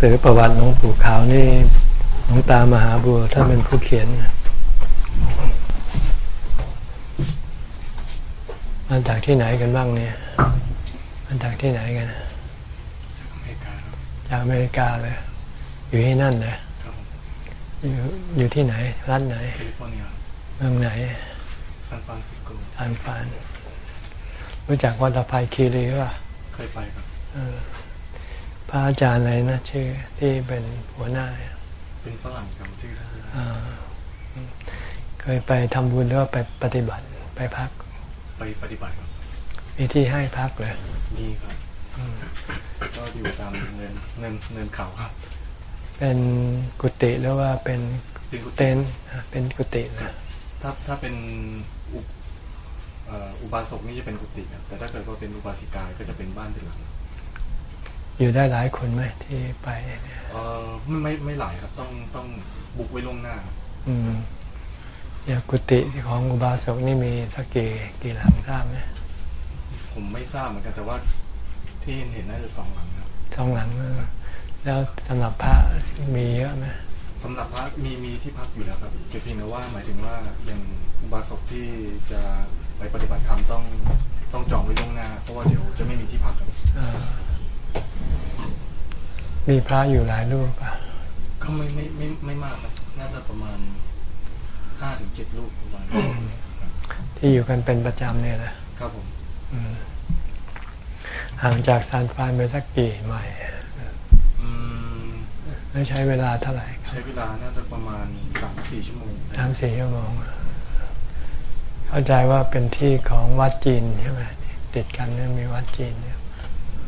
สือประวัติหลวงปู่ขาวนี่หลวงตามหาบัวท่านเป็นผู้เขียนมาจากที่ไหนกันบ้างเนี่ยมาจากที่ไหนกันอเมริกาครับจากอเมริกาเลย อยู่ที่นั่นเลยครับผมอยู่อยู่ที่ไหน รัฐไหนแคลิฟอร์เนียเมืองไหนซานฟรานซิสโกซานฟรานรู้จักวัดอภัยคีรีป่ะเคยไปครับ พระอาจารย์อะไรนะชื่อที่เป็นหัวหน้า เป็นฝรั่งจำชื่อท่านไม่ได้อ่าเคยไปทำบุญหรือว่าไปปฏิบัติไปพัก ไปปฏิบัติครับมีที่ให้พักเลยนี่ครับก็อยู่ตามเนินเนินเนินเขาครับ เป็นกุฏิหรือว่าเป็นเป็นกุฏิเต็นท์อะเป็นกุฏินะถ้าถ้าเป็นอุปเอ่ออุบาสกนี่จะเป็นกุฏิครับแต่ถ้าเกิดว่าเป็นอุบาสิกาก็จะเป็นบ้านเป็นหลัง อยู่ได้หลายคนไหมที่ไปเนี่ยเออไม่ไม่ไม่หลายครับต้องต้องบุกไว้ล่วงหน้าครับอืมอย่างกุฏิของอุบาสกนี่มีสักกี่กี่หลังทราบไหมผมไม่ทราบเหมือนกันแต่ว่าที่เห็นเห็นน่าจะสองหลังครับสองหลังนะแล้วสำหรับพระมีเยอะไหมสำหรับพระมีมีที่พักอยู่แล้วครับแต่เพียงแต่ว่าหมายถึงว่าอย่างอุบาสกที่จะไปปฏิบัติธรรมต้องต้องจองไว้ล่วงหน้า เพราะว่าเดี๋ยวจะไม่มีที่พักครับอ่า มีพระอยู่หลายรูปป่ะก็ไม่ไม่ไม่ไม่มากครับน่าจะประมาณห้าถึงเจ็ดลูกประมาณที่อยู่กันเป็นประจำเนี่ยนะครับผมอืมห่างจากซานฟรานไปสักกี่ไมล์อืมแล้วใช้เวลาเท่าไหร่ครัใช้บเวลาน่าจะประมาณสามสี่ชั่วโมงสามสี่ชั่วโมง เข้าใจว่าเป็นที่ของวัดจีนใช่ไหมติดกันเนี่ยมีวัดจีนเนี่ย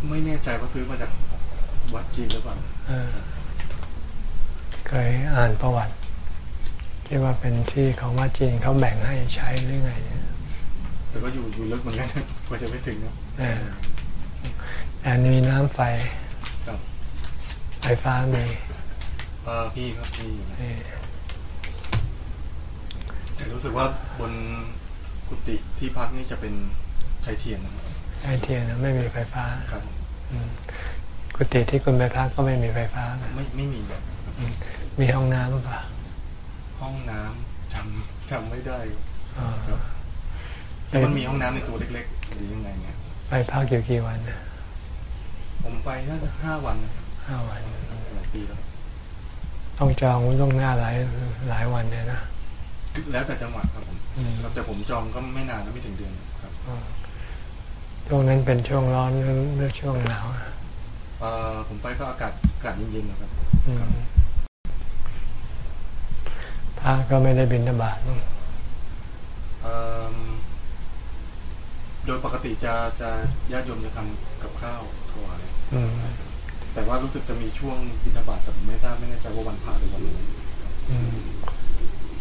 ไม่แน่ใจว่าซื้อมาจาก วัดจีนหรือเปล่าเออเคยอ่านประวัติที่ว่าเป็นที่ของวัดจีนเขาแบ่งให้ใช้หรือไงเนี่ยแต่ก็อยู่อยู่ลึกเหมือนกันกว่าจะไปถึงนะเออแต่มีน้ำไฟครับไฟฟ้ามีเออพี่ครับพี่อยู่นะเออแต่รู้สึกว่าบนกุฏิที่พักนี่จะเป็นไฟเทียนนะครับไฟเทียนนะไม่มีไฟฟ้าครับอืม กุฏิที่คุณไปพักก็ไม่มีไฟฟ้านะไม่ไม่มีแบบมีห้องน้ำหรือเปล่าห้องน้ำจำจำไม่ได้อ๋อครับแต่มันมีห้องน้ำในตัวเล็กๆหรือยังไงเนี่ยไปพักอยู่กี่วันนะผมไปน่าจะห้าวันนะครับห้าวันหลายปีแล้วต้องจองล่วงหน้าหลายหลายวันเลยนะแล้วแต่จังหวัดครับผมอืมครับแต่ผมจองก็ไม่นานนะไม่ถึงเดือนครับอ๋อช่วงนั้นเป็นช่วงร้อนหรือหรือช่วงหนาวอะ เอ่อผมไปก็อากาศอากาศเย็นๆนะครับอืมพระก็ไม่ได้บินทบาทเอิ่มโดยปกติจะจะญาติโยมจะทำกับข้าวถวายอืมแต่ว่ารู้สึกจะมีช่วงบิณฑบาตแต่ผมไม่ทราบไม่แน่ใจว่าวันพระหรือวันอะไรอืม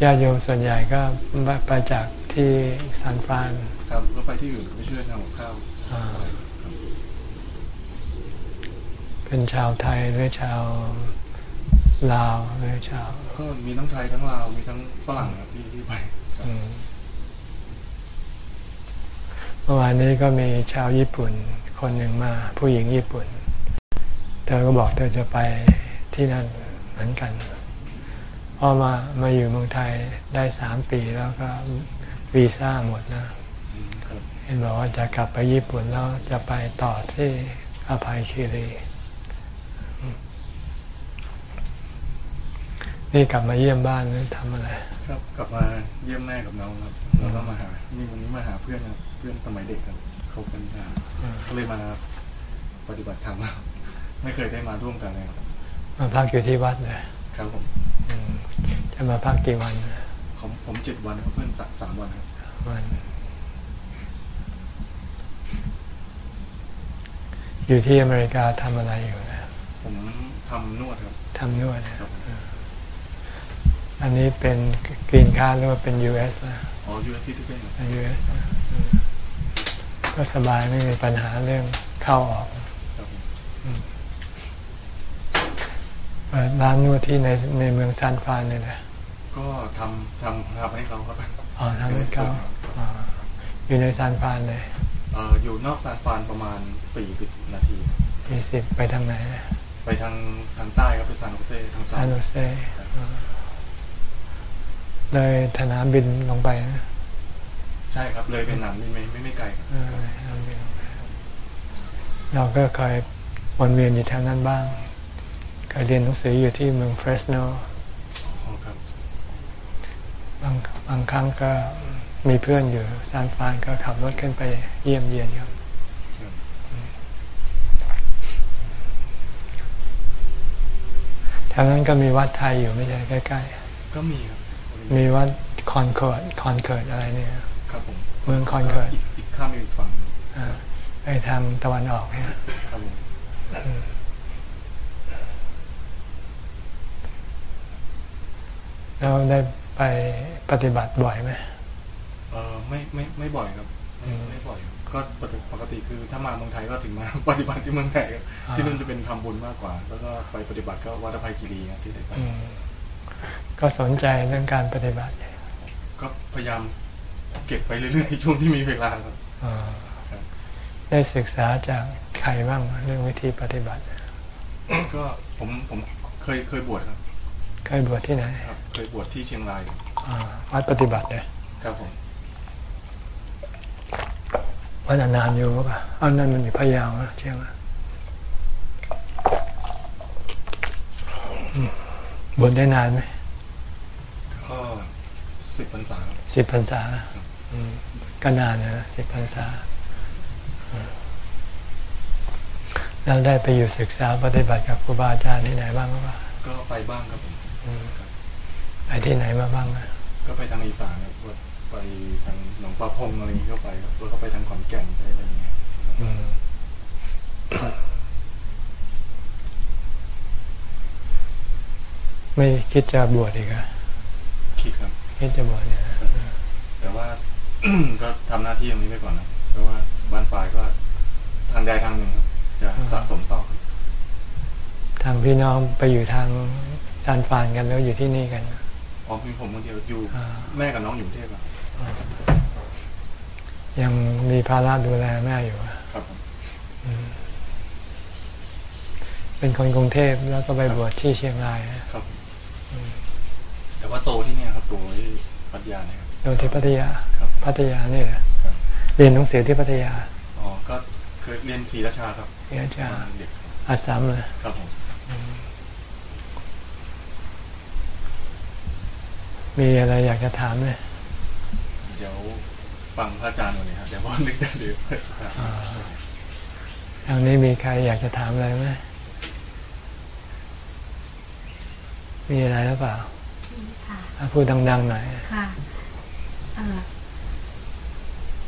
ญาติโยมส่วนใหญ่ก็ไปจากที่ซานฟรานครับก็ไปที่อื่นไม่ช่วยทำกับข้าว อ่าอะไรครับ เป็นชาวไทยหรือชาวลาวหรือชาวก็มีทั้งไทยทั้งลาวมีทั้งฝรั่งครับที่ที่ไปครับอืมเมื่อวานนี้ก็มีชาวญี่ปุ่น คนหนึ่งมา ผู้หญิงญี่ปุ่น เธอก็บอกเธอจะไปที่นั่นเหมือนกันพอมามาอยู่เมืองไทยได้สามปีแล้วก็วีซ่าหมดนะอืมครับเห็นบอกว่าจะกลับไปญี่ปุ่นแล้วจะไปต่อที่อภัยคีรี นี่กลับมาเยี่ยมบ้านหรือทำอะไรครับกลับมาเยี่ยมแม่กับน้องครับแล้วก็มาหานี่วันนี้มาหาเพื่อนครับเพื่อนสมัยเด็กครับเขาเป็นทหารอืมก็เลยมาปฏิบัติธรรมครับไม่เคยได้มาร่วมกันเลยครับมาพักอยู่ที่วัดเลยครับผมอืมจะมาพักกี่วันนะผมผมเจ็ดวันครับเพื่อนสามสามวันครับวันอยู่ที่อเมริกาทำอะไรอยู่นะผมทำนวดครับทำนวดนะครับผม อันนี้เป็นกรีนคาร์หรือว่าเป็น US นะอ๋อ U.S. citizen ครับเป็น US นะอืมก็สบายไม่มีปัญหาเรื่องเข้าออกครับผมเปิดร้านนวดที่ในในเมืองซานฟรานนี่แหละก็ทำทำทำให้เขาครับอ๋อทำให้เขาอ๋ออยู่ในซานฟรานเลยเอ่ออยู่นอกซานฟรานประมาณสี่สิบนาทีมีสิบไปทางไหนนะไปไปทางทางใต้ครับไปซานโฮเซทางซานโฮซ้ายเซ เลยสนามบินลงไปนะใช่ครับเลยเป็นหนังนี่ไม่ไม่ไม่ไกลครับเออสนามบินลงไปเราก็เคยวนเวียนอยู่แถวนั้นบ้าง เคยเรียนหนังสืออยู่ที่เมืองเฟรสโนอ๋อครับบางบางครั้งก็มีเพื่อนอยู่ซานฟรานก็ขับรถขึ้นไปเยี่ยมเยียนครับครับแถวนั้นก็มีวัดไทยอยู่ไม่ใช่ใกล้ก็มีครับๆ มีวัดคอนเคิร์ดคอนเคิร์ดอะไรเนี่ยครับผมเมืองคอนเคิร์ดอีกอีกข้ามไปอีกฝั่งอ่าไปทางตะวันออกเนี่ยครับผมเราได้ไปปฏิบัติบ่อยไหมเออไม่ไม่ไม่บ่อยครับไม่อืมไม่บ่อยครับก็ปกติปกติคือถ้ามาเมืองไทยก็ถึงมาปฏิบัติที่เมืองไทยครับอ่าที่นู่นจะเป็นทำบุญมากกว่า แล้วก็ไปปฏิบัติก็วัดอภัยคีรีครับที่ได้ไปอืม ก็สนใจเรื่องการปฏิบัติ ก็พยายามเก็บไปเรื่อยๆช่วงที่มีเวลาครับอ่าครับได้ศึกษาจากใครบ้างเรื่องวิธีปฏิบัติ ก็ผมผมเคยเคยบวชครับ เคยบวชที่ไหนครับ เคยบวชที่เชียงรายอ่าวัดปฏิบัติเนี่ยครับผมวัดอานามอยู่ป่ะเอานั่นมันอยู่พะเยานะเชียงรายอืม บวชได้นานไหมก็สิบพรรษาครับสิบพรรษาอืมก็นานนะสิบพรรษาอืมแล้วได้ไปอยู่ศึกษาปฏิบัติกับครูบาอาจารย์ที่ไหนบ้างหรือเปล่าก็ไปบ้างครับผมอืมไปที่ไหนมาบ้างอะก็ไปทางอีสานครับไปทางหนองปลาพงอะไรอย่างนี้ก็ไปครับแล้วก็ไปทางขอนแก่นไปอะไรอย่างเงี้ย อืม ไม่คิดจะบวชอีกอะคิดครับคิดจะบวชเนี่ยนะแต่ว่าก็ทำหน้าที่ตรงนี้ไปก่อนนะเพราะว่าบ้านปลายก็ทางใดทางหนึ่งครับจะสะสมต่อครับทางพี่น้องไปอยู่ทางซานฟรานกันแล้วอยู่ที่นี่กันอ๋อมีผมคนเดียวอยู่อ่าแม่กับน้องอยู่กรุงเทพอะยังมีภาระดูแลแม่อยู่อะครับผมเป็นคนกรุงเทพแล้วก็ไปบวชที่เชียงรายนะครับผมแต่ ว่าโตที่เนี่ยครับโตที่ปัทยาเนี่ยครับอยู่ที่พัทยาครับพัทยานี่แหละครับเรียนหนังสือที่พัทยาอ๋อก็เคยเรียนศรีราชาครับเรียนจาตอนเด็กอัดซ้ำเลยครับผมมีอะไรอยากจะถามไหมเดี๋ยวฟังพระอาจารย์วันนี้ครับเดี๋ยวพ่อนึกได้เดี๋ยวครับทางนี้มีใครอยากจะถามอะไรไหมมีอะไรหรือเปล่าค่ะอะ พูดดังๆหน่อยค่ะเออ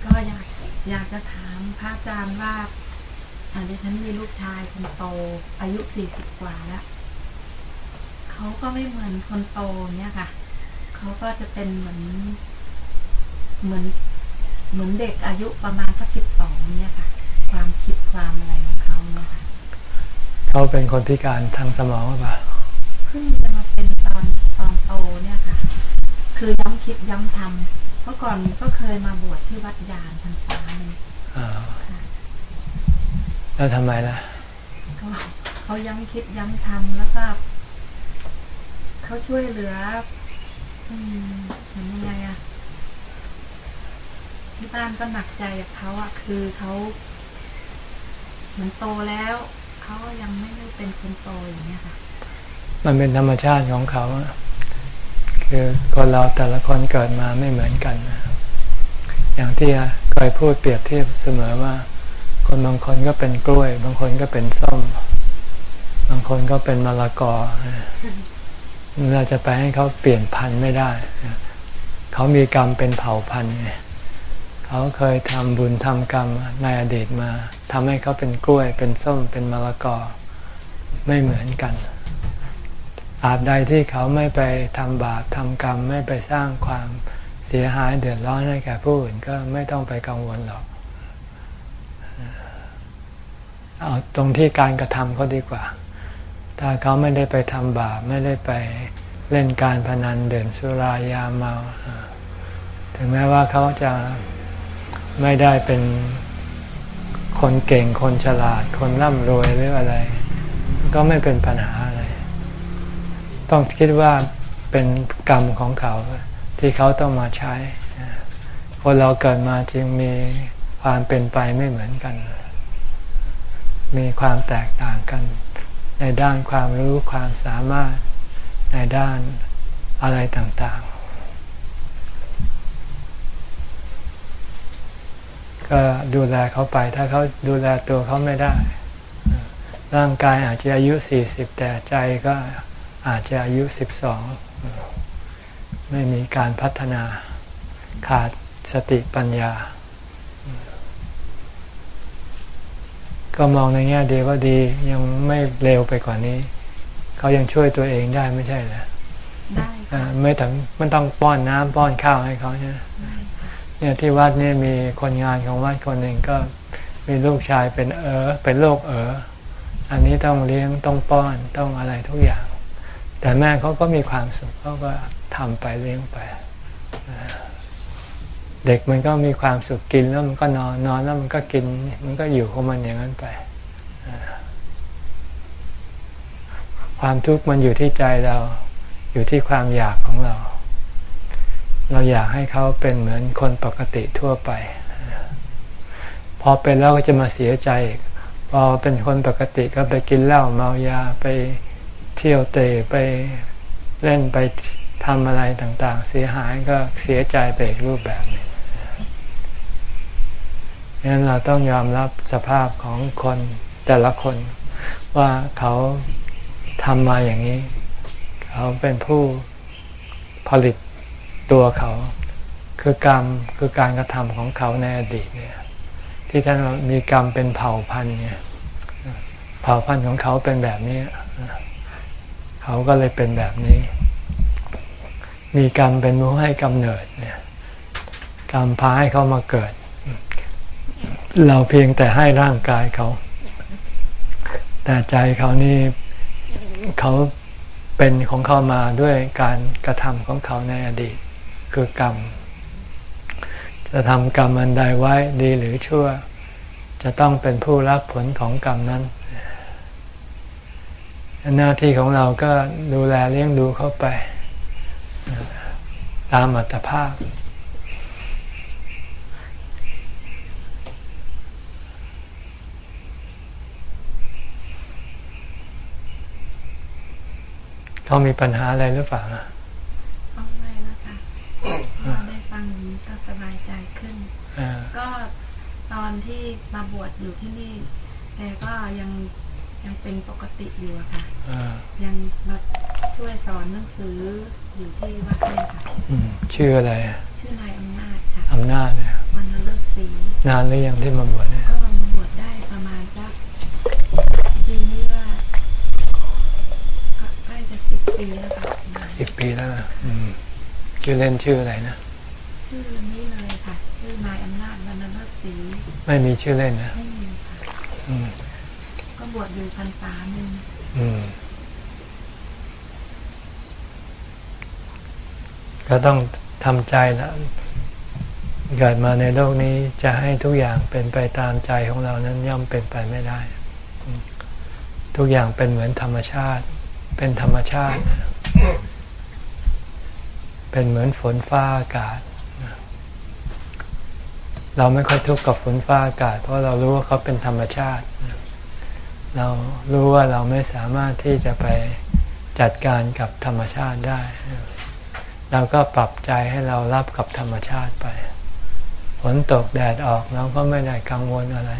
ก็อยากอยากจะถามพระอาจารย์ว่าอ่าดิฉันมีลูกชายคนโต อายุสี่สิบกว่าแล้วเขาก็ไม่เหมือนคนโตเนี่ยค่ะเขาก็จะเป็นเหมือนเหมือนเหมือนเด็กอายุประมาณสักสิบสองเนี่ยค่ะ ความคิดความอะไรของเขาเนี่ยค่ะเขาเป็นคนพิการทางสมองหรือเปล่าเพิ่งจะมาเป็น ตอนตอนโตเนี่ยค่ะ คือย้ำคิดย้ำทำเมื่อก่อนก็เคยมาบวชที่วัดยานพรรษาหนึ่งอ่าค่ะแล้วทำไมล่ะก็เขาย้ำคิดย้ำทำแล้วก็เขาช่วยเหลืออืมเห็นยังไงอะที่บ้านก็หนักใจกับเขาอะคือเขาเหมือนโตแล้วเขาก็ยังไม่ได้เป็นคนโตอย่างเงี้ยค่ะ มันเป็นธรรมชาติของเขา คือคนเราแต่ละคนเกิดมาไม่เหมือนกัน อย่างที่เคยพูดเปรียบเทียบเสมอว่า คนบางคนก็เป็นกล้วย บางคนก็เป็นส้ม บางคนก็เป็นมะละกอ เราจะไปให้เขาเปลี่ยนพันธุ์ไม่ได้ เขามีกรรมเป็นเผ่าพันธุ์ไงเขาเคยทำบุญทำกรรมในอดีตมาทำให้เขาเป็นกล้วย เป็นส้ม เป็นมะละกอ ไม่เหมือนกัน อาบใดที่เขาไม่ไปทำบาปทำกรรม ไม่ไปสร้างความเสียหายเดือดร้อนให้แก่ผู้อื่นก็ไม่ต้องไปกังวลหรอกเอาตรงที่การกระทำเขาดีกว่า ถ้าเขาไม่ได้ไปทำบาปไม่ได้ไปเล่นการพนันเดื่มสุรายาเมาอ่าถึงแม้ว่าเขาจะไม่ได้เป็นคนเก่งคนฉลาด คนร่ำรวยหรืออะไร ก็ไม่เป็นปัญหาอะไร ต้องคิดว่าเป็นกรรมของเขาที่เขาต้องมาใช้ คนเราเกิดมาจึงมีความเป็นไปไม่เหมือนกัน มีความแตกต่างกัน ในด้านความรู้ความสามารถในด้านอะไรต่างๆ ก็ดูแลเขาไปถ้าเขาดูแลตัวเขาไม่ได้ ร่างกายอาจจะอายุสี่สิบแต่ใจก็ อาจจะอายุสิบสองไม่มีการพัฒนาขาดสติปัญญา ก็มองในแง่ดีว่าดียังไม่เร็วไปกว่านี้ เขายังช่วยตัวเองได้ไม่ใช่เหรอได้อ่าค่ะไม่ต้องไม่ต้องป้อนน้ำป้อนข้าวให้เขาใช่ไหมได้ค่ะเนี่ยที่วัดเนี่ยมีคนงานของวัดคนหนึ่งก็มีลูกชายเป็นเออเป็นโรคเอออันนี้ต้องเลี้ยงต้องป้อนต้องอะไรทุกอย่าง แต่แม่เขาก็มีความสุขเขาก็ทำไปเลี้ยงไป เด็กมันก็มีความสุขกินแล้วมันก็นอนนอนแล้วมันก็กิน มันก็อยู่ของมันอย่างนั้นไป ความทุกข์มันอยู่ที่ใจเรา อยู่ที่ความอยากของเรา เราอยากให้เขาเป็นเหมือนคนปกติทั่วไป พอเป็นแล้วก็จะมาเสียใจพอเป็นคนปกติก็ไปกินเหล้าเมายาไป เที่ยวเตะไปเล่นไปทำอะไรต่างๆ เสียหายก็เสียใจไปอีกรูปแบบหนึงดังนั้นเราต้องยอมรับสภาพของคนแต่ละคน ว่าเขาทำมาอย่างนี้ เขาเป็นผู้ผลิตตัวเขา คือกรรมคือการกระทำของเขาในอดีตเนี่ยที่ท่านมีกรรมเป็นเผ่าพันธุ์เนี่ยเผ่าพันธุ์ของเขาเป็นแบบนี้ เขาก็เลยเป็นแบบนี้ มีกรรมเป็นผู้ให้กำเนิดเนี่ยกรรมพาให้เขามาเกิด เราเพียงแต่ให้ร่างกายเขา แต่ใจเขานี่เขาเป็นของเขามาด้วยการกระทำของเขาในอดีต คือกรรม จะทำกรรมอันใดไว้ดีหรือชั่ว จะต้องเป็นผู้รับผลของกรรมนั้น หน้าที่ของเราก็ดูแลเลี้ยงดูเขาไป ตามอัตภาพ เขามีปัญหาอะไรหรือเปล่านะเอาไม่แล้วค่ะพอได้ฟังอย่างนี้ก็สบายใจขึ้นอ่าก็ตอนที่มาบวชอยู่ที่นี่แกก็ยัง ยังเป็นปกติอยู่อะค่ะ อ่ายังมาช่วยสอนหนังสืออยู่ที่วัดเนี่ยค่ะ อืมชื่ออะไรชื่อนายอำนาจค่ะอำนาจเนี่ยวันนเลิศศรีนานหรือยังที่มาบวชเนี่ยก็มาบวชได้ประมาณสักปีนี้ว่าก็ใกล้จะสิบปีแล้วค่ะสิบปีแล้วนะอืมชื่อเล่นชื่ออะไรนะชื่อนี้เลยค่ะ ชื่อนายอำนาจวันนเลิศศรีไม่มีชื่อเล่นนะไม่มีค่ะอืมก็ บวชอยู่พรรษาหนึ่งก็ต้องทำใจละเกิดมาในโลกนี้จะให้ทุกอย่างเป็นไปตามใจของเรานั้นย่อมเป็นไปไม่ได้ ทุกอย่างเป็นเหมือนธรรมชาติ เป็นธรรมชาติ เป็นเหมือนฝนฟ้าอากาศ เราไม่ค่อยทุกข์กับฝนฟ้าอากาศ เพราะเรารู้ว่าเขาเป็นธรรมชาติเเรารู้ว่าเราไม่สามารถที่จะไปจัดการกับธรรมชาติได้ เราก็ปรับใจให้เรารับกับธรรมชาติไป ฝนตกแดดออกเราก็ไม่ได้กังวลอะไร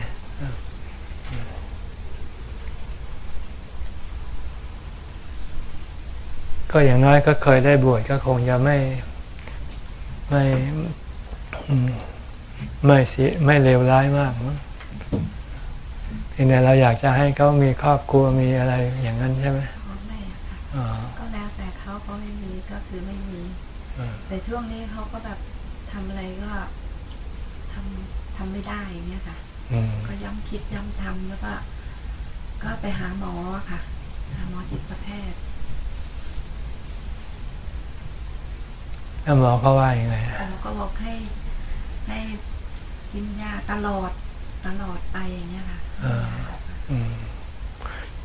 ก็อย่างน้อยก็เคยได้บวชก็คงจะไม่ไม่ไม่เสียไม่เลวร้ายมากมั้ง เพียงแต่เราอยากจะให้เขามีครอบครัวมีอะไรอย่างนั้นใช่ไหมเขาไม่อะค่ะอ๋อก็แล้วแต่เขาเขาไม่มีก็คือไม่มีอ่าแต่ช่วงนี้เขาก็แบบทำอะไรก็ทำทำไม่ได้อย่างเงี้ยค่ะอืมก็ย้ำคิดย้ำทำแล้วก็ ก็ไปหาหมออะค่ะ หาหมอจิตแพทย์แล้วหมอเขาว่ายังไงหมอก็บอกให้ให้กินยาตลอดตลอดไปอย่างเงี้ยค่ะอ่าอืม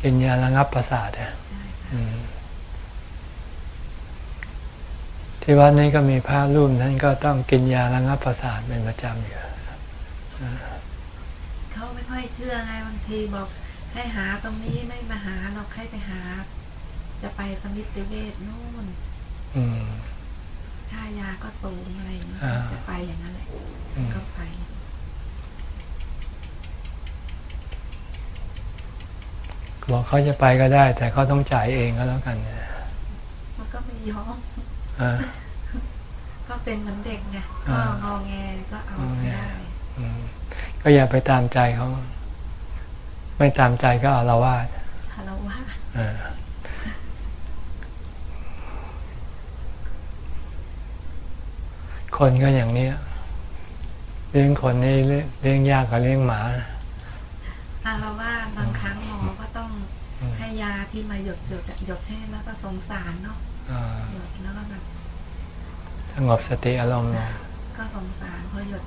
กินยาระงับประสาทอะใช่ค่ะอืมที่วัดนี้ก็มีพระรูปท่านก็ต้องกินยาระงับประสาทเป็นประจำอยู่เขาไม่ค่อยเชื่อไงบางทีบอกให้หาตรงนี้ไม่มาหาเราให้ไปหา จะไปสมิติเวชนู่นอืมค่ายาก็ตูงอะไรอย่างนี้อ่าจะไปอย่างนั้นแหละอืมก็ไป บอกเขาจะไปก็ได้ แต่เขาต้องจ่ายเองก็แล้วกันมันก็ไม่ยอมอ่าก็เป็นเหมือนเด็กไงอ่าก็งอแงก็เอางอแงไม่ได้อืมก็อย่าไปตามใจเขาไม่ตามใจก็อาละวาดทะเลาะว่าอ่าคนก็อย่างเนี้ยเลี้ยงคนนี่เลี้ยงยากกว่าเลี้ยงหมาทะเลาะว่าบางครั้งหมอก็ต้องอืม ให้ยาที่มาหยดหยดๆอะหยดให้แล้วก็สงสารเนาะอ่าหยดแล้วก็แบบสงบสติอารมณ์ลงก็สงสารพอหยด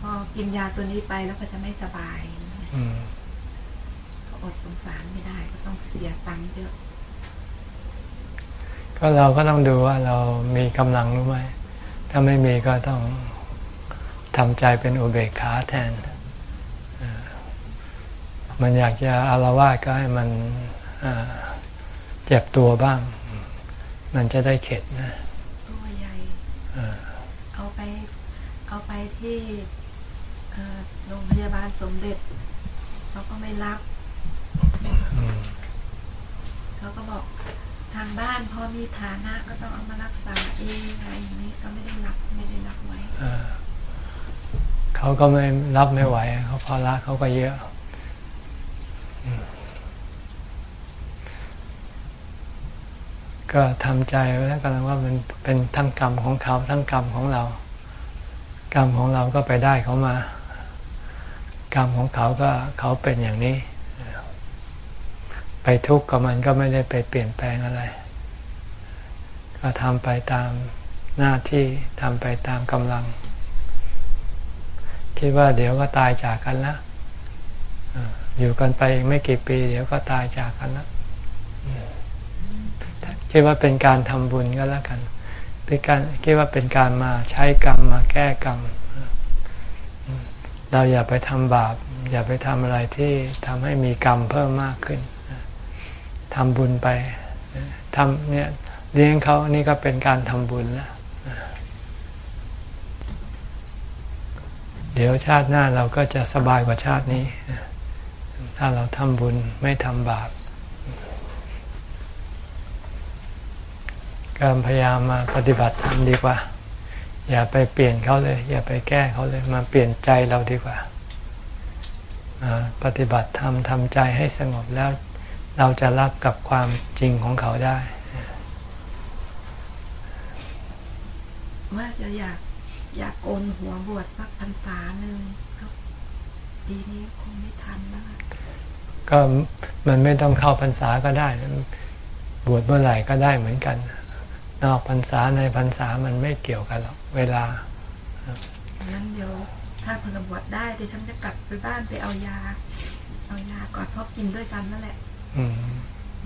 พอกินยาตัวนี้ไปแล้วก็จะไม่สบายอืมก็อดสงสารไม่ได้ ก็ต้องเสียตังค์เยอะก็เราก็ต้องดูว่าเรามีกำลังหรือไม่ถ้าไม่มีก็ต้องทำใจเป็นอุเบกขาแทนเอ่อ มันอยากจะอารวาสก็ให้มันเอ่อเจ็บตัวบ้าง มันจะได้เข็ดนะตัวใหญ่เออเอาไป เอาไปที่เอ่อโรงพยาบาลสมเด็จเขาก็ไม่รับอืมเขาก็บอกทางบ้านพอมีฐานะก็ต้องเอามารักษาเองอะไรอย่างนี้ก็ไม่ได้รับไม่ได้รับไว้เออเขาก็ไม่รับไม่ไหวเขาภาระเขาก็เยอะอืม ก็ทำใจไว้แล้วกันว่ามันเป็นทั้งกรรมของเขาทั้งกรรมของเรา กรรมของเราก็ไปได้เขามา กรรมของเขาก็เขาเป็นอย่างนี้ ไปทุกข์กับมันก็ไม่ได้ไปเปลี่ยนแปลงอะไร ก็ทำไปตามหน้าที่ทำไปตามกำลัง คิดว่าเดี๋ยวก็ตายจากกันแล้วอยู่กันไปไม่กี่ปี เดี๋ยวก็ตายจากกันแล้ว คิดว่าเป็นการทำบุญก็แล้วกันเป็นการคิดว่าเป็นการมาใช้กรรมมาแก้กรรมอืมเราอย่าไปทำบาป อย่าไปทำอะไรที่ทำให้มีกรรมเพิ่มมากขึ้นทำบุญไปทำเนี่ยเลี้ยงเขานี่ก็เป็นการทำบุญแล้วเดี๋ยวชาติหน้าเราก็จะสบายกว่าชาตินี้ ถ้าเราทำบุญไม่ทำบาป ก็พยายามมาปฏิบัติธรรมดีกว่า อย่าไปเปลี่ยนเขาเลย อย่าไปแก้เขาเลย มาเปลี่ยนใจเราดีกว่ามาปฏิบัติธรรมทำใจให้สงบแล้วเราจะรับกับความจริงของเขาได้ ว่าจะอยากอยากโกนหัวบวชสักพรรษาหนึ่งก็ปีนี้คงไม่ทันแล้วล่ะก็มันไม่ต้องเข้าพรรษาก็ได้ บวชเมื่อไหร่ก็ได้เหมือนกัน นอกพรรษาในพรรษามันไม่เกี่ยวกันหรอกเวลางั้นเดี๋ยวถ้าเพิ่งบวชได้เดี๋ยวฉันจะกลับไปบ้านไปเอายา เอายาก่อนเพราะกินด้วยกันนั่นแหละอืม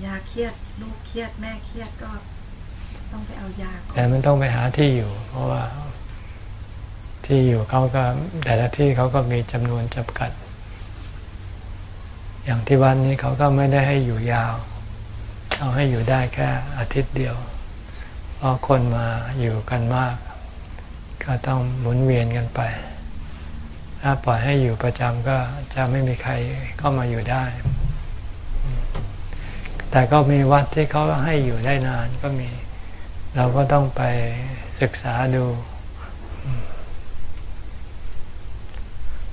ยาเครียดลูกเครียดแม่เครียดก็ ต้องไปเอายาก่อแต่นมันต้องไปหาที่อยู่ เพราะว่า ที่อยู่เขาก็ แต่ละที่เขาก็มีจำนวนจำกัด อย่างที่วันนี้เขาก็ไม่ได้ให้อยู่ยาวเขาให้อยู่ได้แค่อาทิตย์เดียว เพราะคนมาอยู่กันมาก ก็ต้องหมุนเวียนกันไป ถ้าปล่อยให้อยู่ประจำก็จะไม่มีใครเข้ามาอยู่ได้ แต่ก็มีวัดที่เขาให้อยู่ได้นานก็มี เราก็ต้องไปศึกษาดู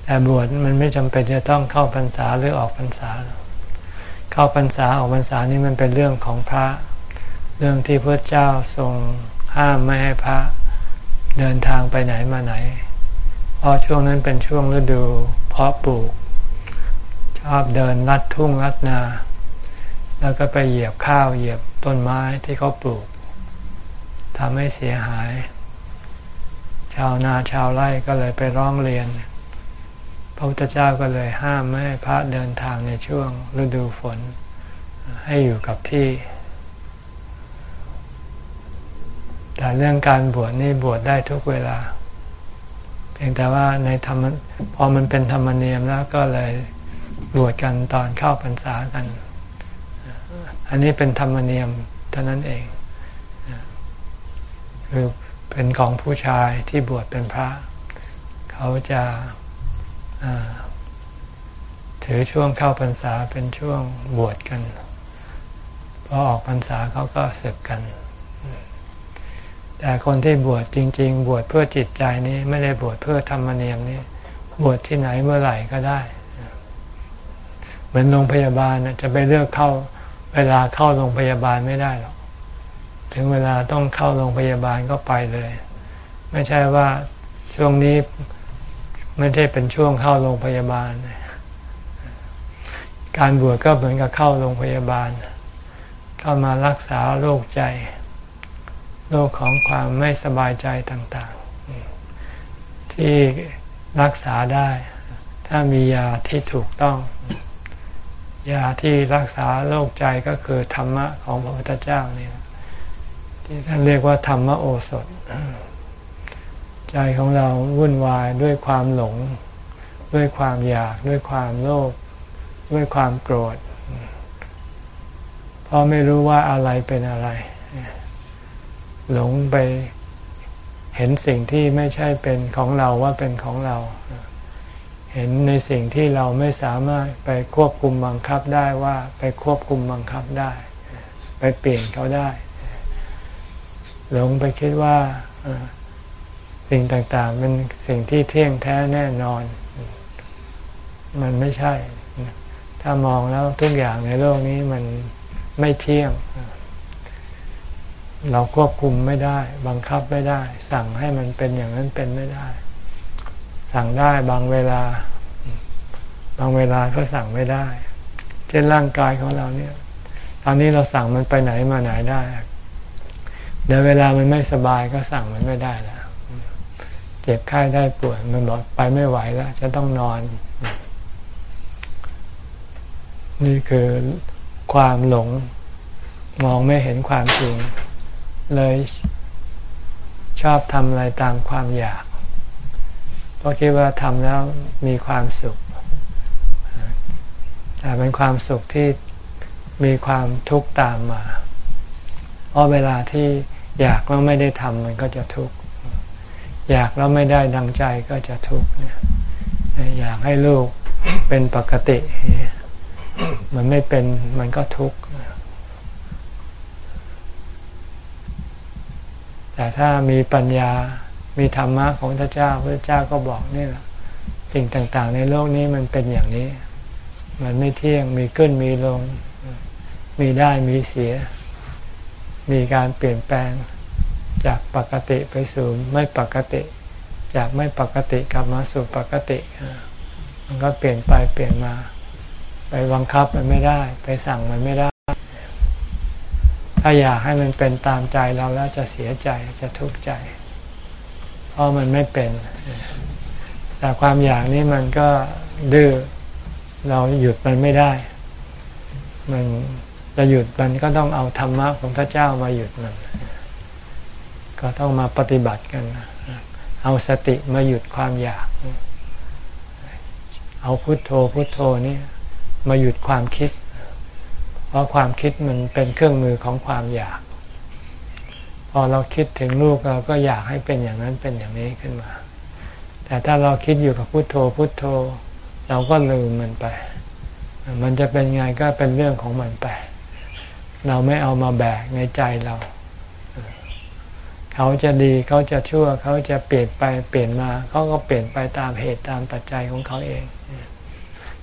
แต่บวชมันไม่จำเป็นจะต้องเข้าพรรษาหรือออกพรรษา เข้าพรรษาออกพรรษานี่มันเป็นเรื่องของพระ เรื่องที่พระเจ้าทรงห้ามไม่ให้พระเดินทางไปไหนมาไหน เพราะช่วงนั้นเป็นช่วงฤดูเพาะปลูก ชอบเดินลัดทุ่งลัดนา แล้วก็ไปเหยียบข้าวเหยียบต้นไม้ที่เขาปลูกทำให้เสียหาย ชาวนาชาวไร่ก็เลยไปร้องเรียน พระพุทธเจ้าก็เลยห้ามไม่ให้พระเดินทางในช่วงฤดูฝน ให้อยู่กับที่ แต่เรื่องการบวชนี่บวชได้ทุกเวลา เพียงแต่ว่าในธรรมพอมันเป็นธรรมเนียมแล้วก็เลยบวชกันตอนเข้าพรรษากัน อันนี้เป็นธรรมเนียมเท่านั้นเองคือเป็นของผู้ชายที่บวชเป็นพระ เขาจะถือช่วงเข้าพรรษาเป็นช่วงบวชกันพอออกพรรษาเขาก็เสกกัน แต่คนที่บวชจริง ๆ บวชเพื่อจิตใจนี้ไม่ได้บวชเพื่อธรรมเนียมนี้บวชที่ไหนเมื่อไหร่ก็ได้ เหมือนโรงพยาบาลจะไปเลือกเข้า เวลาเข้าโรงพยาบาลไม่ได้หรอกถึงเวลาต้องเข้าโรงพยาบาลก็ไปเลย ไม่ใช่ว่าช่วงนี้ไม่ใช่เป็นช่วงเข้าโรงพยาบาล การบวชก็เหมือนกับเข้าโรงพยาบาล เข้ามารักษาโรคใจ โรคของความไม่สบายใจต่างๆ ที่รักษาได้ ถ้ามียาที่ถูกต้อง ยาที่รักษาโรคใจก็คือธรรมะของพระพุทธเจ้านี่ที่ท่านเรียกว่าธรรมโอสถ ใจของเราวุ่นวายด้วยความหลง ด้วยความอยากด้วยความโลภด้วยความโกรธเพราะไม่รู้ว่าอะไรเป็นอะไร หลงไปเห็นสิ่งที่ไม่ใช่เป็นของเราว่าเป็นของเรา เห็นในสิ่งที่เราไม่สามารถไปควบคุมบังคับได้ว่าไปควบคุมบังคับได้ ไปเปลี่ยนเขาได้ หลงไปคิดว่าสิ่งต่างๆเป็นสิ่งที่เที่ยงแท้แน่นอน มันไม่ใช่ ถ้ามองแล้วทุกอย่างในโลกนี้มันไม่เที่ยง เราควบคุมไม่ได้ บังคับไม่ได้ สั่งให้มันเป็นอย่างนั้นเป็นไม่ได้ สั่งได้บางเวลา บางเวลาก็สั่งไม่ได้ เช่นร่างกายของเราเนี่ย ตอนนี้เราสั่งมันไปไหนมาไหนได้เดี๋ยวเวลามันไม่สบายก็สั่งมันไม่ได้แล้วเจ็บไข้ได้ป่วยมันบอกไปไม่ไหวแล้ว จะต้องนอน นี่คือความหลง มองไม่เห็นความจริง เลยชอบทำอะไรตามความอยาก เพราะคิดว่าทำแล้วมีความสุข แต่เป็นความสุขที่มีความทุกข์ตามมาเพราะเวลาที่อยากแล้วไม่ได้ทำมันก็จะทุกข์ อยากแล้วไม่ได้ดังใจก็จะทุกข์อยากให้ลูกเป็นปกติ มันไม่เป็นมันก็ทุกข์ แต่ถ้ามีปัญญา มีธรรมะของพระเจ้าพระเจ้าก็บอกนี่แหละสิ่งต่างๆ ในโลกนี้มันเป็นอย่างนี้ มันไม่เที่ยง มีขึ้นมีลง มีได้มีเสีย มีการเปลี่ยนแปลงจากปกติไปสู่ไม่ปกติ จากไม่ปกติกลับมาสู่ปกติ มันก็เปลี่ยนไปเปลี่ยนมา ไปบังคับมันไม่ได้ ไปสั่งมันไม่ได้ ถ้าอยากให้มันเป็นตามใจเราแล้วจะเสียใจจะทุกข์ใจ เพราะมันไม่เป็น แต่ความอยากนี้มันก็ดื้อเราหยุดมันไม่ได้ มันจะหยุดมันก็ต้องเอาธรรมะของพระเจ้ามาหยุดมัน ก็ต้องมาปฏิบัติกัน เอาสติมาหยุดความอยาก เอาพุโทโธพุโทโธนี่มาหยุดความคิด เพราะความคิดมันเป็นเครื่องมือของความอยาก พอเราคิดถึงลูกเราก็อยากให้เป็นอย่างนั้นเป็นอย่างนี้ขึ้นมา แต่ถ้าเราคิดอยู่กับพุโทโธพุโทโธ เราก็ลืมมันไป มันจะเป็นไงก็เป็นเรื่องของมันไป เราไม่เอามาแบกในใจเรา เขาจะดีเขาจะชั่วเขาจะเปลี่ยนไปเปลี่ยนมาเขาก็เปลี่ยนไปตามเหตุตามปัจจัยของเขาเอง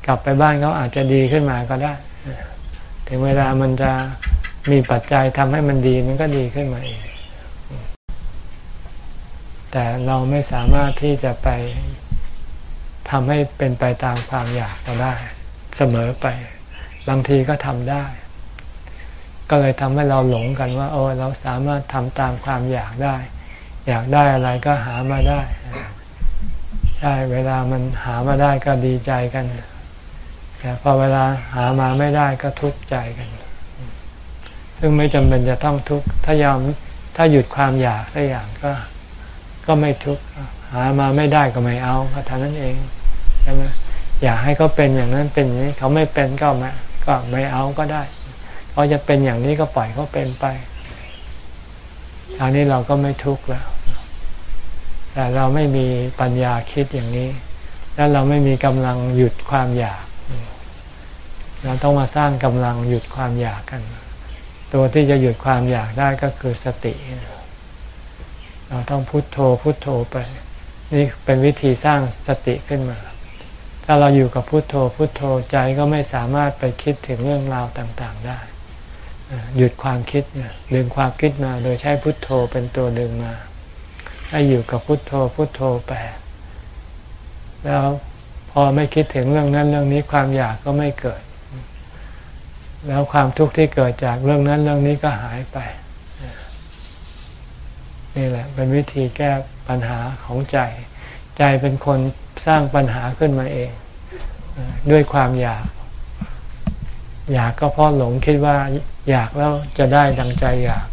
กลับไปบ้านเขาอาจจะดีขึ้นมาก็ได้ ถึงเวลามันจะมีปัจจัยทำให้มันดีมันก็ดีขึ้นมาเอง แต่เราไม่สามารถที่จะไปทำให้เป็นไปตามความอยากเราได้ เสมอไป บางทีก็ทำได้ ก็เลยทำให้เราหลงกันว่า โอ้เราสามารถทำตามความอยากได้ อยากได้อะไรก็หามาได้ใช่เวลามันหามาได้ก็ดีใจกัน แต่พอเวลาหามาไม่ได้ก็ทุกข์ใจกัน ซึ่งไม่จำเป็นจะต้องทุกข์ ถ้ายอมถ้าหยุดความอยากสักอย่างก็ ก็ไม่ทุกข์ หามาไม่ได้ก็ไม่เอาก็เท่านั้นเองใช่ไหมอยากให้เขาเป็นอย่างนั้นเป็นอย่างนี้เขาไม่เป็นก็ไม่ก็ไม่เอาก็ได้เขาจะเป็นอย่างนี้ก็ปล่อยเขาเป็นไปทางนี้เราก็ไม่ทุกข์แล้ว แต่เราไม่มีปัญญาคิดอย่างนี้ แล้วเราไม่มีกำลังหยุดความอยาก เราต้องมาสร้างกำลังหยุดความอยากกัน ตัวที่จะหยุดความอยากได้ก็คือสติ เราต้องพุโทโธพุโทโธไป นี่เป็นวิธีสร้างสติขึ้นมา ถ้าเราอยู่กับพุโทโธพุโทโธใจก็ไม่สามารถไปคิดถึงเรื่องราวต่างๆได้หยุดความคิดดึงความคิดมาโดยใช้พุทโธเป็นตัวดึงมา ให้อยู่กับพุทโธพุทโธไปแล้วพอไม่คิดถึงเรื่องนั้นเรื่องนี้ความอยากก็ไม่เกิด แล้วความทุกข์ที่เกิดจากเรื่องนั้นเรื่องนี้ก็หายไป นี่แหละ เป็นวิธีแก้ปัญหาของใจ ใจเป็นคนสร้างปัญหาขึ้นมาเอง ด้วยความอยาก อยากก็เพราะหลงคิดว่าอยากแล้วจะได้ดังใจอยาก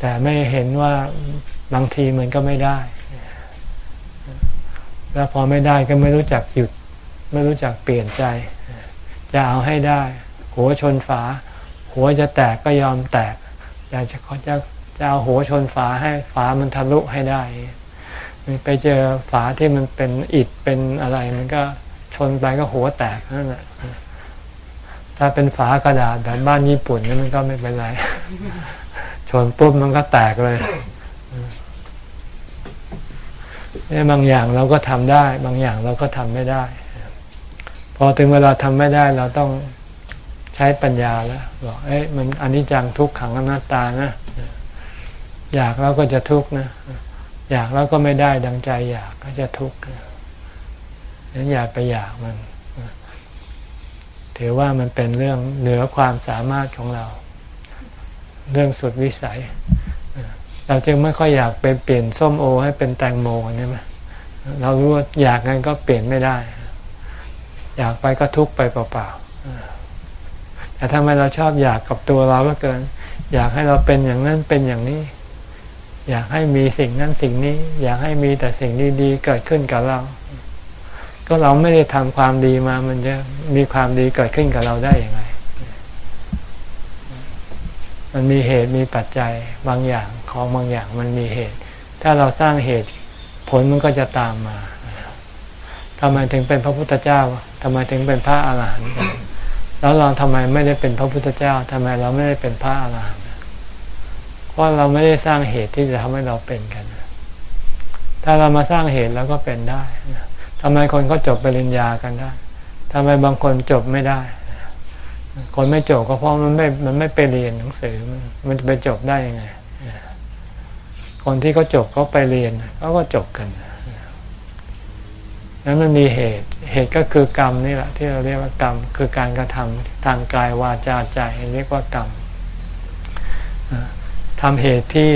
แต่ไม่เห็นว่าบางทีมันก็ไม่ได้ แล้วพอไม่ได้ก็ไม่รู้จักหยุด ไม่รู้จักเปลี่ยนใจ จะเอาให้ได้ หัวชนฝา หัวจะแตกก็ยอมแตกอยากจะเขาจะจะเอาหัวชนฝาให้ฝามันทะลุให้ได้ไปเจอฝาที่มันเป็นอิฐเป็นอะไร มันก็ชนไปก็หัวแตกนั่นแหละถ้าเป็นฝากระดาษแบบบ้านญี่ปุ่นนี่มันก็ไม่เป็นไร ชนปุ๊บมันก็แตกเลยนี่บางอย่างเราก็ทำได้ บางอย่างเราก็ทำไม่ได้ อถึงเวลาทำไม่ได้เราต้องใช้ปัญญาแล้วบอกเอ้ยมันอันนี้จังทุกขังอนัตตานะ อยากแล้วก็จะทุกข์นะ อยากแล้วก็ไม่ได้ดังใจ อยากก็จะทุกข์นั้นอย่าไปอยากมัน ถือว่ามันเป็นเรื่องเหนือความสามารถของเรา เรื่องสุดวิสัย เราจึงไม่ค่อยอยากไปเปลี่ยนส้มโอ ให้เป็นแตงโมใช่ไหมเรารู้ว่าอยากงั้นก็เปลี่ยนไม่ได้ อยากไปก็ทุกไปเปล่าๆแต่ทำไมเราชอบอยากกับตัวเราก็เกิน อยากให้เราเป็นอย่างนั้นเป็นอย่างนี้ อยากให้มีสิ่งนั้นสิ่งนี้ อยากให้มีแต่สิ่งดีๆเกิดขึ้นกับเรา ก็เราไม่ได้ทำความดีมา มันจะมีความดีเกิดขึ้นกับเราได้อย่างไรมันมีเหตุมีปัจจัยบางอย่างของบางอย่างมันมีเหตุ ถ้าเราสร้างเหตุผลมันก็จะตามมา ทำไมถึงเป็นพระพุทธเจ้าทำไมถึงเป็นพระอาหารหันต์แล้วเราทำไมไม่ได้เป็นพระพุทธเจ้าทำไมเราไม่ได้เป็นพระอาหารหันต์เพราะเราไม่ได้สร้างเหตุที่จะทำให้เราเป็นกัน ถ้าเรามาสร้างเหตุแล้วก็เป็นได้ทำไมคนเขาจบปริญญากันได้ทำไมบางคนจบไม่ได้ คนไม่จบก็เพราะมันไม่ มันไม่ไปเรียนหนังสือ มันมันจะไปจบได้ยังไง คนที่เขาจบเขาไปเรียนเขาก็จบกัน นั้นมันมีเหตุ เหตุก็คือกรรมนี่แหละที่เราเรียกว่ากรรม คือการกระทำทางกายวาจาใจเรียกว่ากรรมทำเหตุที่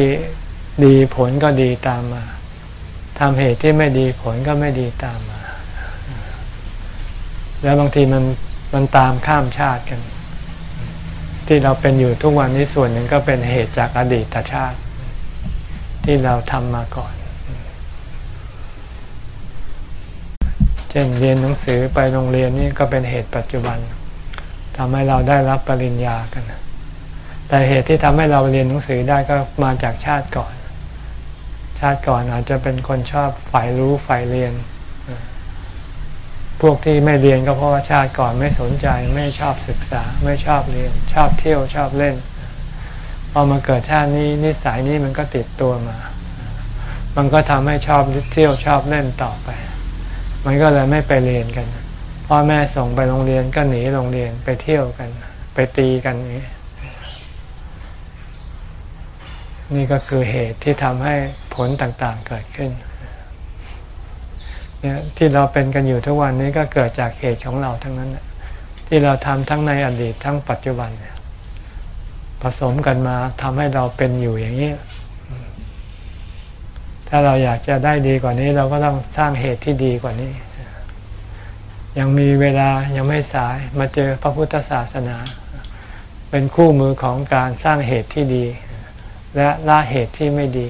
ดีผลก็ดีตามมาทำเหตุที่ไม่ดีผลก็ไม่ดีตามมา แล้วบางทีมันมันตามข้ามชาติกัน ที่เราเป็นอยู่ทุกวันนี้ส่วนหนึ่งก็เป็นเหตุจากอดีตชาติ ที่เราทำมาก่อน เช่นเรียนหนังสือไปโรงเรียนนี่ก็เป็นเหตุปัจจุบันทำให้เราได้รับปริญญากัน แต่เหตุที่ทำให้เราเรียนหนังสือได้ก็มาจากชาติก่อน ชาติก่อนอาจจะเป็นคนชอบฝ่ายรู้ฝ่ายเรียน พวกที่ไม่เรียนก็เพราะว่าชาติก่อนไม่สนใจไม่ชอบศึกษาไม่ชอบเรียน ชอบเที่ยวชอบเล่นพอมาเกิดชาตินี้นิสัยนี้มันก็ติดตัวมา มันก็ทำให้ชอบเที่ยวชอบเล่นต่อไป มันก็เลยไม่ไปเรียนกันพ่อแม่ส่งไปโรงเรียนก็หนีโรงเรียนไปเที่ยวกัน ไปตีกันนี้นี่ก็คือเหตุที่ทำให้ผลต่างๆเกิดขึ้นเนี่ยที่เราเป็นกันอยู่ทุกวันนี้ก็เกิดจากเหตุของเราทั้งนั้นที่เราทำทั้งในอดีตทั้งปัจจุบันผสมกันมาทำให้เราเป็นอยู่อย่างนี้ ถ้าเราอยากจะได้ดีกว่านี้เราก็ต้องสร้างเหตุที่ดีกว่านี้ ยังมีเวลายังไม่สายมาเจอพระพุทธศาสนา เป็นคู่มือของการสร้างเหตุที่ดี และละเหตุที่ไม่ดี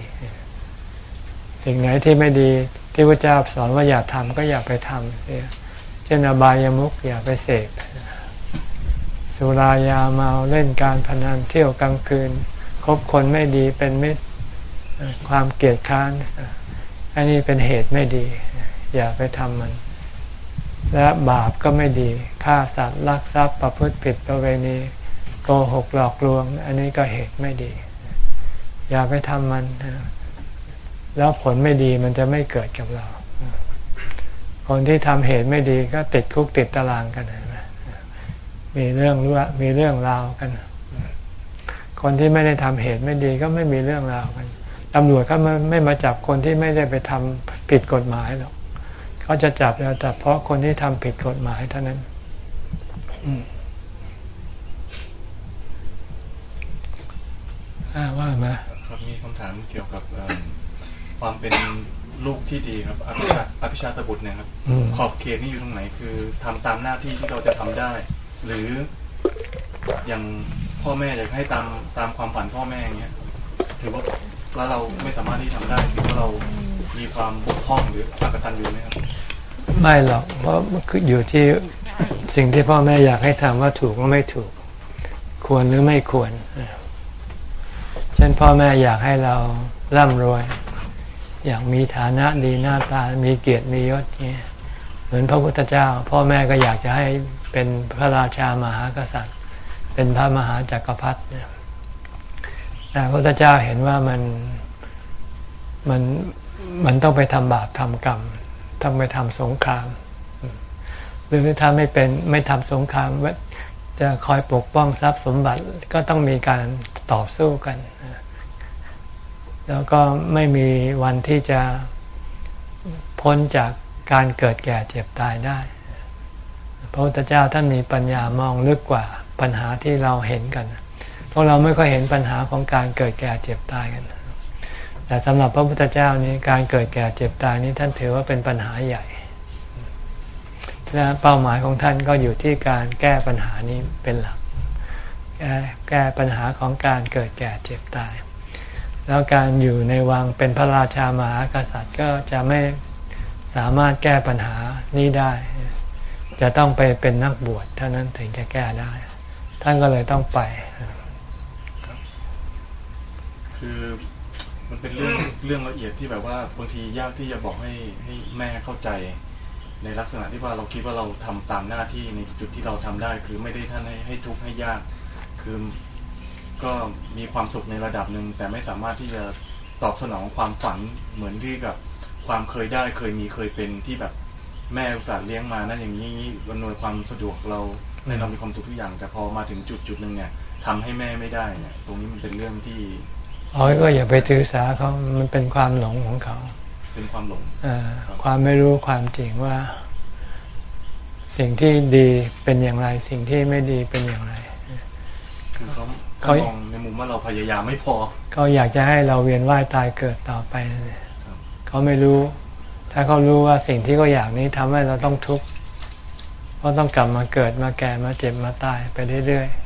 สิ่งไหนที่ไม่ดีที่พระเจ้าสอนว่าอย่าทำก็อย่าไปทำเช่นอบายามุขอย่าไปเสพสุรายาเมาเล่นการพนันเที่ยวกลางคืนคบคนไม่ดีเป็นมิตร ความเกลียดค้าน อันนี้เป็นเหตุไม่ดี อย่าไปทำมัน และบาปก็ไม่ดีฆ่าสัตว์ลักทรัพย์ประพฤติผิดประเวณีโกหกหลอกลวง อันนี้ก็เหตุไม่ดี อย่าไปทำมัน แล้วผลไม่ดีมันจะไม่เกิดกับเรา คนที่ทำเหตุไม่ดีก็ติดคุกติดตารางกันมีเรื่องรู้มีเรื่องราวกัน คนที่ไม่ได้ทำเหตุไม่ดีก็ไม่มีเรื่องราวกัน ตำรวจเขาไม่มาจับคนที่ไม่ได้ไปทำผิดกฎหมายหรอกเขาจะจับแล้วแต่เพราะคนที่ทำผิดกฎหมายเท่านั้นว่ามาครับมีคำถามเกี่ยวกับความเป็นลูกที่ดีครับอภิชาอภิชาตบุตรเนี่ยครับขอบเขตนี่อยู่ตรงไหน คือทำตามหน้าที่ที่เราจะทำได้ หรืออย่างพ่อแม่อยากให้ตามตามความฝันพ่อแม่อย่างเงี้ยถือว่า แล้วเราไม่สามารถที่ทำได้ถือว่าเรามีความบกพร่องหรืออกตันอยู่ไหมครับ ไม่หรอกเพราะคืออยู่ที่สิ่งที่พ่อแม่อยากให้ทำว่าถูกหรือไม่ถูก ควรหรือไม่ควร เช่นพ่อแม่อยากให้เราร่ำรวย อยากมีฐานะดีหน้าตา มีเกียรติมียศเนี่ยเหมือนพระพุทธเจ้า พ่อแม่ก็อยากจะให้เป็นพระราชามหากษัตริย์ เป็นพระมหาจักรพรรดิเนี่ย แต่พระพุทธเจ้าเห็นว่ามันมันมันต้องไปทำบาปทำกรรมต้องไปทำสงคราม หรือถ้าไม่เป็นไม่ทำสงครามจะคอยปกป้องทรัพย์สมบัติก็ต้องมีการต่อสู้กัน แล้วก็ไม่มีวันที่จะพ้นจากการเกิดแก่เจ็บตายได้ พระพุทธเจ้าท่านมีปัญญามองลึกกว่าปัญหาที่เราเห็นกัน พราะเราไม่ค่อยเห็นปัญหาของการเกิดแก่เจ็บตายกัน แต่สำหรับพระพุทธเจ้านี้การเกิดแก่เจ็บตายนี้ท่านถือว่าเป็นปัญหาใหญ่ และเป้าหมายของท่านก็อยู่ที่การแก้ปัญหานี้เป็นหลัก แก้แก้ปัญหาของการเกิดแก่เจ็บตาย แล้วการอยู่ในวังเป็นพระราชามหากษัตริย์ก็จะไม่สามารถแก้ปัญหานี้ได้ จะต้องไปเป็นนักบวชเท่านั้นถึงจะแก้ได้ ท่านก็เลยต้องไป คือมันเป็นเรื่องเรื่องละเอียดที่แบบว่าบางทียากที่จะบอกให้ให้แม่เข้าใจ ในลักษณะที่ว่าเราคิดว่าเราทำตามหน้าที่ในจุดที่เราทำได้ คือไม่ได้ท่านให้ให้ทุกข์ให้ยาก คือก็มีความสุขในระดับหนึ่งแต่ไม่สามารถที่จะตอบสนองความฝันเหมือนที่กับความเคยได้เคยมีเคยเป็นที่แบบแม่อุตส่าห์เลี้ยงมานั่นอย่างนี้อำนวยความสะดวกเราในเรามีความสุขทุกอย่าง แต่พอมาถึงจุดจุดหนึ่งเนี่ยทำให้แม่ไม่ได้เนี่ย ตรงนี้มันเป็นเรื่องที่ อ๋อก็อย่าไปถือสาเขามันเป็นความหลงของเขาเป็นความหลงอความไม่รู้ความจริงว่า สิ่งที่ดีเป็นอย่างไร สิ่งที่ไม่ดีเป็นอย่างไร คือเขาเขามองในมุมว่าเราพยายามไม่พอเขาอยากจะให้เราเวียนว่ายตายเกิดต่อไปเขาไม่รู้ ถ้าเขารู้ว่าสิ่งที่เขาอยากนี้ทำให้เราต้องทุกข์เพราะต้องกลับมาเกิดมาแก่มาเจ็บมาตายไปเรื่อยๆ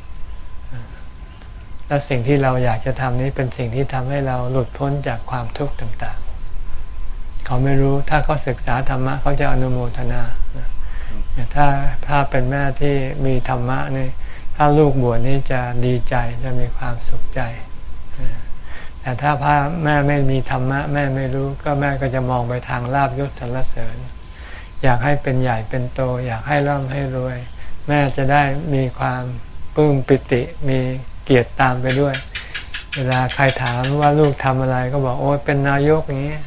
และสิ่งที่เราอยากจะทำนี้เป็นสิ่งที่ทำให้เราหลุดพ้นจากความทุกข์ต่างๆ เขาไม่รู้ถ้าเขาศึกษาธรรมะเขาจะอนุโมทนาถ้าถ้าเป็นแม่ที่มีธรรมะนี่ถ้าลูกบวชนี่จะดีใจจะมีความสุขใจแต่ถ้าพ่อแม่ไม่มีธรรมะ แม่ไม่รู้ก็แม่ก็จะมองไปทางลาบยศสรรเสริญ อยากให้เป็นใหญ่เป็นโต อยากให้ร่ำให้รวย แม่จะได้มีความปลื้มปิติมี กียรติตามไปด้วย เวลาใครถามว่าลูกทำอะไรก็บอกโอ้เป็นนายกอย่างนี้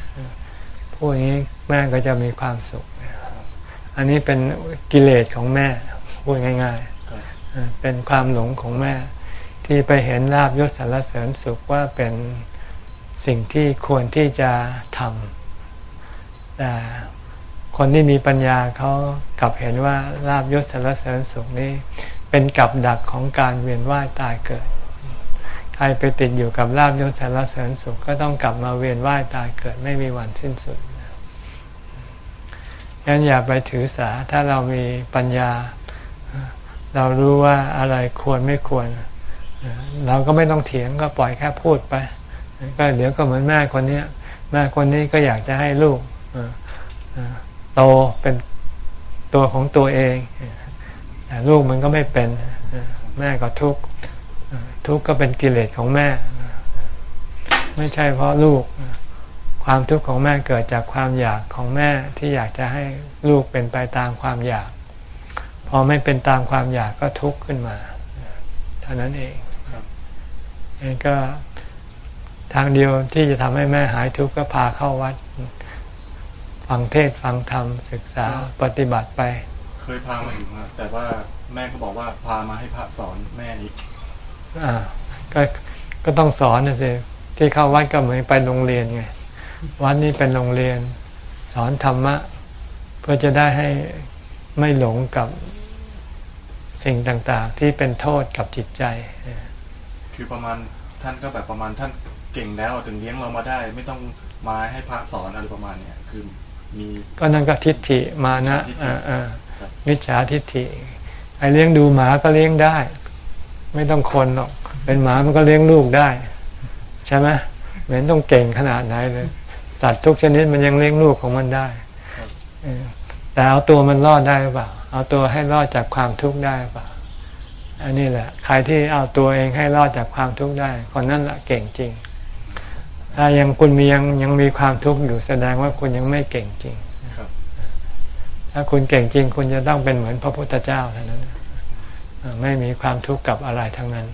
พูดอย่างนี้แม่ก็จะมีความสุข อันนี้เป็นกิเลสของแม่พูดง่าย ๆ เป็นความหลงของแม่ ที่ไปเห็นลาบยศสารเสริญสุขว่าเป็นสิ่งที่ควรที่จะทำแต่คนที่มีปัญญาเขากลับเห็นว่าลาบยศสารเสริญสุขนี้ เป็นกับดักของการเวียนว่ายตายเกิด ใครไปติดอยู่กับลาบยศสารเสริญสุขก็ต้องกลับมาเวียนว่ายตายเกิดไม่มีวันสิ้นสุดงั้นอย่าไปถือสาถ้าเรามีปัญญา เรารู้ว่าอะไรควรไม่ควร เราก็ไม่ต้องเถียงก็ปล่อยแค่พูดไป ก็เดี๋ยวก็เหมือนแม่คนนี้แม่คนนี้ก็อยากจะให้ลูกโตเป็นตัวของตัวเอง ลูกมันก็ไม่เป็นแม่ก็ทุกข์ทุกข์ก็เป็นกิเลสของแม่ ไม่ใช่เพราะลูกความทุกข์ของแม่เกิดจากความอยากของแม่ที่อยากจะให้ลูกเป็นไปตามความอยาก พอไม่เป็นตามความอยากก็ทุกข์ขึ้นมาเท่านั้นเองเองก็ทางเดียวที่จะทำให้แม่หายทุกข์ก็พาเข้าวัด ฟังเทศฟังธรรมศึกษาปฏิบัติไป เคยพามาอยู่ครับแต่ว่าแม่ก็บอกว่าพามาให้พระสอนแม่อีกอ่าก็ก็ต้องสอนนะสิที่เข้าวัดก็เหมือนไปโรงเรียนไงวัดนี้เป็นโรงเรียน สอนธรรมะ เพื่อจะได้ให้ไม่หลงกับสิ่งต่างๆ ที่เป็นโทษกับจิตใจ คือประมาณท่านก็แบบประมาณท่านเก่งแล้วถึงเลี้ยงเรามาได้ ไม่ต้องมาให้พระสอนอะไรประมาณเนี้ยคือมีก็นั่นก็ทิฏฐิมานะทิฏฐิอ่าอ่า มิจฉาทิฏฐิไอเลี้ยงดูหมาก็เลี้ยงได้ ไม่ต้องคนหรอกเป็นหมามันก็เลี้ยงลูกได้ ใช่ไหมเหมือนต้องเก่งขนาดไหนเลยสัตว์ทุกชนิดมันยังเลี้ยงลูกของมันได้แต่เอาตัวมันรอดได้หรือเปล่า เอาตัวให้รอดจากความทุกข์ได้หรือเปล่า อันนี้แหละ ใครที่เอาตัวเองให้รอดจากความทุกข์ได้ คนนั้นแหละเก่งจริง ถ้ายังคุณมียังยังมีความทุกข์อยู่แสดงว่าคุณยังไม่เก่งจริง ถ้าคุณเก่งจริงคุณจะต้องเป็นเหมือนพระพุทธเจ้าเท่านั้นไม่มีความทุกข์กับอะไรทั้งนั้น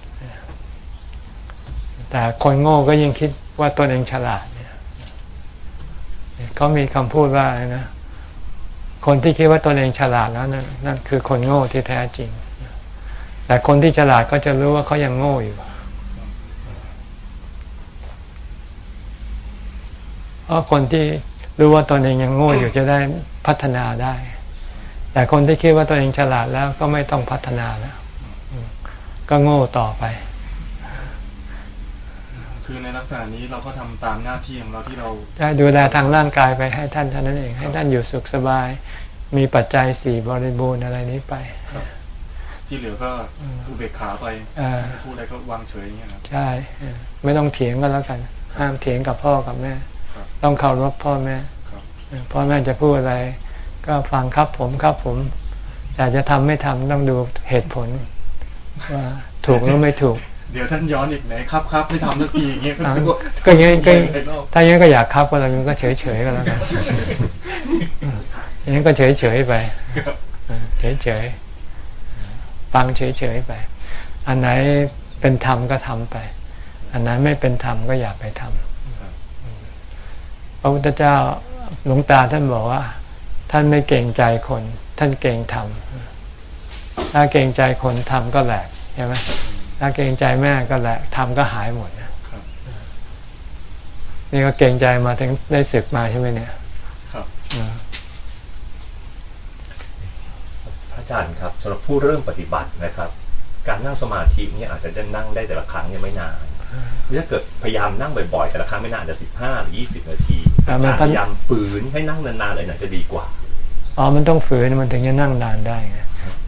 แต่คนโง่ก็ยิ่งคิดว่าตนเองฉลาดเนี่ยเขามีคำพูดว่านะคนที่คิดว่าตนเองฉลาดแล้วนั่นนั่นคือคนโง่ที่แท้จริง แต่คนที่ฉลาดก็จะรู้ว่าเขายังโง่อยู่เพราะคนที่รู้ว่าตนเองยังโง่อยู่จะได้ พัฒนาได้ แต่คนที่คิดว่าตัวเองฉลาดแล้วก็ไม่ต้องพัฒนาแล้ว ก็โง่ต่อไป คือในลักษณะนี้เราก็ทำตามหน้าที่ของเราที่เราได้ดูแลทางร่างกายไปให้ท่านเท่านั้นเอง ให้ท่านอยู่สุขสบาย มีปัจจัยสี่บริบูรณ์อะไรนี้ไปที่เหลือก็อุเบกขาไปอ่าพูดอะไรก็วางเฉยอย่างเงี้ยครับใช่เออไม่ต้องเถียงกันแล้วกัน ห้ามเถียงกับพ่อกับแม่ครับต้องเคารพพ่อแม่ครับเออ พ่อแม่จะพูดอะไร ก็ฟังครับผมครับผม แต่จะทำไม่ทำต้องดูเหตุผล ว่าถูกหรือไม่ถูก เดี๋ยวท่านย้อนอีกไหนครับครับไม่ทำสักทีอย่างเงี้ยก็อ่านึกว่าก็อยังก็ไปรอบถ้าอย่างนั้นก็อยากครับก็แล้วกันก็เฉยเฉยๆก็แล้วกันอย่างนั้นก็เฉยเฉยๆไปเฉยเฉยๆฟังเฉยเฉยๆไป อันไหนเป็นธรรมก็ทำไป อันไหนไม่เป็นธรรมก็อย่าไปทำพระพุทธเจ้า หลวงตาท่านบอกว่า ท่านไม่เกรงใจคน ท่านเกรงธรรมถ้าเกรงใจคนทำก็แหลกใช่ไหมถ้าเกรงใจแม่ก็แหลกทำก็หายหมดนะครับนี่ก็เกรงใจมาถึงได้ศึกมาใช่ไหมเนี่ยครับอ่าพระอาจารย์ครับสำหรับผู้เริ่มปฏิบัตินะครับ การนั่งสมาธิเนี่ยอาจจะได้นั่งได้แต่ละครั้งเนี่ยไม่นาน ถ้าเกิดพยายามนั่งบ่อยๆแต่ละครั้งไม่นานจะสิบห้าหรือยี่สิบนาทีพยายามฝืนให้นั่งนานๆเลยน่าจะดีกว่าอ๋อมันต้องฝืนมันถึงจะนั่งนานได้ไง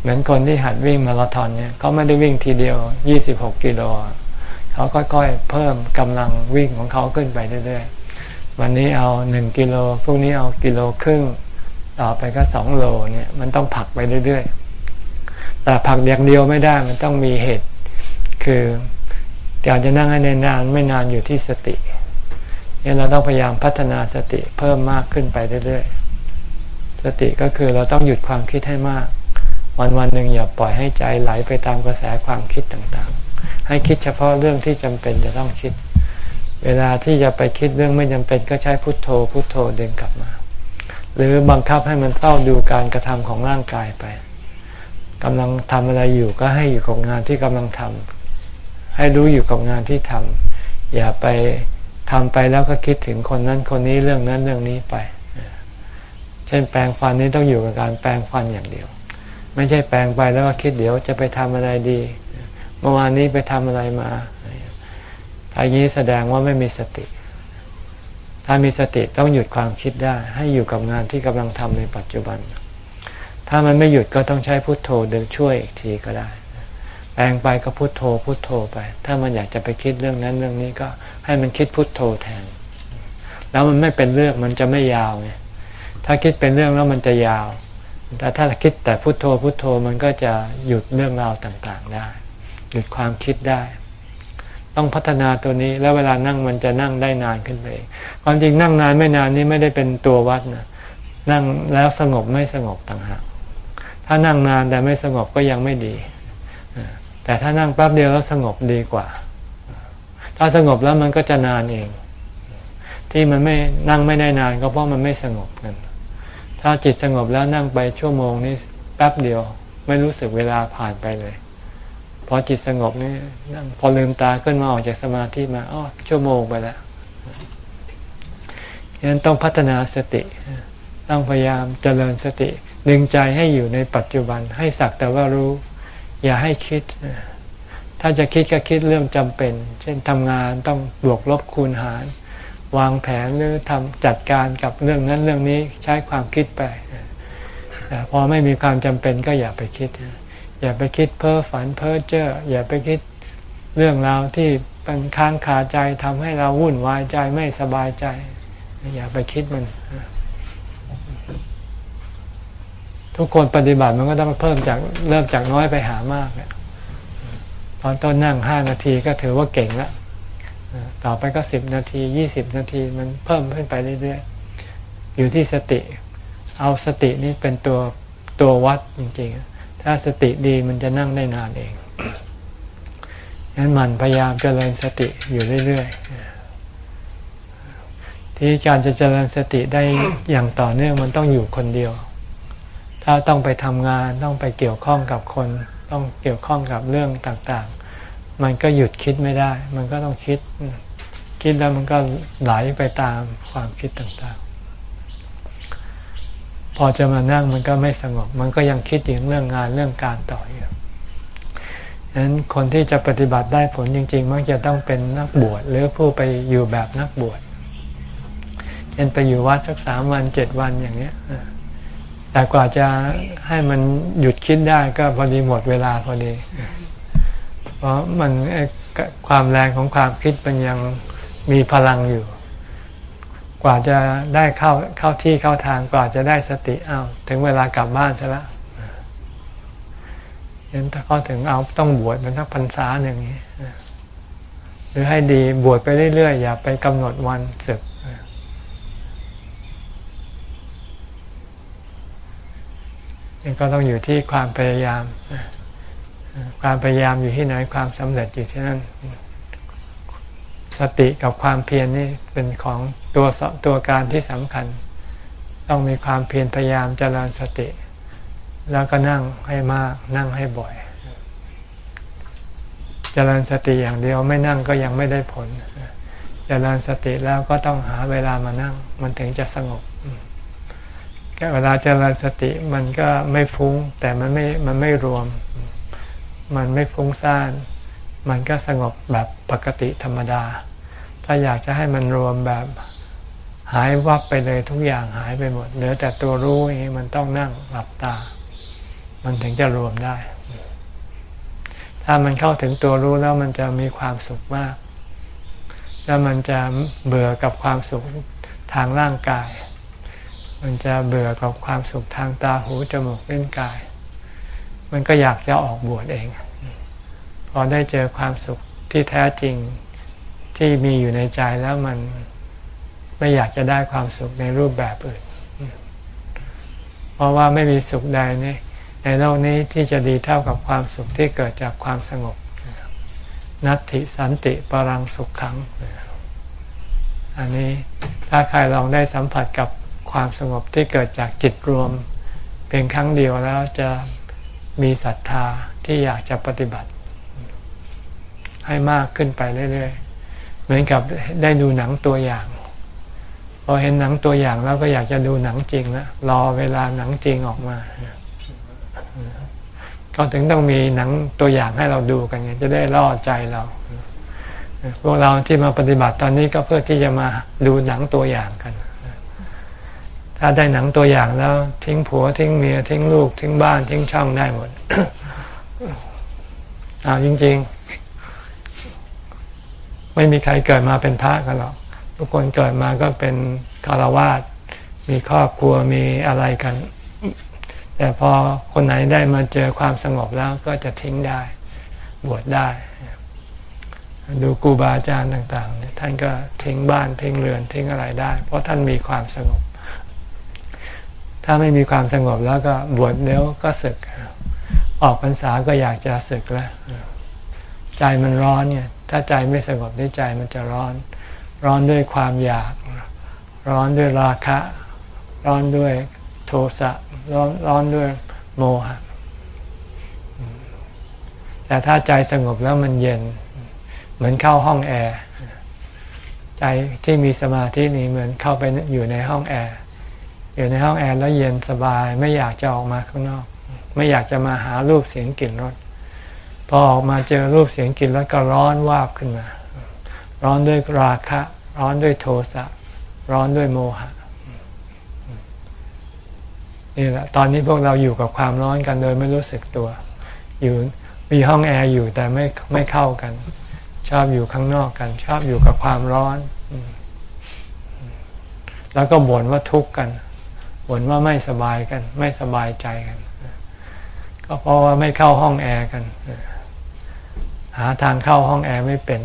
เหมือนคนที่หัดวิ่งมาราธอนเนี่ยเขาไม่ได้วิ่งทีเดียว26กิโลเขาค่อยๆเพิ่มกำลังวิ่งของเขาขึ้นไปเรื่อยๆวันนี้เอา1กิโลพรุ่งนี้เอากิโลครึ่งต่อไปก็2โลเนี่ยมันต้องผลักไปเรื่อยๆแต่ผลักอย่างเดียวไม่ได้มันต้องมีเหตุ คือ การจะนั่งให้นานไม่นานอยู่ที่สติเนี่ยเราต้องพยายามพัฒนาสติเพิ่มมากขึ้นไปเรื่อยๆ สติก็คือเราต้องหยุดความคิดให้มาก วันวันหนึ่งอย่าปล่อยให้ใจไหลไปตามกระแสความคิดต่างๆ ให้คิดเฉพาะเรื่องที่จำเป็นจะต้องคิด เวลาที่จะไปคิดเรื่องไม่จำเป็นก็ใช้พุทโธ พุทโธดึงกลับมา หรือบังคับให้มันเฝ้าดูการกระทำของร่างกายไปกำลังทำอะไรอยู่ก็ให้อยู่กับงานที่กำลังทำ ให้รู้อยู่กับงานที่ทำอย่าไปทำไปแล้วก็คิดถึงคนนั้นคนนี้เรื่องนั้นเรื่องนี้ไป เช่นแปรงฟันนี่ต้องอยู่กับการแปรงฟันอย่างเดียว ไม่ใช่แปรงไปแล้วก็คิดเดี๋ยวจะไปทำอะไรดี เมื่อวานนี้ไปทำอะไรมาอย่างนี้แสดงว่าไม่มีสติ ถ้ามีสติต้องหยุดความคิดได้ ให้อยู่กับงานที่กำลังทำในปัจจุบัน ถ้ามันไม่หยุดก็ต้องใช้พุทโธเดินช่วยอีกทีก็ได้ งไปก็พุโทโธพุโทโธไป ถ้ามันอยากจะไปคิดเรื่องนั้นเรื่องนี้ก็ให้มันคิดพุโทโธแทน แล้วมันไม่เป็นเรื่องมันจะไม่ยาวไงถ้าคิดเป็นเรื่องแล้วมันจะยาว แต่ถ้าคิดแต่พุโทโธพุโทโธมันก็จะหยุดเรื่องราวต่างๆได้ หยุดความคิดได้ ต้องพัฒนาตัวนี้แล้วเวลานั่งมันจะนั่งได้นานขึ้นไปความจริงนั่งนานไม่นานนี้ไม่ได้เป็นตัววัดนะนั่งแล้วสงบไม่สงบต่างหากถ้านั่งนานแต่ไม่สงบก็ยังไม่ดี แต่ถ้านั่งแป๊บเดียวแล้วสงบดีกว่า ถ้าสงบแล้วมันก็จะนานเอง ที่มันไม่นั่งไม่ได้นานก็เพราะมันไม่สงบกัน ถ้าจิตสงบแล้วนั่งไปชั่วโมงนี้แป๊บเดียว ไม่รู้สึกเวลาผ่านไปเลยพอจิตสงบนี่นั่งพอลืมตาขึ้นมาออกจากสมาธิมาอ๋อชั่วโมงไปแล้วฉะนั้นต้องพัฒนาสติ ต้องพยายามเจริญสติ ดึงใจให้อยู่ในปัจจุบันให้สักแต่ว่ารู้ อย่าให้คิด ถ้าจะคิดก็คิดเรื่องจำเป็น เช่นทำงานต้องบวกลบคูณหาร วางแผนหรือทำจัดการกับเรื่องนั้นเรื่องนี้ใช้ความคิดไปแต่พอไม่มีความจำเป็นก็อย่าไปคิด อย่าไปคิดเพ้อฝันเพ้อเจ้ออย่าไปคิดเรื่องราวที่เป็นค้างคาใจทำให้เราวุ่นวายใจไม่สบายใจ อย่าไปคิดมัน ทุกคนปฏิบัติมันก็ต้องเพิ่มจากเริ่มจากน้อยไปหามากเนี่ยตอนต้นนั่งห้านาทีก็ถือว่าเก่งแล้วต่อไปก็สิบนาทียี่สิบนาทีมันเพิ่มขึ้นไปเรื่อยๆ อยู่ที่สติ เอาสตินี่เป็นตัวตัววัดจริงๆ ถ้าสติดีมันจะนั่งได้นานเองงั้นมันพยายามเจริญสติอยู่เรื่อยๆ ที่การจะเจริญสติได้อย่างต่อเนื่องมันต้องอยู่คนเดียว ถ้าต้องไปทำงานต้องไปเกี่ยวข้องกับคน ต้องเกี่ยวข้องกับเรื่องต่างๆ มันก็หยุดคิดไม่ได้ มันก็ต้องคิด คิดแล้วมันก็ไหลไปตามความคิดต่างๆ พอจะมานั่งมันก็ไม่สงบ มันก็ยังคิดถึงเรื่องงานเรื่องการต่ออยู่ฉะนั้นคนที่จะปฏิบัติได้ผลจริง ๆ มักจะต้องเป็นนักบวชหรือผู้ไปอยู่แบบนักบวชเช่นไปอยู่วัดสักสามวันเจ็ดวันอย่างเนี้ย แต่กว่าจะให้มันหยุดคิดได้ก็พอดีหมดเวลาพอดี เพราะมันความแรงของความคิดมันยังมีพลังอยู่ กว่าจะได้เข้าเข้าที่เข้าทางกว่าจะได้สติเอาถึงเวลากลับบ้านซะแล้วยันถ้าเขาถึงเอาต้องบวชมันทักพรรษาหนึ่งนี้ หรือให้ดีบวชไปเรื่อยๆอย่าไปกำหนดวันศึกนี่ ก็ต้องอยู่ที่ความพยายาม ความพยายามอยู่ที่ไหนความสำเร็จอยู่ที่นั่น สติกับความเพียรนี่เป็นของตัวตัวการที่สำคัญ ต้องมีความเพียรพยายามเจริญสติ แล้วก็นั่งให้มากนั่งให้บ่อยเจริญสติอย่างเดียวไม่นั่งก็ยังไม่ได้ผลเจริญสติแล้วก็ต้องหาเวลามานั่ง มันถึงจะสงบ เวลาเจริญสติมันก็ไม่ฟุ้ง แต่มันไม่มันไม่รวม มันไม่ฟุ้งซ่าน มันก็สงบแบบปกติธรรมดา ถ้าอยากจะให้มันรวมแบบหายวับไปเลยทุกอย่างหายไปหมด เหลือแต่ตัวรู้อย่างนี้มันต้องนั่งหลับตา มันถึงจะรวมได้ ถ้ามันเข้าถึงตัวรู้แล้วมันจะมีความสุขมาก แล้วมันจะเบื่อกับความสุขทางร่างกาย มันจะเบื่อกับความสุขทางตาหูจมูกเล่นกาย มันก็อยากจะออกบวชเอง พอได้เจอความสุขที่แท้จริงที่มีอยู่ในใจแล้วมันไม่อยากจะได้ความสุขในรูปแบบอื่น เพราะว่าไม่มีสุขใดในในโลกนี้ที่จะดีเท่ากับความสุขที่เกิดจากความสงบ นัตติสันติปรังสุขขัง อันนี้ถ้าใครลองได้สัมผัสกับ ความสงบที่เกิดจากจิตรวม เพียงครั้งเดียวแล้วจะมีศรัทธาที่อยากจะปฏิบัติ ให้มากขึ้นไปเรื่อยๆ เหมือนกับได้ดูหนังตัวอย่างพอเห็นหนังตัวอย่างแล้วก็อยากจะดูหนังจริงแล้วรอเวลาหนังจริงออกมาก็ถึงต้องมีหนังตัวอย่างให้เราดูกันไงจะได้ล่อใจเราพวกเราที่มาปฏิบัติตอนนี้ก็เพื่อที่จะมาดูหนังตัวอย่างกัน ถ้าได้หนังตัวอย่างแล้ว ทิ้งผัวทิ้งเมียทิ้งลูก ทิ้งบ้านทิ้งช่องได้หมดเอาจริง ๆ ไม่มีใครเกิดมาเป็นพระกันหรอก ทุกคนเกิดมาก็เป็นคารวาสมีครอบครัวมีอะไรกัน แต่พอคนไหนได้มาเจอความสงบแล้วก็จะทิ้งได้ บวชได้ ดูครูบาอาจารย์ต่าง ๆ ท่านก็ทิ้งบ้านทิ้งเรือนทิ้งอะไรได้ เพราะท่านมีความสงบ ถ้าไม่มีความสงบแล้วก็บวชเดี๋ยวก็ศึก ออกพรรษาก็อยากจะศึกแล้ว ใจมันร้อนเนี่ย ถ้าใจไม่สงบนี่ใจมันจะร้อน ร้อนด้วยความอยาก ร้อนด้วยราคะ ร้อนด้วยโทสะ ร้อนร้อนด้วยโมหะ แต่ถ้าใจสงบแล้วมันเย็น เหมือนเข้าห้องแอร์ ใจที่มีสมาธินี่เหมือนเข้าไปอยู่ในห้องแอร์ อยู่ในห้องแอร์แล้วเย็นสบาย ไม่อยากจะออกมาข้างนอก ไม่อยากจะมาหารูปเสียงกลิ่นรสพอออกมาเจอรูปเสียงกลิ่นรสก็ร้อนวาบขึ้นมา ร้อนด้วยราคะ ร้อนด้วยโทสะร้อนด้วยโมหะนี่แหละตอนนี้พวกเราอยู่กับความร้อนกันโดยไม่รู้สึกตัว อยู่มีห้องแอร์อยู่แต่ไม่ไม่เข้ากัน ชอบอยู่ข้างนอกกัน ชอบอยู่กับความร้อน แล้วก็บ่นว่าทุกข์กัน บ่นว่าไม่สบายกัน ไม่สบายใจกัน ก็เพราะว่าไม่เข้าห้องแอร์กัน หาทางเข้าห้องแอร์ไม่เป็น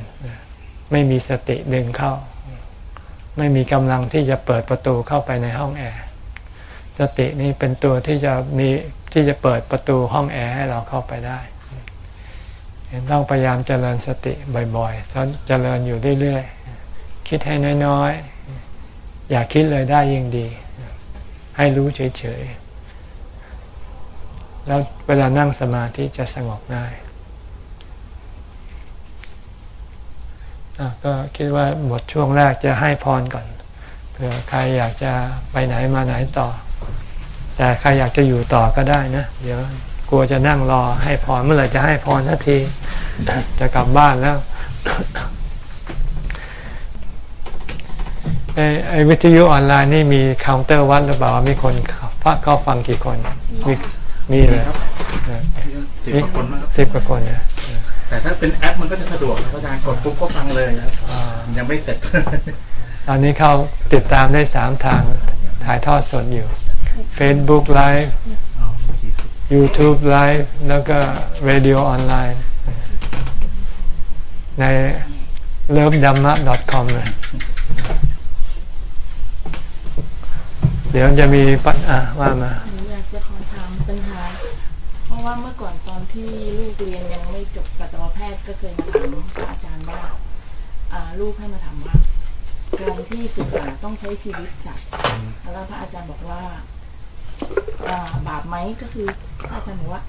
ไม่มีสติดึงเข้า ไม่มีกำลังที่จะเปิดประตูเข้าไปในห้องแอร์สตินี่เป็นตัวที่จะมีที่จะเปิดประตูห้องแอร์ให้เราเข้าไปได้ต้องพยายามเจริญสติบ่อยๆเจริญอยู่เรื่อยๆ คิดให้น้อยๆ อย่าคิดเลยได้ยิ่งดี ให้รู้เฉยๆ แล้วเวลานั่งสมาธิจะสงบง่ายก็คิดว่าบทช่วงแรกจะให้พรก่อนเผื่อใครอยากจะไปไหนมาไหนต่อ แต่ใครอยากจะอยู่ต่อก็ได้นะ เดี๋ยวกลัวจะนั่งรอให้พรเมื่อไหร่จะให้พรทันที จะกลับบ้านแล้ว ไอ้ไอ้วิทยุออนไลน์นี่มีเคาน์เตอร์วัดหรือเปล่าว่ามีคนฟังเข้าฟังกี่คนมีมีเลยสิบกว่าคนมั้งครับสิบกว่าคนเนี่ยแต่ถ้าเป็นแอปมันก็จะสะดวกนะอาจารย์กดปุ๊บก็ฟังเลยนะครับอ่ายังไม่เสร็จ ตอนนี้เข้าติดตามได้สามทางถ่ายทอดสดอยู่ Facebook Live YouTube Live แล้วก็ Radio Online ใน lovedhamma.com เลย เดี๋ยวจะมีปัญอะว่ามาหนูอยากจะขอถามปัญหา เพราะว่าเมื่อก่อนตอนที่ลูกเรียนยังไม่จบสัตวแพทย์ก็เคยมาถามพระอาจารย์ว่าอ่าลูกให้มาถามว่าการที่ศึกษาต้องใช้ชีวิตจัดแล้วพระอาจารย์บอกว่าอ่าบาปไหมก็คือพระอาจารย์บอกว่า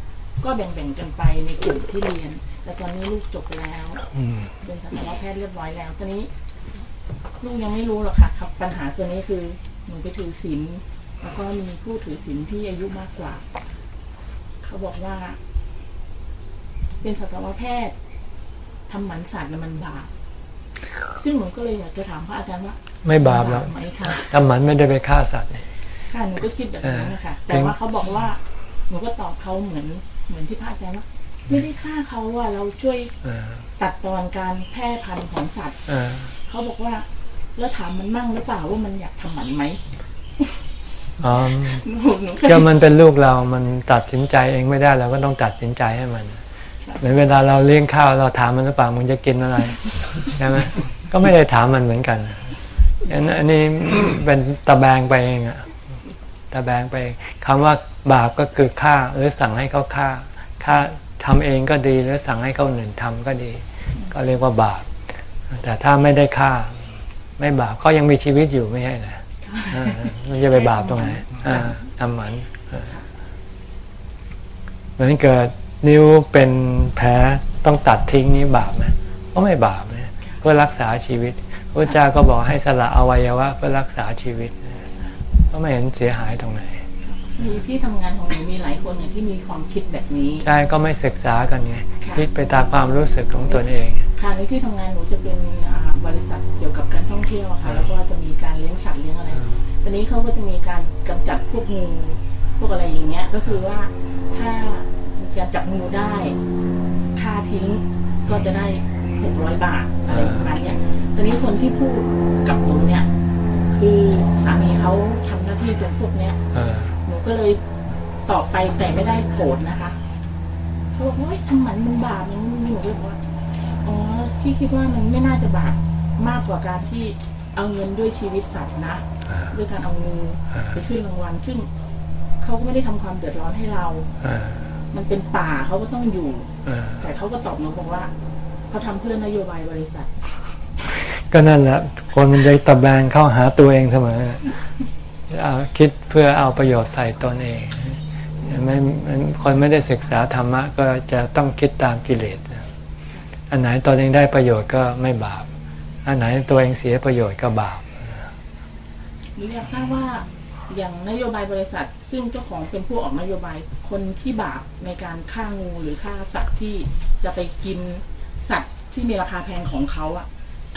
ก็แบ่งๆกันไปในกลุ่มที่เรียน แต่ตอนนี้ลูกจบแล้วอืมเป็นสัตวแพทย์เรียบร้อยแล้วตอนนี้ ลูกยังไม่รู้หรอกค่ะครับปัญหาตัวนี้คือ หนูไปถือศีลแล้วก็มีผู้ถือศีลที่อายุมากกว่า เขาบอกว่า เป็นสัตวแพทย์ทำหมันสัตว์น่ะมันบาปซึ่งหนูก็เลยอยากจะถามพระอาจารย์ว่า ไม่บาปแล้วไหมคะทำหมันไม่ได้ไปฆ่าสัตว์นี่ค่ะหนูก็คิดแบบนั้นนะคะเออแต่ว่าเขาบอกว่าหนูก็ตอบเขาเหมือนเหมือนที่พระอาจารย์ว่าไม่ได้ฆ่าเขาว่าเราช่วยเออตัดตอนการแพร่พันธุ์ของสัตว์เออเขาบอกว่า แล้วถามมันมั่งหรือเปล่าว่ามันอยากทำหมันไหมอ๋อหนูหนูก็มันเป็นลูกเรา มันตัดสินใจเองไม่ได้เราก็ต้องตัดสินใจให้มันเหมือนเวลาเราเลี้ยงข้าวเราถามมันหรือเปล่ามึงจะกินอะไรใช่ไหมก็ไม่ได้ถามมันเหมือนกันอันอันนี้เป็นตะแบงไปเองอะตะแบงไปเองคำว่าบาปก็คือฆ่าหรือสั่งให้เขาฆ่าฆ่าทำเองก็ดีหรือสั่งให้เขาหนึ่งทำก็ดี ก็เรียกว่าบาปแต่ถ้าไม่ได้ฆ่า ไม่บาปเขายังมีชีวิตอยู่ไม่ใช่เหรออ่ามันจะไปบาปตรงไหนทำหมันอ่าเหมือนเกิดนิ้วเป็นแผลต้องตัดทิ้งนี่บาปไหมก็ไม่บาปนะเพื่อรักษาชีวิตพระเจ้าก็บอกให้สละอวัยวะเพื่อรักษาชีวิต ก็ไม่เห็นเสียหายตรงไหน มีที่ทำงานของหนูมีหลายคนอย่างที่มีความคิดแบบนี้ ใช่ก็ไม่ศึกษากันไงค่ะคิดไปตามความรู้สึกของตนเองค่ะในที่ทำงานหนูจะเป็นอ่าบริษัทเกี่ยวกับการท่องเที่ยวอะค่ะแล้วก็จะมีการเลี้ยงสัตว์เลี้ยงอะไรตอนนี้เขาก็จะมีการกำจัดพวกงูพวกอะไรอย่างเงี้ยก็คือว่าถ้ามีการจับงูได้ฆ่าทิ้งก็จะได้หกร้อยบาทอะไรประมาณเนี้ยตอนนี้คนที่พูดกับหนูเนี่ย คือสามีเขาทำหน้าที่ตรงพวกเนี้ยเออหนู ก็เลยตอบไปแต่ไม่ได้โกรธนะคะเขาบอกว่าเฮ้ยทำหมันมึงบาปอย่างนี้หนูก็เลยบอกว่าอ๋อพี่คิดว่ามันไม่น่าจะบาปมากกว่าการที่เอาเงินด้วยชีวิตสัตว์นะอ่าด้วยการเอาเงินไปขึ้นรางวัลซึ่งเขาก็ไม่ได้ทำความเดือดร้อนให้เราอ่ามันเป็นป่าเขาก็ต้องอยู่อ่าแต่เขาก็ตอบหนูบอกว่าเขาทำเพื่อนโยบายบริษัท ก็นั่นแหละคนมันจะตะแบงเข้าหาตัวเองเสมอเอา คิดเพื่อเอาประโยชน์ใส่ตนเองไม่คนไม่ได้ศึกษาธรรมะก็จะต้องคิดตามกิเลสอันไหนตนเองได้ประโยชน์ก็ไม่บาป อันไหนตัวเองเสียประโยชน์ก็บาปหนูอยากทราบว่าอย่างนโยบายบริษัท ซึ่งเจ้าของเป็นผู้ออกนโยบายคนที่บาปในการฆ่างูหรือฆ่าสัตว์ที่จะไปกินสัตว์ที่มีราคาแพงของเขาอะ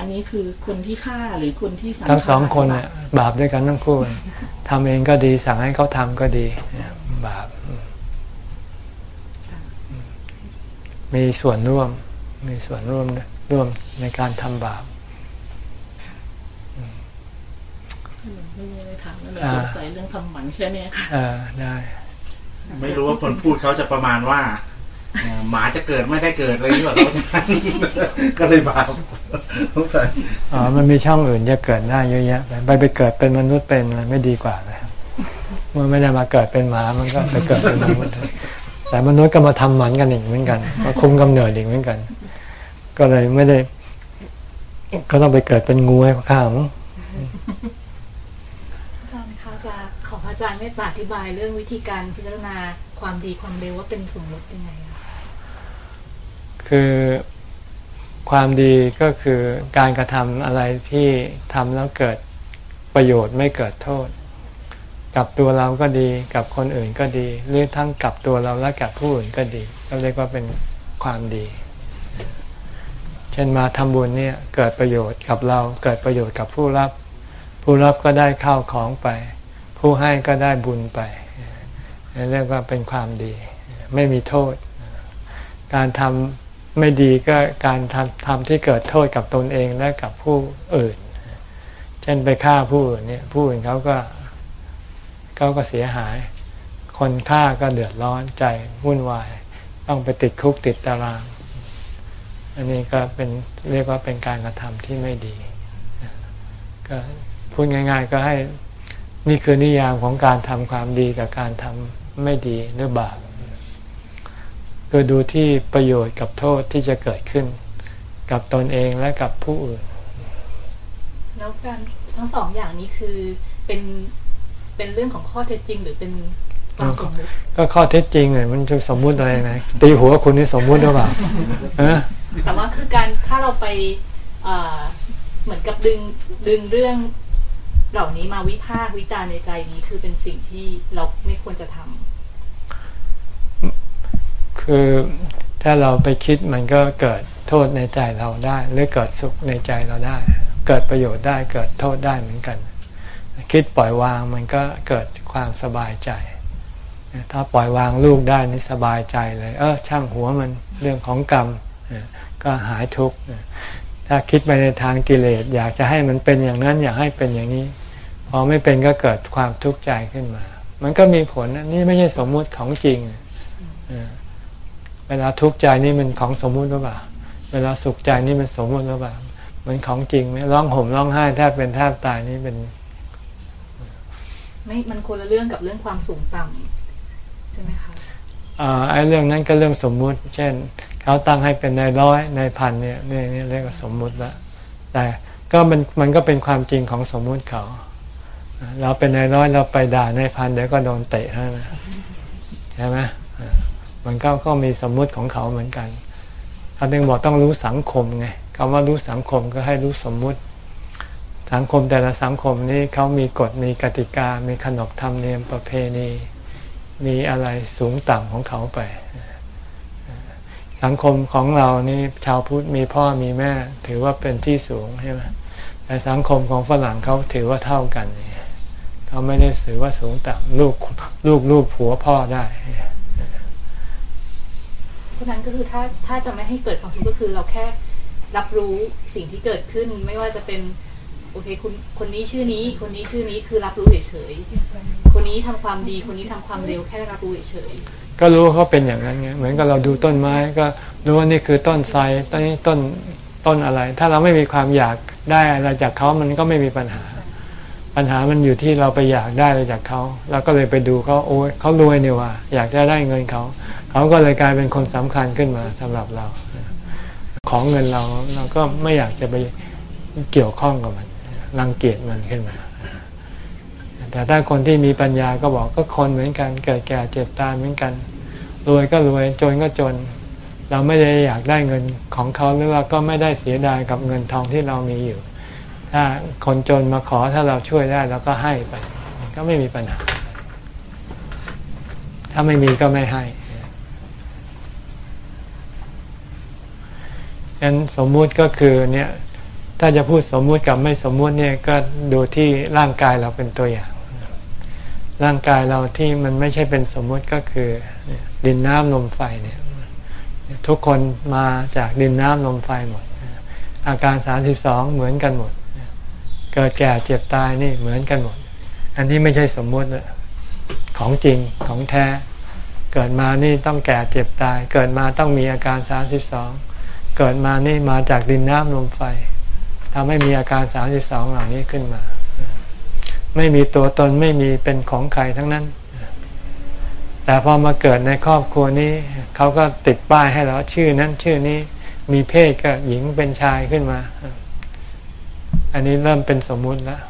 อันนี้คือคนที่ฆ่าหรือคนที่สั่งทั้งสองฆ่าคนเนี่ยบาปด้วยกันทั้งคู่ทำเองก็ดีสั่งให้เขาทำก็ดีบาป มีส่วนร่วม มีส่วนร่วมร่วมในการทำบาปหนูไม่มีอะไรถามแล้วหนูอ่าสงสัยเรื่องทำหมันแค่เนี้ยค่ะเออได้ ไม่รู้ว่าคนพูดเขาจะประมาณว่าเอ่อ หมาจะเกิดไม่ได้เกิดอะไรนี่หรอเพราะฉะนั้นก็เลยบาปสงสัยอ๋อมันมีช่องอื่นจะเกิดได้เยอะแยะไปไปไปเกิดเป็นมนุษย์เป็นอะไรไม่ดีกว่าเลยเมื่อไม่ได้มาเกิดเป็นหมามันก็ไปเกิดเป็นมนุษย์แต่มนุษย์ก็มาทำหมันกันอีกเหมือนกันมาคุมกำเนิดอีกเหมือนกัน ก็เลยไม่ได้ ก็ต้องไปเกิดเป็นงูให้เขาข้ามอาจารย์คะจะขอพระอาจารย์เมตตาอธิบายเรื่องวิธีการพิจารณาความดีความเลวว่าเป็นสมมติยังไงอะ คือความดีก็คือการกระทำอะไรที่ทำแล้วเกิดประโยชน์ไม่เกิดโทษ กับตัวเราก็ดีกับคนอื่นก็ดี หรือทั้งกับตัวเราและกับผู้อื่นก็ดีก็เรียกว่าเป็นความดี เช่นมาทำบุญเนี่ยเกิดประโยชน์กับเราเกิดประโยชน์กับผู้รับ ผู้รับก็ได้ข้าวของไป ผู้ให้ก็ได้บุญไปเรียกว่าเป็นความดี ไม่มีโทษ การทำ ไม่ดีก็การทำทำที่เกิดโทษกับตนเองและกับผู้อื่น เช่นไปฆ่าผู้อื่นเนี่ยผู้อื่นเขาก็เขาก็เสียหาย คนฆ่าก็เดือดร้อนใจวุ่นวาย ต้องไปติดคุกติดตาราง อันนี้ก็เป็นเรียกว่าเป็นการกระทำที่ไม่ดี ก็พูดง่าย ๆ ก็ให้นี่คือนิยามของการทำความดีกับการทำไม่ดีหรือบาป คือดูที่ประโยชน์กับโทษที่จะเกิดขึ้น กับตนเองและกับผู้อื่น แล้วการทั้งสองอย่างนี้คือเป็นเป็นเรื่องของข้อเท็จจริงหรือเป็นความสมมติก็ข้อเท็จจริงเลยมันจะสมมุติอะไรนะตีหัวคุณนี่สมมุติหรือเปล่าฮะแต่ว่าคือการถ้าเราไปเอ่อเหมือนกับดึงดึงเรื่องเหล่านี้มาวิพากษ์วิจารณ์ในใจนี้คือเป็นสิ่งที่เราไม่ควรจะทำ คือถ้าเราไปคิดมันก็เกิดโทษในใจเราได้ หรือเกิดสุขในใจเราได้ เกิดประโยชน์ได้เกิดโทษได้เหมือนกัน คิดปล่อยวางมันก็เกิดความสบายใจ ถ้าปล่อยวางลูกได้นี่สบายใจเลย เออช่างหัวมันเรื่องของกรรมก็หายทุกข์ถ้าคิดไปในทางกิเลสอยากจะให้มันเป็นอย่างนั้นอยากให้เป็นอย่างนี้ พอไม่เป็นก็เกิดความทุกข์ใจขึ้นมา มันก็มีผลนี่ไม่ใช่สมมุติของจริงเออ เวลาทุกข์ใจนี่มันของสมมุติหรือเปล่า เวลาสุขใจนี่มันสมมุติหรือเปล่ามันของจริงไหมร้องห่มร้องไห้แทบเป็นแทบตายนี่เป็น ไม่ มันคนละเรื่องกับเรื่องความสูงต่ำใช่ไหมคะอ่าไอ้เรื่องนั้นก็เรื่องสมมุติ เช่น เขาตั้งให้เป็นนายร้อยนายพันเนี่ยนี่นี่เรียกว่าสมมุติละแต่ก็มันมันก็เป็นความจริงของสมมุติเขา เราเป็นนายร้อยเราไปด่านายพันเดี๋ยวก็โดนเตะฮะนะใช่ไหมอ่า มันก็ก็มีสมมุติของเขาเหมือนกันเขาถึงบอกต้องรู้สังคมไงคำว่ารู้สังคมก็ให้รู้สมมุติ สังคมแต่ละสังคมนี้เขามีกฎมีกติกา มีขนบธรรมเนียมประเพณี มีอะไรสูงต่ำของเขาไป สังคมของเรานี่ชาวพุทธมีพ่อมีแม่ ถือว่าเป็นที่สูงใช่ไหมแต่สังคมของฝรั่งเขาถือว่าเท่ากันเขาไม่ได้ถือว่าสูงต่ำลูกลูกลูกผัวพ่อได้ ฉะนั้นก็คือถ้าถ้าจะไม่ให้เกิดความทุกข์ก็คือเราแค่รับรู้สิ่งที่เกิดขึ้นไม่ว่าจะเป็นโอเคคุณคนนี้ชื่อนี้ คนนี้ชื่อนี้คือรับรู้เฉยๆคนนี้ทำความดี คนนี้ทำความเร็วแค่รับรู้เฉยๆก็รู้ว่าเขาเป็นอย่างนั้นไงเหมือนกับเราดูต้นไม้ก็รู้ว่านี่คือต้นไทรต้นนี้ต้นต้นอะไร ถ้าเราไม่มีความอยากได้อะไรจากเขามันก็ไม่มีปัญหา ปัญหามันอยู่ที่เราไปอยากได้อะไรจากเขาเราก็เลยไปดูเขาโอ้ยเขารวยเนี่ยว่ะอยากจะได้เงินเขา เขาก็เลยกลายเป็นคนสำคัญขึ้นมาสำหรับเรา ของเงินเราเราก็ไม่อยากจะไปเกี่ยวข้องกับมันรังเกียจมันขึ้นมา แต่ถ้าคนที่มีปัญญาก็บอกก็คนเหมือนกัน เกิดแก่เจ็บตายเหมือนกันรวยก็รวยจนก็จน เราไม่ได้อยากได้เงินของเขาหรือว่าก็ไม่ได้เสียดายกับเงินทองที่เรามีอยู่ ถ้าคนจนมาขอถ้าเราช่วยได้เราก็ให้ไป ก็ไม่มีปัญหา ถ้าไม่มีก็ไม่ให้ ฉะนั้นสมมุติก็คือเนี่ยถ้าจะพูดสมมุติกับไม่สมมุติเนี่ยก็ดูที่ร่างกายเราเป็นตัวอย่าง ร่างกายเราที่มันไม่ใช่เป็นสมมุติก็คือดินน้ำลมไฟเนี่ยทุกคนมาจากดินน้ำลมไฟหมด อาการ 32 เหมือนกันหมด เกิดแก่เจ็บตายนี่เหมือนกันหมด อันนี้ไม่ใช่สมมุติของจริงของแท้ เกิดมานี่ต้องแก่เจ็บตาย เกิดมาต้องมีอาการ 32 กิดมานี่มาจากดินน้ำลมไฟทำให้มีอาการ32เหล่านี้ขึ้นมา ไม่มีตัวตนไม่มีเป็นของใครทั้งนั้น แต่พอมาเกิดในครอบครัวนี้ เขาก็ติดป้ายให้เราชื่อนั้นชื่อนี้มีเพศก็หญิงเป็นชายขึ้นมา อันนี้เริ่มเป็นสมมุติแล้ว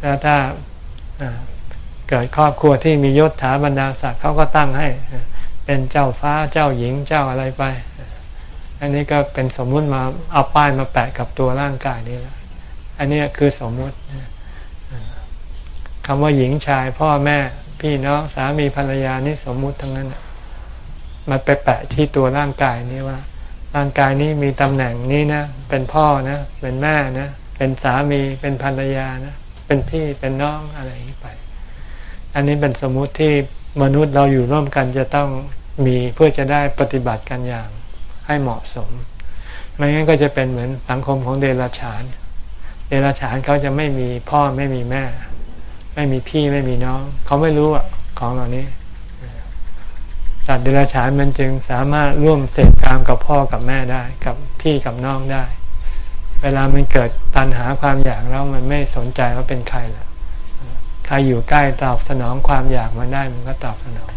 แล้วถ้าเกิดครอบครัวที่มียศถาบรรดาศักดิ์เขาก็ตั้งให้ เป็นเจ้าฟ้าเจ้าหญิงเจ้าอะไรไป อันนี้ก็เป็นสมมุติมาเอาป้ายมาแปะกับตัวร่างกายนี้แล้วอันนี้คือสมมุติคำว่าหญิงชายพ่อแม่พี่น้องสามีภรรยานี่สมมุติทั้งนั้นมาไปแปะที่ตัวร่างกายนี้ว่า ร่างกายนี้มีตำแหน่งนี้นะ เป็นพ่อนะ เป็นแม่นะ เป็นสามีเป็นภรรยานะ เป็นพี่เป็นน้องอะไรไป อันนี้เป็นสมมุติที่มนุษย์เราอยู่ร่วมกันจะต้อง มีเพื่อจะได้ปฏิบัติกันอย่างให้เหมาะสม ไม่งั้นก็จะเป็นเหมือนสังคมของเดรัจฉาน เดรัจฉานเขาจะไม่มีพ่อไม่มีแม่ ไม่มีพี่ไม่มีน้อง เขาไม่รู้อะของเหล่านี้สัตว์เดรัจฉานมันจึงสามารถร่วมเสพกามกับพ่อกับแม่ได้ กับพี่กับน้องได้ เวลามันเกิดตัณหาความอยากแล้วมันไม่สนใจว่าเป็นใครละใครอยู่ใกล้ตอบสนองความอยากมันได้มันก็ตอบสนอง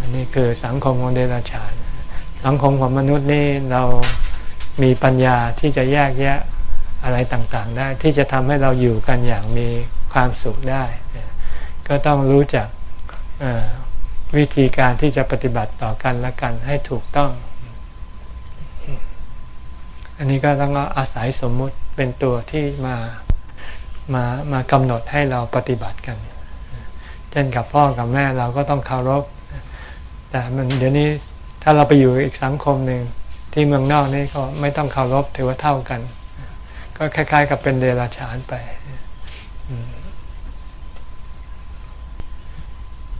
อันนี้คือสังคมของเดรัจฉาน สังคมของมนุษย์นี่เรามีปัญญาที่จะแยกแยะอะไรต่างๆ ได้ ที่จะทำให้เราอยู่กันอย่างมีความสุขได้ ก็ต้องรู้จักวิธีการที่จะปฏิบัติต่อกันและกันให้ถูกต้อง อันนี้ก็ต้องอาศัยสมมุติเป็นตัวที่มามามากำหนดให้เราปฏิบัติกัน เช่นกับพ่อกับแม่เราก็ต้องเคารพ แต่มันเดี๋ยวนี้ถ้าเราไปอยู่อีกสังคมหนึ่งที่เมืองนอกนี่ก็ไม่ต้องเคารพถือว่าเท่ากัน ก็คล้าย ๆ กับเป็นเดรัจฉานไป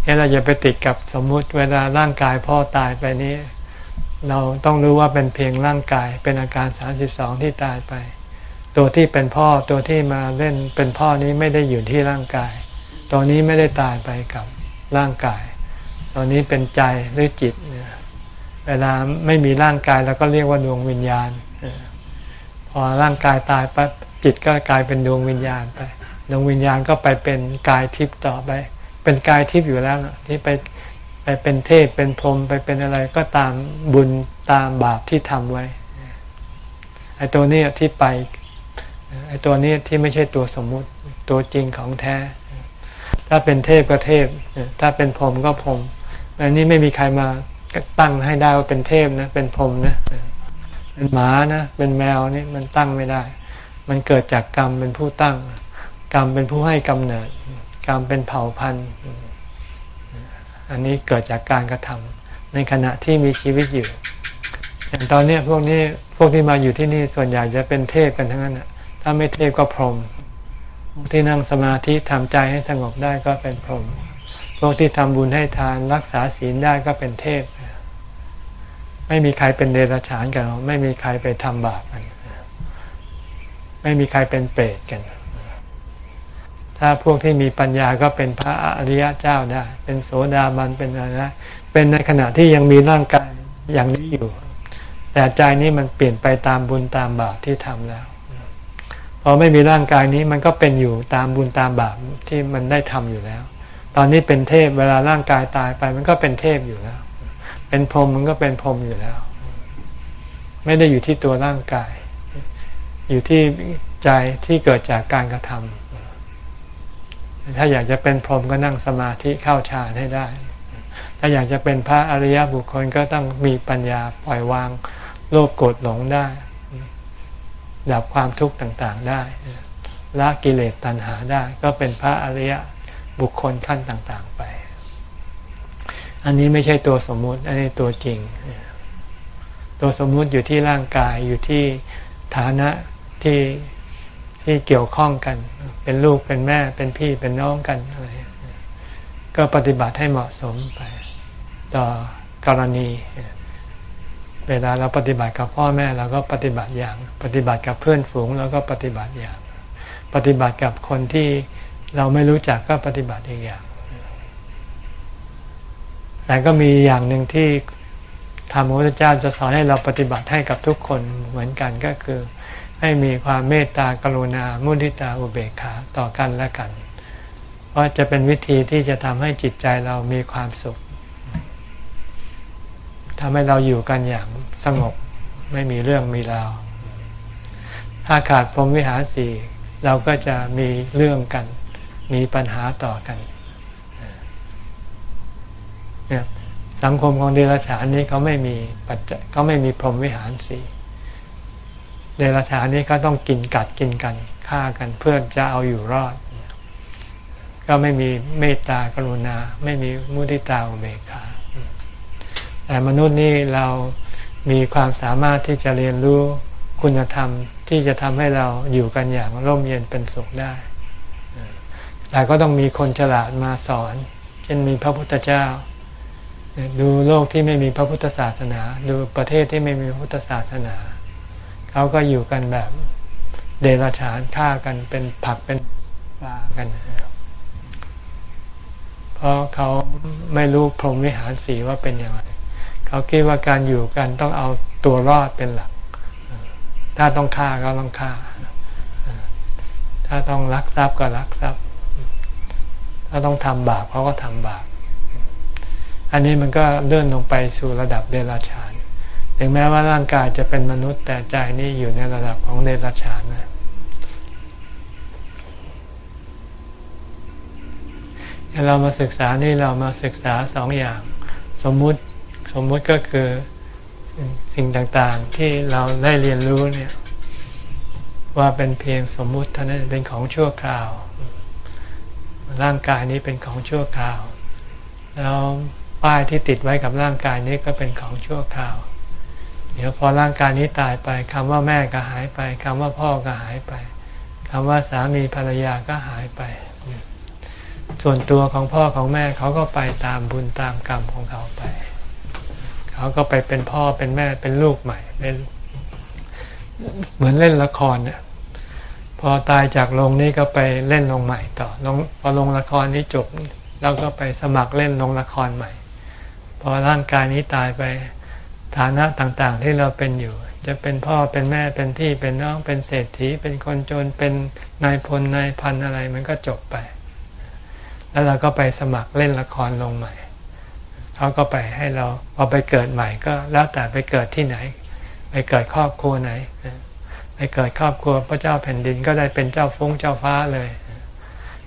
เเราอย่าไปติดกับสมมุติเวลาร่างกายพ่อตายไปนี้ เราต้องรู้ว่าเป็นเพียงร่างกาย เป็นอาการ 32 ที่ตายไป ตัวที่เป็นพ่อตัวที่มาเล่นเป็นพ่อนี้ไม่ได้อยู่ที่ร่างกาย ตัวนี้ไม่ได้ตายไปกับร่างกาย ตัวนี้เป็นใจหรือจิต เวลาไม่มีร่างกายเราก็เรียกว่าดวงวิญญาณ พอร่างกายตายปั๊บจิตก็กลายเป็นดวงวิญญาณไปดวงวิญญาณก็ไปเป็นกายทิพย์ต่อไป เป็นกายทิพย์อยู่แล้วนะที่ไปไปเป็นเทพเป็นพรหมไปเป็นอะไรก็ตามบุญตามบาปที่ทำไว้ไอ้ตัวนี้ที่ไปไอ้ตัวนี้ที่ไม่ใช่ตัวสมมุติตัวจริงของแท้ ถ้าเป็นเทพก็เทพ ถ้าเป็นพรหมก็พรหม อันนี้ไม่มีใครมาตั้งให้ได้ว่าเป็นเทพนะ เป็นพรหมนะเป็นหมานะ เป็นแมวนี่มันตั้งไม่ได้ มันเกิดจากกรรมเป็นผู้ตั้ง กรรมเป็นผู้ให้กำเนิด กรรมเป็นเผ่าพันธุ์ อันนี้เกิดจากการกระทำในขณะที่มีชีวิตอยู่ อย่างตอนนี้พวกนี้พวกที่มาอยู่ที่นี่ส่วนใหญ่จะเป็นเทพกันทั้งนั้นถ้าไม่เทพก็พรหมที่นั่งสมาธิทำใจให้สงบได้ก็เป็นพรหม พวกที่ทำบุญให้ทานรักษาศีลได้ก็เป็นเทพ ไม่มีใครเป็นเดรัจฉานกัน ไม่มีใครไปทำบาปกัน ไม่มีใครเป็นเปรตกัน ถ้าพวกที่มีปัญญาก็เป็นพระอริยะเจ้าได้ เป็นโสดาบันเป็นอะไรนะเป็นในขณะที่ยังมีร่างกายอย่างนี้อยู่ แต่ใจนี้มันเปลี่ยนไปตามบุญตามบาปที่ทำแล้วพอไม่มีร่างกายนี้มันก็เป็นอยู่ตามบุญตามบาปที่มันได้ทำอยู่แล้ว ตอนนี้เป็นเทพเวลาร่างกายตายไป มันก็เป็นเทพอยู่แล้ว เป็นพรหมมันก็เป็นพรหมอยู่แล้ว ไม่ได้อยู่ที่ตัวร่างกาย อยู่ที่ใจที่เกิดจากการกระทำถ้าอยากจะเป็นพรหมก็นั่งสมาธิเข้าฌานให้ได้ ถ้าอยากจะเป็นพระอริยบุคคลก็ต้องมีปัญญาปล่อยวางโลภโกรธหลงได้ดับความทุกข์ต่างๆได้ละกิเลสตัณหาได้ก็เป็นพระอริย บุคคลขั้นต่างๆไป อันนี้ไม่ใช่ตัวสมมุติ อันนี้ตัวจริง ตัวสมมุติอยู่ที่ร่างกายอยู่ที่ฐานะที่ที่เกี่ยวข้องกัน เป็นลูกเป็นแม่เป็นพี่เป็นน้องกันอะไรก็ปฏิบัติให้เหมาะสมไป ต่อกรณี เวลาเราปฏิบัติกับพ่อแม่เราก็ปฏิบัติอย่าง ปฏิบัติกับเพื่อนฝูงเราก็ปฏิบัติอย่าง ปฏิบัติกับคนที่ เราไม่รู้จักก็ปฏิบัติอีกอย่าง แต่ก็มีอย่างหนึ่งที่ธรรมพระพุทธเจ้าจะสอนให้เราปฏิบัติให้กับทุกคนเหมือนกันก็คือ ให้มีความเมตตากรุณา มุทิตาอุเบกขาต่อกันและกัน เพราะจะเป็นวิธีที่จะทำให้จิตใจเรามีความสุขทำให้เราอยู่กันอย่างสงบไม่มีเรื่องมีราวถ้าขาดพรหมวิหารสี่เราก็จะมีเรื่องกัน มีปัญหาต่อกันเนี่ยสังคมของเดรัจฉานนี้เขาไม่มีปัจจัยเขาไม่มีพรหมวิหารสี่เดรัจฉานนี้ก็ต้องกินกัดกินกันฆ่ากันเพื่อจะเอาอยู่รอด ก็ไม่มีเมตตากรุณา ไม่มีมุทิตาอุเบกขาแต่มนุษย์นี่เรามีความสามารถที่จะเรียนรู้คุณธรรมที่จะทำให้เราอยู่กันอย่างร่มเย็นเป็นสุขได้ แต่ก็ต้องมีคนฉลาดมาสอน เช่นมีพระพุทธเจ้า ดูโลกที่ไม่มีพระพุทธศาสนา ดูประเทศที่ไม่มีพุทธศาสนา เขาก็อยู่กันแบบเดรัจฉานฆ่ากันเป็นผักเป็นปลากัน เพราะเขาไม่รู้พรหมวิหารสีว่าเป็นอย่างไร เขาคิดว่าการอยู่กันต้องเอาตัวรอดเป็นหลัก ถ้าต้องฆ่าก็ต้องฆ่า ถ้าต้องรักทรัพย์ก็รักทรัพย์ ถ้าต้องทำบาปเขาก็ทำบาป อันนี้มันก็เลื่อนลงไปสู่ระดับเดรัจฉาน ถึงแม้ว่าร่างกายจะเป็นมนุษย์แต่ใจนี่อยู่ในระดับของเดรัจฉานนะเรามาศึกษานี่เรามาศึกษาสองอย่าง สมมุติสมมุติก็คือสิ่งต่างๆที่เราได้เรียนรู้เนี่ยว่าเป็นเพียงสมมุติเท่านั้นเป็นของชั่วคราว ร่างกายนี้เป็นของชั่วคราว แล้วป้ายที่ติดไว้กับร่างกายนี้ก็เป็นของชั่วคราว เดี๋ยวพอร่างกายนี้ตายไปคำว่าแม่ก็หายไปคำว่าพ่อก็หายไปคำว่าสามีภรรยาก็หายไป ส่วนตัวของพ่อของแม่เขาก็ไปตามบุญตามกรรมของเขาไป เขาก็ไปเป็นพ่อเป็นแม่เป็นลูกใหม่เป็นเหมือนเล่นละครเนี่ย พอตายจากโรงนี้ก็ไปเล่นโรงใหม่ต่อลงพอลงละครนี้จบเราก็ไปสมัครเล่นโรงละครใหม่ พอร่างกายนี้ตายไปฐานะต่างๆ ที่เราเป็นอยู่ จะเป็นพ่อเป็นแม่เป็นพี่เป็นน้องเป็นเศรษฐี เป็นคนจนเป็นนายพลนายพันอะไรมันก็จบไป แล้วเราก็ไปสมัครเล่นละครลงใหม่เขาก็ไปให้เราพอไปเกิดใหม่ก็แล้วแต่ไปเกิดที่ไหน ไปเกิดครอบครัวไหน ไปเกิดครอบครัวพระเจ้าแผ่นดินก็ได้เป็นเจ้าฟงเจ้าฟ้าเลย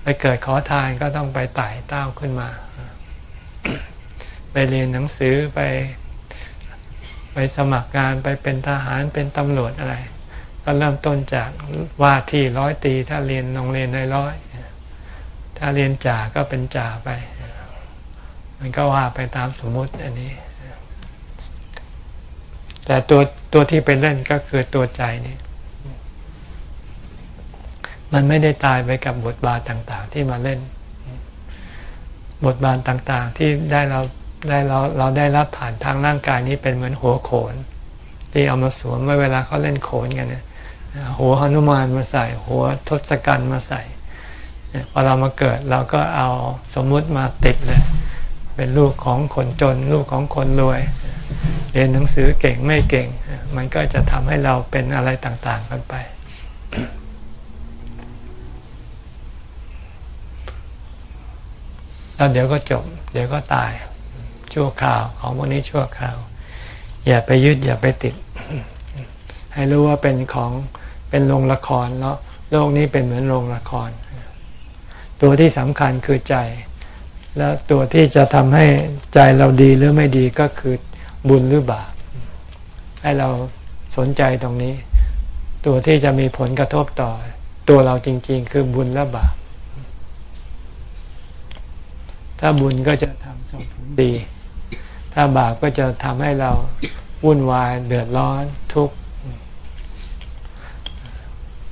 ไปเกิดขอทานก็ต้องไปไต่เต้าขึ้นมา ไปเรียนหนังสือไป ไปสมัครงานไปเป็นทหารเป็นตำรวจอะไร ก็เริ่มต้นจากว่าที่ร้อยตีถ้าเรียนโรงเรียนในร้อย ถ้าเรียนจ่าก็เป็นจ่าไป มันก็ว่าไปตามสมมุติอันนี้ แต่ตัวตัวที่ไปเล่นก็คือตัวใจนี่ มันไม่ได้ตายไปกับบทบาทต่างๆ ที่มาเล่น บทบาทต่างๆ ที่ได้เราได้เราเราได้รับผ่านทางร่างกายนี้เป็นเหมือนหัวโขน ที่เอามาสวมไว้เวลาเขาเล่นโขนกันเนี่ยหัวหนุมานมาใส่ หัวทศกัณฐ์มาใส่พอเรามาเกิดเราก็เอาสมมุติมาติดเลย เป็นลูกของคนจน ลูกของคนรวยเรียนหนังสือเก่งไม่เก่ง มันก็จะทำให้เราเป็นอะไรต่างๆกันไป แล้วเดี๋ยวก็จบ เดี๋ยวก็ตาย ชั่วคราวของพวกนี้ชั่วคราว อย่าไปยึดอย่าไปติด ให้รู้ว่าเป็นของเป็นโรงละครแล้วโลกนี้เป็นเหมือนโรงละคร ตัวที่สำคัญคือใจ แล้วตัวที่จะทำให้ใจเราดีหรือไม่ดีก็คือบุญหรือบาปให้เราสนใจตรงนี้ ตัวที่จะมีผลกระทบต่อ ตัวเราจริง ๆ คือบุญและบาป ถ้าบุญก็จะทำส่งผลดี ถ้าบาปก็จะทำให้เราวุ่นวายเดือดร้อนทุกข์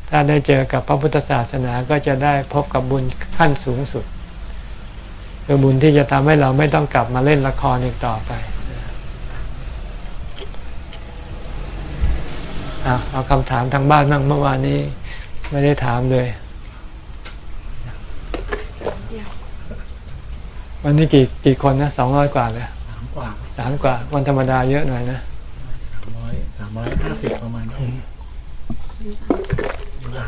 ถ้าได้เจอกับพระพุทธศาสนาก็จะได้พบกับบุญขั้นสูงสุดคือบุญที่จะทำให้เราไม่ต้องกลับมาเล่นละครอีกต่อไปเอาคำถามทางบ้านนั่งเมื่อวานนี้ ไม่ได้ถามเลย วันนี้กี่กี่คนนะสองร้อยกว่าเลยสามกว่าสามกว่า วันธรรมดาเยอะหน่อยนะสามร้อยสามร้อยห้าสิบประมาณนี้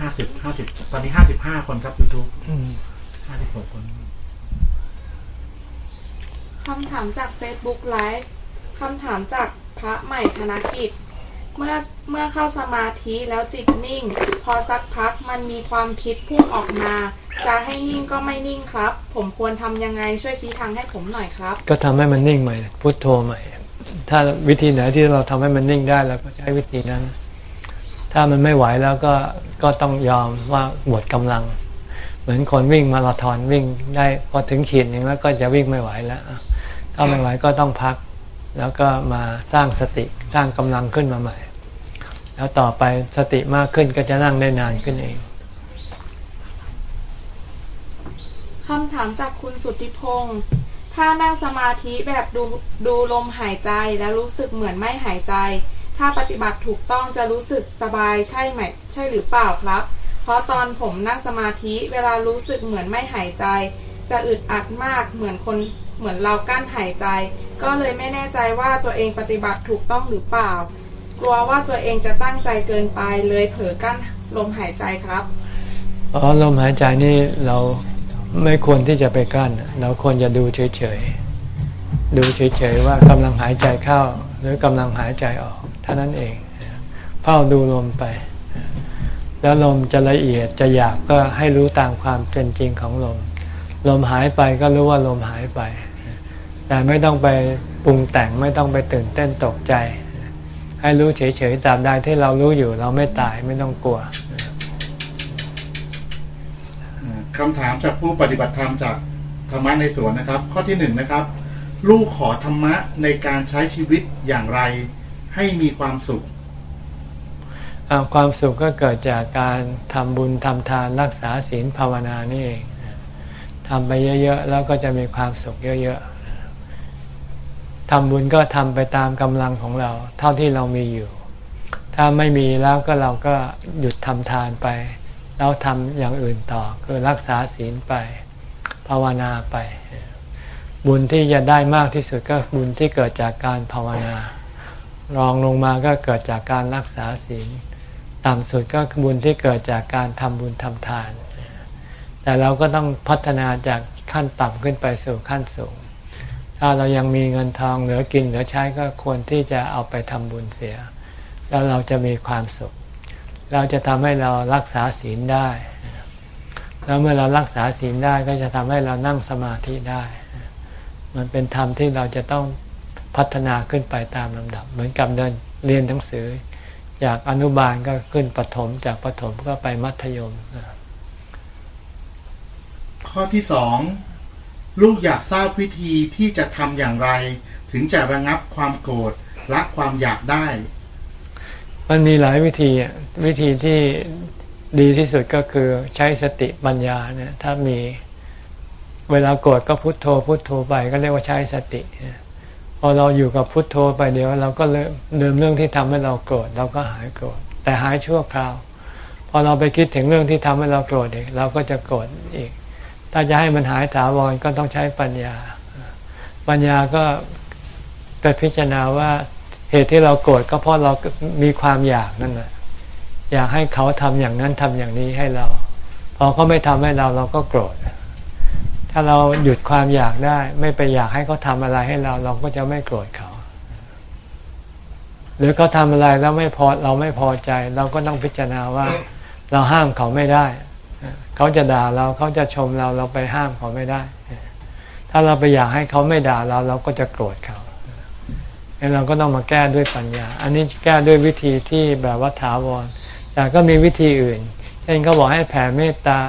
ห้าสิบห้าสิบตอนนี้ห้าสิบห้าคนครับยูทูบอืมห้าสิบหกคนคำถามจาก Facebook Live คำถามจากพระใหม่ธนกิจ เมื่อเมื่อเข้าสมาธิแล้วจิตนิ่ง พอสักพักมันมีความคิดพุ่งออกมา จะให้นิ่งก็ไม่นิ่งครับ ผมควรทำยังไงช่วยชี้ทางให้ผมหน่อยครับ ก็ทำให้มันนิ่งใหม่พุทโธใหม่ ถ้าวิธีไหนที่เราทำให้มันนิ่งได้เราก็ใช้วิธีนั้น ถ้ามันไม่ไหวแล้วก็ก็ต้องยอมว่าหมดกำลัง เหมือนคนวิ่งมาราธอนวิ่งได้พอถึงขีดหนึ่งแล้วก็จะวิ่งไม่ไหวแล้วถ้าไม่ไหวก็ต้องพัก แล้วก็มาสร้างสติ สร้างกำลังขึ้นมาใหม่ แล้วต่อไปสติมากขึ้นก็จะนั่งได้นานขึ้นเองคำถามจากคุณสุทธิพงศ์ถ้านั่งสมาธิแบบดูดูลมหายใจแล้วรู้สึกเหมือนไม่หายใจ ถ้าปฏิบัติถูกต้องจะรู้สึกสบายใช่ไหม ใช่หรือเปล่าครับ เพราะตอนผมนั่งสมาธิเวลารู้สึกเหมือนไม่หายใจ จะอึดอัดมากเหมือนคน เหมือนเรากั้นหายใจ ก็เลยไม่แน่ใจว่าตัวเองปฏิบัติถูกต้องหรือเปล่า กลัวว่าตัวเองจะตั้งใจเกินไปเลยเผลอกั้นลมหายใจครับอ๋อลมหายใจนี่เราไม่ควรที่จะไปกั้น เราควรจะดูเฉยๆ ดูเฉยๆว่ากำลังหายใจเข้า หรือกำลังหายใจออกเท่านั้นเองเฝ้าดูลมไป แล้วลมจะละเอียดจะหยาบก็ให้รู้ตามความเป็นจริงของลม ลมหายไปก็รู้ว่าลมหายไป แต่ไม่ต้องไปปรุงแต่งไม่ต้องไปตื่นเต้นตกใจ ให้รู้เฉยๆตามใดที่เรารู้อยู่เราไม่ตายไม่ต้องกลัวอ่าคำถามจากผู้ปฏิบัติธรรมจากธรรมะในสวนนะครับ ข้อที่หนึ่งนะครับ ลูกขอธรรมะในการใช้ชีวิตอย่างไรให้มีความสุขอ่าความสุขก็เกิดจากการทำบุญทำทานรักษาศีลภาวนานี่เอง ทำไปเยอะๆแล้วก็จะมีความสุขเยอะๆทำบุญก็ทำไปตามกำลังของเรา เท่าที่เรามีอยู่ ถ้าไม่มีแล้วก็เราก็หยุดทำทานไป แล้วทำอย่างอื่นต่อ คือรักษาศีลไป ภาวนาไป บุญที่จะได้มากที่สุดก็บุญที่เกิดจากการภาวนารองลงมาก็เกิดจากการรักษาศีล ต่ำสุดก็คือบุญที่เกิดจากการทำบุญทำทาน แต่เราก็ต้องพัฒนาจากขั้นต่ำขึ้นไปสู่ขั้นสูง ถ้าเรายังมีเงินทองเหลือกินเหลือใช้ก็ควรที่จะเอาไปทำบุญเสีย แล้วเราจะมีความสุข เราจะทำให้เรารักษาศีลได้ แล้วเมื่อเรารักษาศีลได้ก็จะทำให้เรานั่งสมาธิได้ มันเป็นธรรมที่เราจะต้องพัฒนาขึ้นไปตามลำดับ เหมือนกับเดินเรียนหนังสือ จากอนุบาลก็ขึ้นปถมจากปถมก็ไปมัธยม ข้อที่สองลูกอยากทราบวิธีที่จะทำอย่างไร ถึงจะระงับความโกรธละความอยากได้ มันมีหลายวิธีวิธีที่ดีที่สุดก็คือใช้สติปัญญาเนี่ยถ้ามีเวลาโกรธก็พุโทโธพุโทโธไปก็เรียกว่าใช้สติพอเราอยู่กับพุโทโธไปเดี๋ยว เราก็เริ่มลืมเรื่องที่ทำให้เราโกรธเราก็หายโกรธแต่หายชั่วคราว พอเราไปคิดถึงเรื่องที่ทำให้เราโกรธอีกเราก็จะโกรธอีก ถ้าจะให้มันหายถาวรก็ต้องใช้ปัญญา ปัญญาก็ไปพิจารณาว่าเหตุที่เราโกรธก็เพราะเรามีความอยากนั่นแหละอยากให้เขาทำอย่างนั้นทำอย่างนี้ให้เรา พอเขาไม่ทำให้เราเราก็โกรธ ถ้าเราหยุดความอยากได้ ไม่ไปอยากให้เขาทำอะไรให้เราเราก็จะไม่โกรธเขา หรือเขาทำอะไรแล้วไม่พอเราไม่พอใจ เราก็ต้องพิจารณาว่า เราห้ามเขาไม่ได้ เขาจะด่าเราเขาจะชมเราเราไปห้ามเขาไม่ได้ ถ้าเราไปอยากให้เขาไม่ด่าเราเราก็จะโกรธเขาเราก็ต้องมาแก้ด้วยปัญญา อันนี้แก้ด้วยวิธีที่แบบว่าถาวร แต่ก็มีวิธีอื่น เช่นเขาบอกให้แผ่เมตตา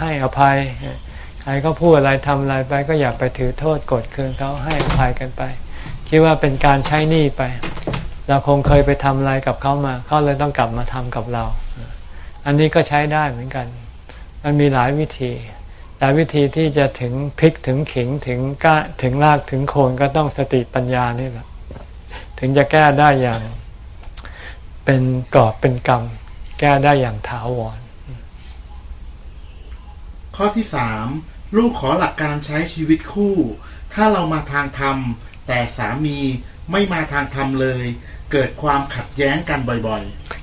ให้อภัย ใครก็พูดอะไรทำอะไรไป ก็อย่าไปถือโทษกดเคืองเขาให้อภัยกันไป คิดว่าเป็นการใช้หนี้ไป เราคงเคยไปทำอะไรกับเขามา เขาเลยต้องกลับมาทำกับเรา อันนี้ก็ใช้ได้เหมือนกัน มันมีหลายวิธี แต่วิธีที่จะถึงพลิกถึงขิงถึงก้าถึงรากถึงโคนก็ต้องสติปัญญานี่แหละ ถึงจะแก้ได้อย่าง เป็นกอบเป็นกรรม แก้ได้อย่างถาวร ข้อที่สามลูกขอหลักการใช้ชีวิตคู่ ถ้าเรามาทางธรรม แต่สามีไม่มาทางธรรมเลย เกิดความขัดแย้งกันบ่อย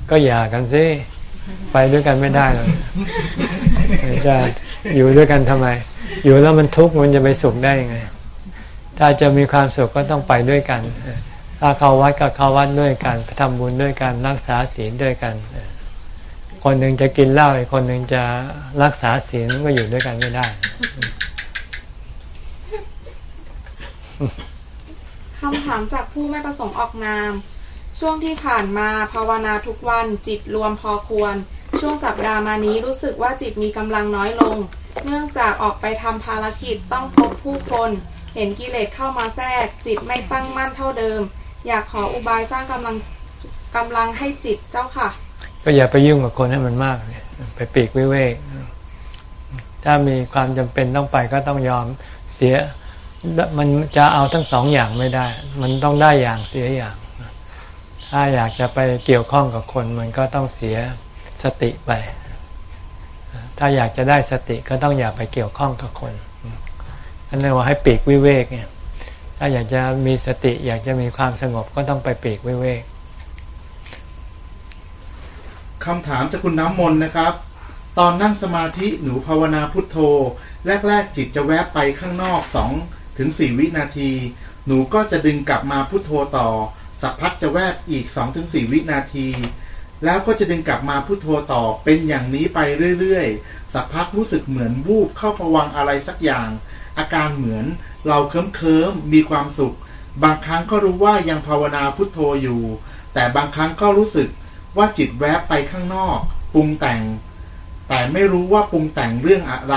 ก็อย่ากันสิ ไปด้วยกันไม่ได้เลยจะอยู่ด้วยกันทำไม อยู่แล้วมันทุกข์มันจะไปสุขได้ยังไง ถ้าจะมีความสุขก็ต้องไปด้วยกัน ถ้าเข้าวัดก็เข้าวัดด้วยกันทำบุญด้วยกันรักษาศีลด้วยกัน คนหนึ่งจะกินเหล้าอีกคนหนึ่งจะรักษาศีลก็อยู่ด้วยกันไม่ได้คำถามจากผู้ไม่ประสงค์ออกนาม ช่วงที่ผ่านมาภาวนาทุกวันจิตรวมพอควร ช่วงสัปดาห์มานี้รู้สึกว่าจิตมีกำลังน้อยลง เนื่องจากออกไปทำภารกิจต้องพบผู้คน เห็นกิเลสเข้ามาแทรก จิตไม่ตั้งมั่นเท่าเดิม อยากขออุบายสร้างกำลังกำลังให้จิตเจ้าค่ะ ก็อย่าไปยุ่งกับคนให้มันมากเลยไปปีกวิเวกถ้ามีความจำเป็นต้องไปก็ต้องยอมเสีย มันจะเอาทั้งสองอย่างไม่ได้ มันต้องได้อย่างเสียอย่าง ถ้าอยากจะไปเกี่ยวข้องกับคนมันก็ต้องเสียสติไป ถ้าอยากจะได้สติก็ต้องอย่าไปเกี่ยวข้องกับคนอันนี้ว่าให้ปีกวิเวกเนี่ย ถ้าอยากจะมีสติ อยากจะมีความสงบก็ต้องไปปีกวิเวกคำถามจากคุณน้ำมนต์นะครับ ตอนนั่งสมาธิหนูภาวนาพุทโธ แรก ๆ จิตจะแวบไปข้างนอกสองถึงสี่วินาที หนูก็จะดึงกลับมาพุทโธต่อ สักพักจะแวบอีกสองถึงสี่วินาที แล้วก็จะดึงกลับมาพุทโธต่อเป็นอย่างนี้ไปเรื่อยๆ สักพักรู้สึกเหมือนวูบเข้าผวังอะไรสักอย่าง อาการเหมือนเราเคิมเคิมๆมีความสุข บางครั้งก็รู้ว่ายังภาวนาพุทโธอยู่ แต่บางครั้งก็รู้สึกว่าจิตแวบไปข้างนอกปรุงแต่ง แต่ไม่รู้ว่าปรุงแต่งเรื่องอะไร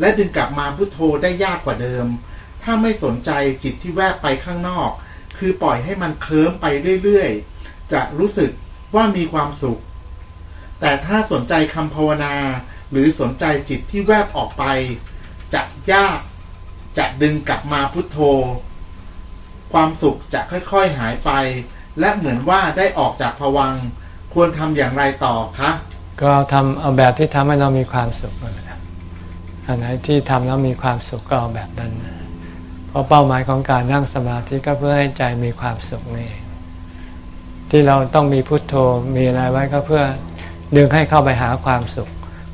และดึงกลับมาพุทโธได้ยากกว่าเดิม ถ้าไม่สนใจจิตที่แวบไปข้างนอก คือปล่อยให้มันเคลิ้มไปเรื่อยๆ จะรู้สึกว่ามีความสุข แต่ถ้าสนใจคำภาวนา หรือสนใจจิตที่แวบออกไป จะยากจะดึงกลับมาพุทโธ ความสุขจะค่อยๆหายไป และเหมือนว่าได้ออกจากภวัง ควรทำอย่างไรต่อคะ ก็ทำเอาแบบที่ทำให้เรามีความสุขนะอันไหนที่ทำแล้วมีความสุขก็เอาแบบนั้น เพราะเป้าหมายของการนั่งสมาธิก็เพื่อให้ใจมีความสุขนี่เองที่เราต้องมีพุทโธมีอะไรไว้ก็เพื่อดึงให้เข้าไปหาความสุข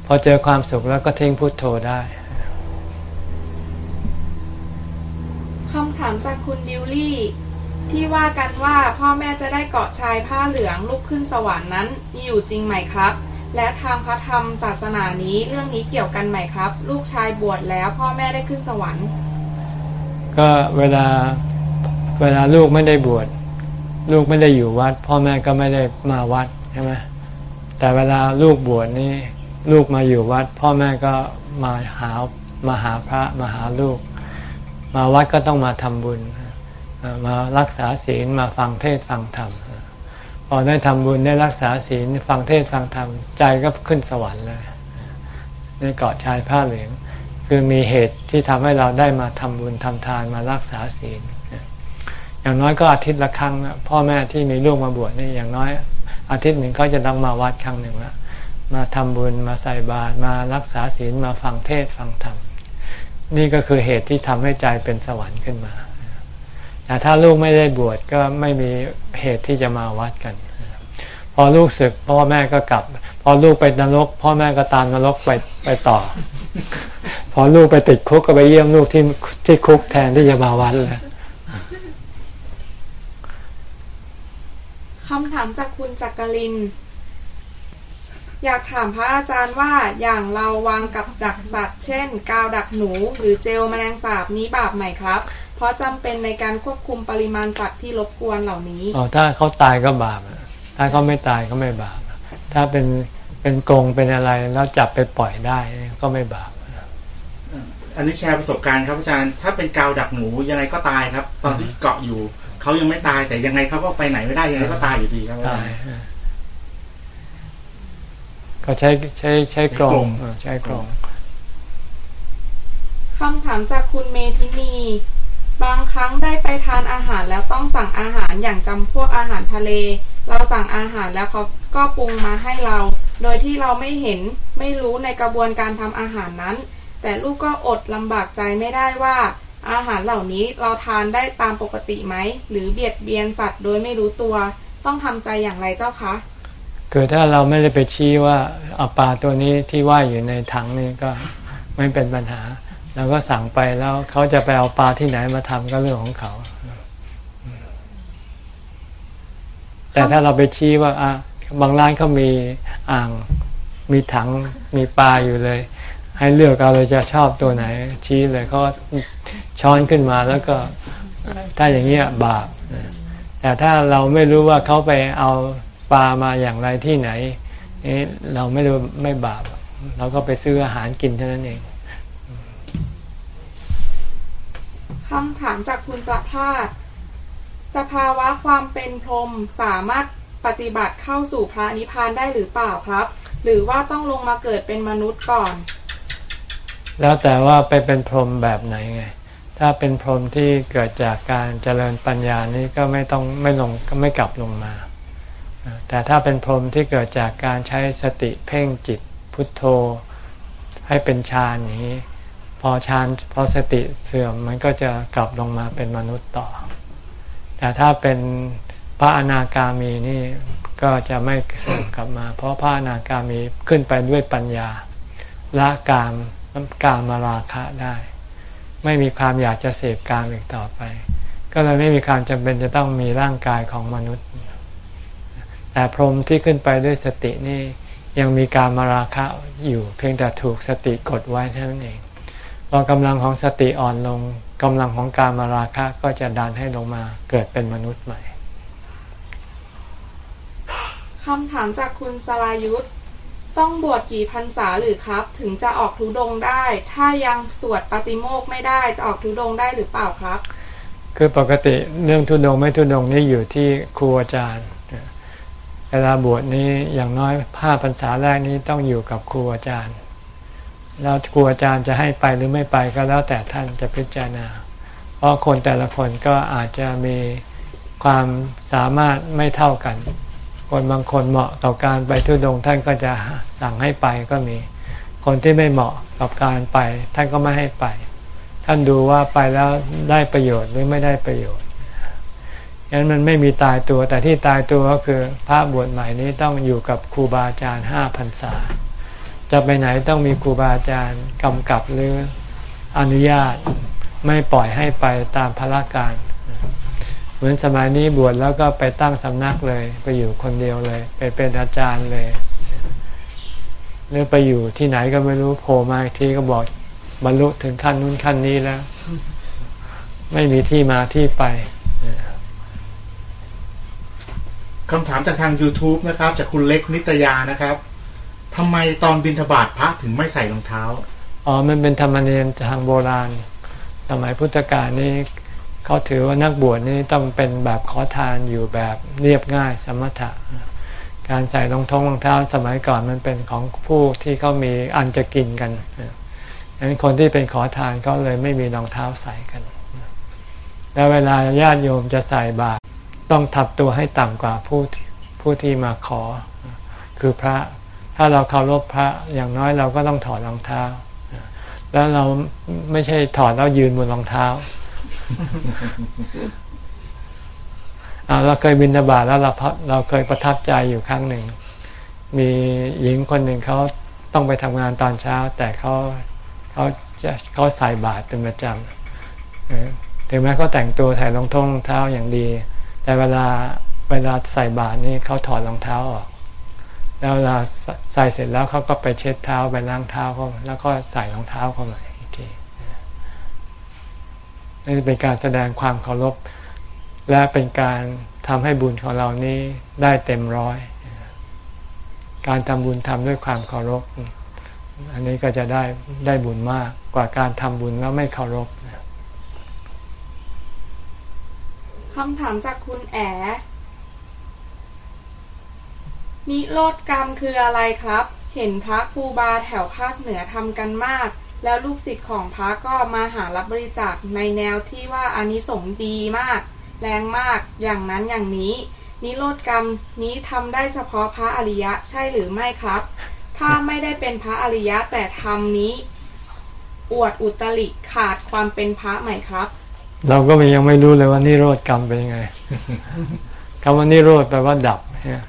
พอเจอความสุขแล้วก็ทิ้งพุทโธได้คำถามจากคุณดิวลี่ที่ว่ากันว่าพ่อแม่จะได้เกาะชายผ้าเหลืองลุกขึ้นสวรรค์นั้นมีอยู่จริงไหมครับ และทางพระธรรมศาสนานี้เรื่องนี้เกี่ยวกันไหมครับ ลูกชายบวชแล้วพ่อแม่ได้ขึ้นสวรรค์ ก็เวลาเวลาลูกไม่ได้บวชลูกไม่ได้อยู่วัด พ่อแม่ก็ไม่ได้มาวัดใช่ไหมแต่เวลาลูกบวชนี่ลูกมาอยู่วัด พ่อแม่ก็มาหามาหาพระมาหาลูก มาวัดก็ต้องมาทำบุญ มารักษาศีลมาฟังเทศฟังธรรมพอได้ทำบุญได้รักษาศีลฟังเทศฟังธรรมใจก็ขึ้นสวรรค์เลยในเกาะชายผ้าเหลือง คือมีเหตุที่ทำให้เราได้มาทำบุญทำทานมารักษาศีล อย่างน้อยก็อาทิตย์ละครั้งพ่อแม่ที่มีลูกมาบวชนี่อย่างน้อย อาทิตย์หนึ่งก็จะต้องมาวัดครั้งหนึ่งละมาทำบุญมาใส่บาตรมารักษาศีลมาฟังเทศฟังธรรมนี่ก็คือเหตุที่ทำให้ใจเป็นสวรรค์ขึ้นมาแต่ถ้าลูกไม่ได้บวชก็ไม่มีเหตุที่จะมาวัดกัน พอลูกศึกพ่อแม่ก็กลับ พอลูกไปนรก พ่อแม่ก็ตามนรกไปไปต่อ พอลูกไปติดคุกก็ไปเยี่ยมลูกที่ที่คุกแทนที่จะมาวัดเลยคำถามจากคุณจักริน อยากถามพระอาจารย์ว่าอย่างเราวางกับดักสัตว์ เช่น กาวดักหนู หรือเจลแมลงสาบนี้บาปไหมครับ เพราะจำเป็นในการควบคุมปริมาณสัตว์ที่รบกวนเหล่านี้อ๋อถ้าเขาตายก็บาปอะถ้าเขาไม่ตายก็ไม่บาปถ้าเป็น เป็นกรงเป็นอะไรแล้วจับไปปล่อยได้ก็ไม่บาปอันนี้แชร์ประสบการณ์ครับอาจารย์ ถ้าเป็นกาวดักหนูยังไงก็ตายครับ ตอนที่เกาะอยู่เขายังไม่ตายแต่ยังไงเขาก็ไปไหนไม่ได้ยังไงก็ตายอยู่ดีครับอาจาตารยย์ก็ใช้ใช้ใช้กรใช้กรงงเออใช้กรงคำถามจากคุณเมธินีบางครั้งได้ไปทานอาหารแล้วต้องสั่งอาหารอย่างจำพวกอาหารทะเล เราสั่งอาหารแล้วเขาก็ปรุงมาให้เรา โดยที่เราไม่เห็นไม่รู้ในกระบวนการทำอาหารนั้น แต่ลูกก็อดลำบากใจไม่ได้ว่า อาหารเหล่านี้เราทานได้ตามปกติไหม หรือเบียดเบียนสัตว์โดยไม่รู้ตัว ต้องทำใจอย่างไรเจ้าคะคือถ้าเราไม่ได้ไปชี้ว่าเอาปลาตัวนี้ที่ว่ายอยู่ในถังนี้ก็ไม่เป็นปัญหาเราก็สั่งไปแล้วเขาจะไปเอาปลาที่ไหนมาทำก็เรื่องของเขา แต่ถ้าเราไปชี้ว่าอะบางร้านเขามีอ่างมีถังมีปลาอยู่เลย ให้เลือกเอาเลยจะชอบตัวไหน ชี้เลยเขาก็ช้อนขึ้นมาแล้วก็ถ้าอย่างเงี้ยบาปแต่ถ้าเราไม่รู้ว่าเขาไปเอาปลามาอย่างไรที่ไหนนี่เราไม่รู้ไม่บาปเราก็ไปซื้ออาหารกินเท่านั้นเองคำถามจากคุณประภาส สภาวะความเป็นพรหมสามารถปฏิบัติเข้าสู่พระนิพพานได้หรือเปล่าครับ หรือว่าต้องลงมาเกิดเป็นมนุษย์ก่อน แล้วแต่ว่าไปเป็นพรหมแบบไหนไง ถ้าเป็นพรหมที่เกิดจากการเจริญปัญญานี้ก็ไม่ต้องไม่ลงก็ไม่กลับลงมา แต่ถ้าเป็นพรหมที่เกิดจากการใช้สติเพ่งจิตพุทโธ ให้เป็นฌานนี้ พอฌานพอสติเสื่อมมันก็จะกลับลงมาเป็นมนุษย์ต่อ แต่ถ้าเป็นพระอนาคามีนี่ก็จะไม่เสื่อมกลับมา เพราะพระอนาคามีขึ้นไปด้วยปัญญาละกามกามมาราคะได้ ไม่มีความอยากจะเสพกามอีกต่อไป ก็เลยไม่มีความจำเป็นจะต้องมีร่างกายของมนุษย์ แต่พรหมที่ขึ้นไปด้วยสตินี่ยังมีการมาราคะอยู่ เพียงแต่ถูกสติกดไว้เท่านั้นเองพอกำลังของสติอ่อนลง กำลังของการมาราคะก็จะดันให้ลงมาเกิดเป็นมนุษย์ใหม่คำถามจากคุณสรายุทธต้องบวชกี่พรรษาหรือครับ ถึงจะออกทุดงค์ได้ ถ้ายังสวดปฏิโมกข์ไม่ได้จะออกทุดงค์ได้หรือเปล่าครับ คือปกติเรื่องทุดงค์ไม่ทุดงค์นี่อยู่ที่ครูอาจารย์เวลาบวชนี้อย่างน้อยห้าพรรษาแรกนี้ต้องอยู่กับครูอาจารย์ แล้วครูอาจารย์จะให้ไปหรือไม่ไปก็แล้วแต่ท่านจะพิจารณา เพราะคนแต่ละคนก็อาจจะมีความสามารถไม่เท่ากัน คนบางคนเหมาะต่อการไปทุดงท่านก็จะสั่งให้ไปก็มี คนที่ไม่เหมาะกับการไป ท่านก็ไม่ให้ไป ท่านดูว่าไปแล้วได้ประโยชน์หรือไม่ได้ประโยชน์ฉะนั้นมันไม่มีตายตัวแต่ที่ตายตัวก็คือพระบวชใหม่นี้ต้องอยู่กับครูบาอาจารย์ห้าพรรษา จะไปไหนต้องมีครูบาอาจารย์กำกับหรืออนุญาตไม่ปล่อยให้ไปตามพระการ เหมือนสมัยนี้บวชแล้วก็ไปตั้งสำนักเลย ไปอยู่คนเดียวเลย ไปเป็นอาจารย์เลย หรือไปอยู่ที่ไหนก็ไม่รู้โผล่มาทีก็บอกบรรลุถึงขั้นนู้นขั้นนี้แล้ว ไม่มีที่มาที่ไปคำถามจากทาง YouTube นะครับ จากคุณเล็กนิตยานะครับ ทำไมตอนบินทบาทพระถึงไม่ใส่รองเท้า อ๋อ มันเป็นธรรมเนียมทางโบราณ สมัยพุทธกาลนี่เขาถือว่านักบวชนี่ต้องเป็นแบบขอทานอยู่แบบเรียบง่ายสมถะ การใส่รองท้องรองเท้าสมัยก่อนมันเป็นของผู้ที่เขามีอันจะกินกันดังนั้นคนที่เป็นขอทานก็เลยไม่มีรองเท้าใส่กัน แล้วเวลาญาติโยมจะใส่บาตรต้องทับตัวให้ต่ำกว่าผู้ผู้ที่มาขอ คือพระ ถ้าเราเคารพพระอย่างน้อยเราก็ต้องถอดรองเท้า แล้วเราไม่ใช่ถอดแล้วยืนบนรองเท้าเราเคยบินบาตแล้วเราเราเคยประทับใจอยู่ครั้งหนึ่ง มีหญิงคนหนึ่งเขาต้องไปทำงานตอนเช้า แต่เขาเขาจะเขาใส่บาตรเป็นประจำถึงแม้เขาแต่งตัวใส่รองท้องรองเท้าอย่างดี แต่เวลาเวลาใส่บาตรนี่เขาถอดรองเท้าออก แล้วเวลาใส่เสร็จแล้วเขาก็ไปเช็ดเท้าไปล้างเท้าเขาแล้วก็ใส่รองเท้าเข้ามาอีกทีนี่เป็นการแสดงความเคารพและเป็นการทำให้บุญของเรานี้ได้เต็มร้อย การทำบุญทำด้วยความเคารพ อันนี้ก็จะได้ได้บุญมากกว่าการทำบุญแล้วไม่เคารพคำถามจากคุณแอ นิโรธกรรมคืออะไรครับ เห็นพระครูบาแถวภาคเหนือทำกันมาก แล้วลูกศิษย์ของพระก็มาหารับบริจาคในแนวที่ว่าอานิสงส์ดีมาก แรงมากอย่างนั้นอย่างนี้ นิโรธกรรมนี้ทำได้เฉพาะพระอริยะใช่หรือไม่ครับ ถ้าไม่ได้เป็นพระอริยะแต่ทำนี้ อวดอุตริขาดความเป็นพระไหมครับ เราก็ยังไม่รู้เลยว่านิโรธกรรมเป็นยังไงคำว่านิโรธแปลว่าดับเนี่ย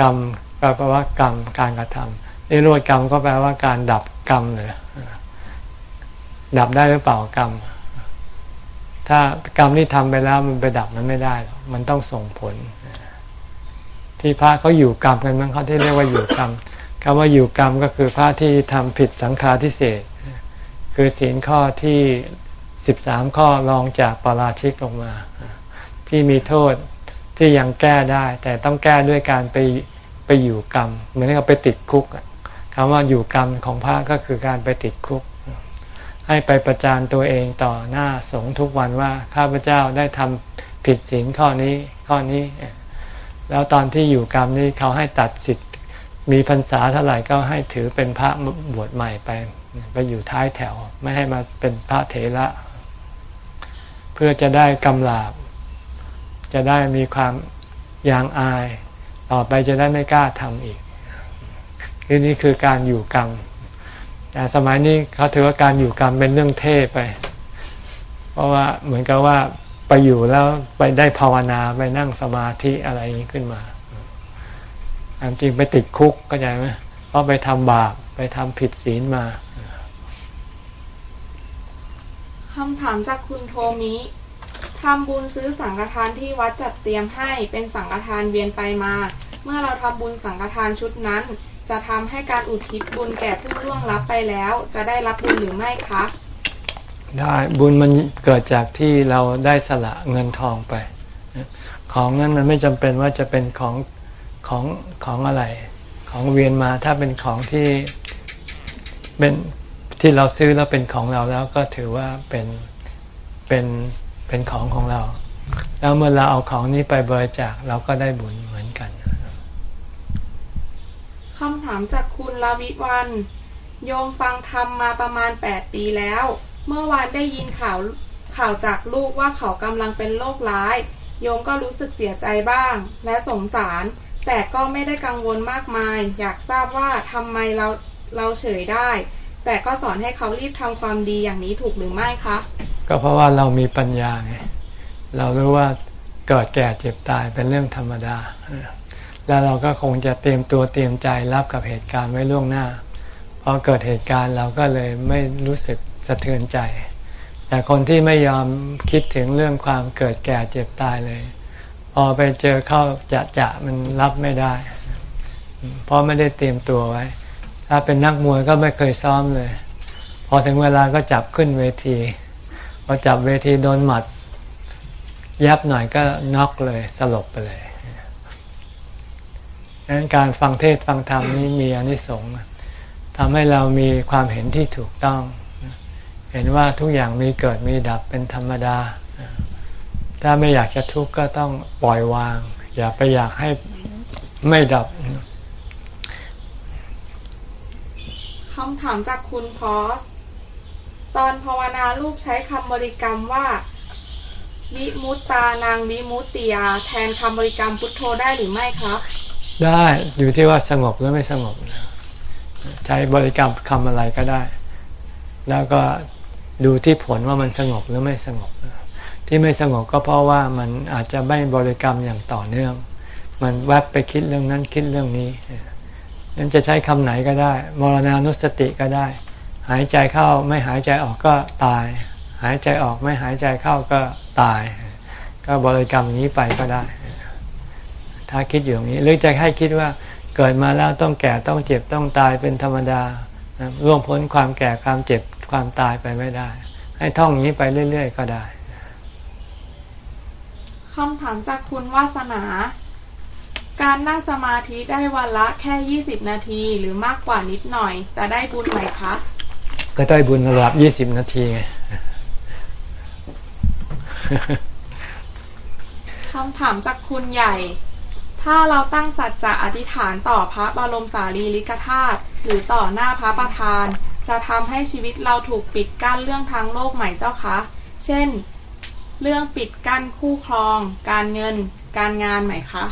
กรรมแปลว่ากรรมการกระทำนิโรธกรรมก็แปลว่าการดับกรรมเลยดับได้หรือเปล่ากรรม ถ้ากรรมที่ทำไปแล้วมันไปดับมันไม่ได้หรอกมันต้องส่งผล ที่พระเขาอยู่กรรมกันมั้งเขาที่เรียกว่าอยู่กรรมคำว่าอยู่กรรมก็คือพระที่ทำผิดสังฆาทิเศษคือศีลข้อที่สิบสามข้อรองจากปาราชิกลงมา ที่มีโทษ ที่ยังแก้ได้ แต่ต้องแก้ด้วยการไปไปอยู่กรรม เหมือนกับไปติดคุกคำว่าอยู่กรรมของพระก็คือการไปติดคุก ให้ไปประจานตัวเองต่อหน้าสงฆ์ทุกวันว่าข้าพเจ้าได้ทำผิดศีลข้อนี้ข้อนี้ แล้วตอนที่อยู่กรรมนี้เขาให้ตัดสิทธิ์ มีพรรษาเท่าไหร่ก็ให้ถือเป็นพระบวชใหม่ไป ไปอยู่ท้ายแถวไม่ให้มาเป็นพระเถระเพื่อจะได้กำลาบ จะได้มีความยางอาย ต่อไปจะได้ไม่กล้าทำอีกคือนี่คือการอยู่กรรมแต่สมัยนี้เขาถือว่าการอยู่กรรมเป็นเรื่องเท่ไป เพราะว่าเหมือนกับว่าไปอยู่แล้วไปได้ภาวนาไปนั่งสมาธิอะไรอย่างนี้ขึ้นมาจริงไปติดคุกก็ใจไหมเพราะไปทำบาปไปทำผิดศีลมาคำถามจากคุณโทมิ ทำบุญซื้อสังฆทานที่วัดจัดเตรียมให้เป็นสังฆทานเวียนไปมา เมื่อเราทำบุญสังฆทานชุดนั้น จะทำให้การอุทิศบุญแก่ผู้ล่วงลับไปแล้ว จะได้รับบุญหรือไม่คะได้บุญมันเกิดจากที่เราได้สละเงินทองไป ของนั้นมันไม่จำเป็นว่าจะเป็นของของของอะไร ของเวียนมาถ้าเป็นของที่เป็นที่เราซื้อแล้วเป็นของเราแล้วก็ถือว่าเป็นเป็น เป็นของของเรา แล้วเมื่อเราเอาของนี้ไปบริจาคเราก็ได้บุญเหมือนกันคำถามจากคุณลาวิวัน โยมฟังธรรมมาประมาณ 8 ปีแล้ว เมื่อวานได้ยินข่าวข่าวจากลูกว่าเขากำลังเป็นโรคร้าย โยมก็รู้สึกเสียใจบ้าง และสงสาร แต่ก็ไม่ได้กังวลมากมาย อยากทราบว่าทำไมเราเราเฉยได้ แต่ก็สอนให้เขารีบทำความดีอย่างนี้ถูกหรือไม่คะ ก็เพราะว่าเรามีปัญญาไงเรารู้ว่าเกิดแก่เจ็บตายเป็นเรื่องธรรมดา แล้วเราก็คงจะเตรียมตัวเตรียมใจรับกับเหตุการณ์ไว้ล่วงหน้าพอเกิดเหตุการณ์เราก็เลยไม่รู้สึกสะเทือนใจ แต่คนที่ไม่ยอมคิดถึงเรื่องความเกิดแก่เจ็บตายเลย พอไปเจอเข้าจะจะมันรับไม่ได้ เพราะไม่ได้เตรียมตัวไว้ ถ้าเป็นนักมวยก็ไม่เคยซ้อมเลย พอถึงเวลาก็จับขึ้นเวที พอจับเวทีโดนหมัด ยับหน่อยก็น็อกเลยสลบไปเลยดังนั้นการฟังเทศฟังธรรมนี้มีอนิสงส์ทำให้เรามีความเห็นที่ถูกต้อง เห็นว่าทุกอย่างมีเกิดมีดับเป็นธรรมดา ถ้าไม่อยากจะทุกข์ก็ต้องปล่อยวาง อย่าไปอยากให้ไม่ดับคำถามจากคุณพอส ตอนภาวนาลูกใช้คำบริกรรมว่า วิมุตตานางวิมุตติยา แทนคำบริกรรมพุทโธได้หรือไม่ครับ ได้อยู่ที่ว่าสงบหรือไม่สงบนะใช้บริกรรมคำอะไรก็ได้ แล้วก็ดูที่ผลว่ามันสงบหรือไม่สงบ ที่ไม่สงบก็เพราะว่ามันอาจจะไม่บริกรรมอย่างต่อเนื่อง มันแวบไปคิดเรื่องนั้นคิดเรื่องนี้นั้นจะใช้คำไหนก็ได้ มรณานุสติก็ได้ หายใจเข้าไม่หายใจออกก็ตาย หายใจออกไม่หายใจเข้าก็ตาย ก็บริกรรมอย่างนี้ไปก็ได้ ถ้าคิดอยู่อย่างนี้หรือจะให้คิดว่าเกิดมาแล้วต้องแก่ต้องเจ็บต้องตายเป็นธรรมดาร่วงพ้นความแก่ความเจ็บความตายไปไม่ได้ ให้ท่องอย่างนี้ไปเรื่อย ๆ ก็ได้คำถามจากคุณวาสนา การนั่งสมาธิได้วันละแค่ 20 นาทีหรือมากกว่านิดหน่อย จะได้บุญไหมคะ ก็ได้บุญระดับยี่สิบนาทีไงคำถามจากคุณใหญ่ ถ้าเราตั้งสัจจะอธิษฐานต่อพระบรมสารีริกธาตุหรือต่อหน้าพระประธาน จะทำให้ชีวิตเราถูกปิดกั้นเรื่องทางโลกใหม่เจ้าคะ เช่น เรื่องปิดกั้นคู่ครอง การเงิน การงานไหมคะ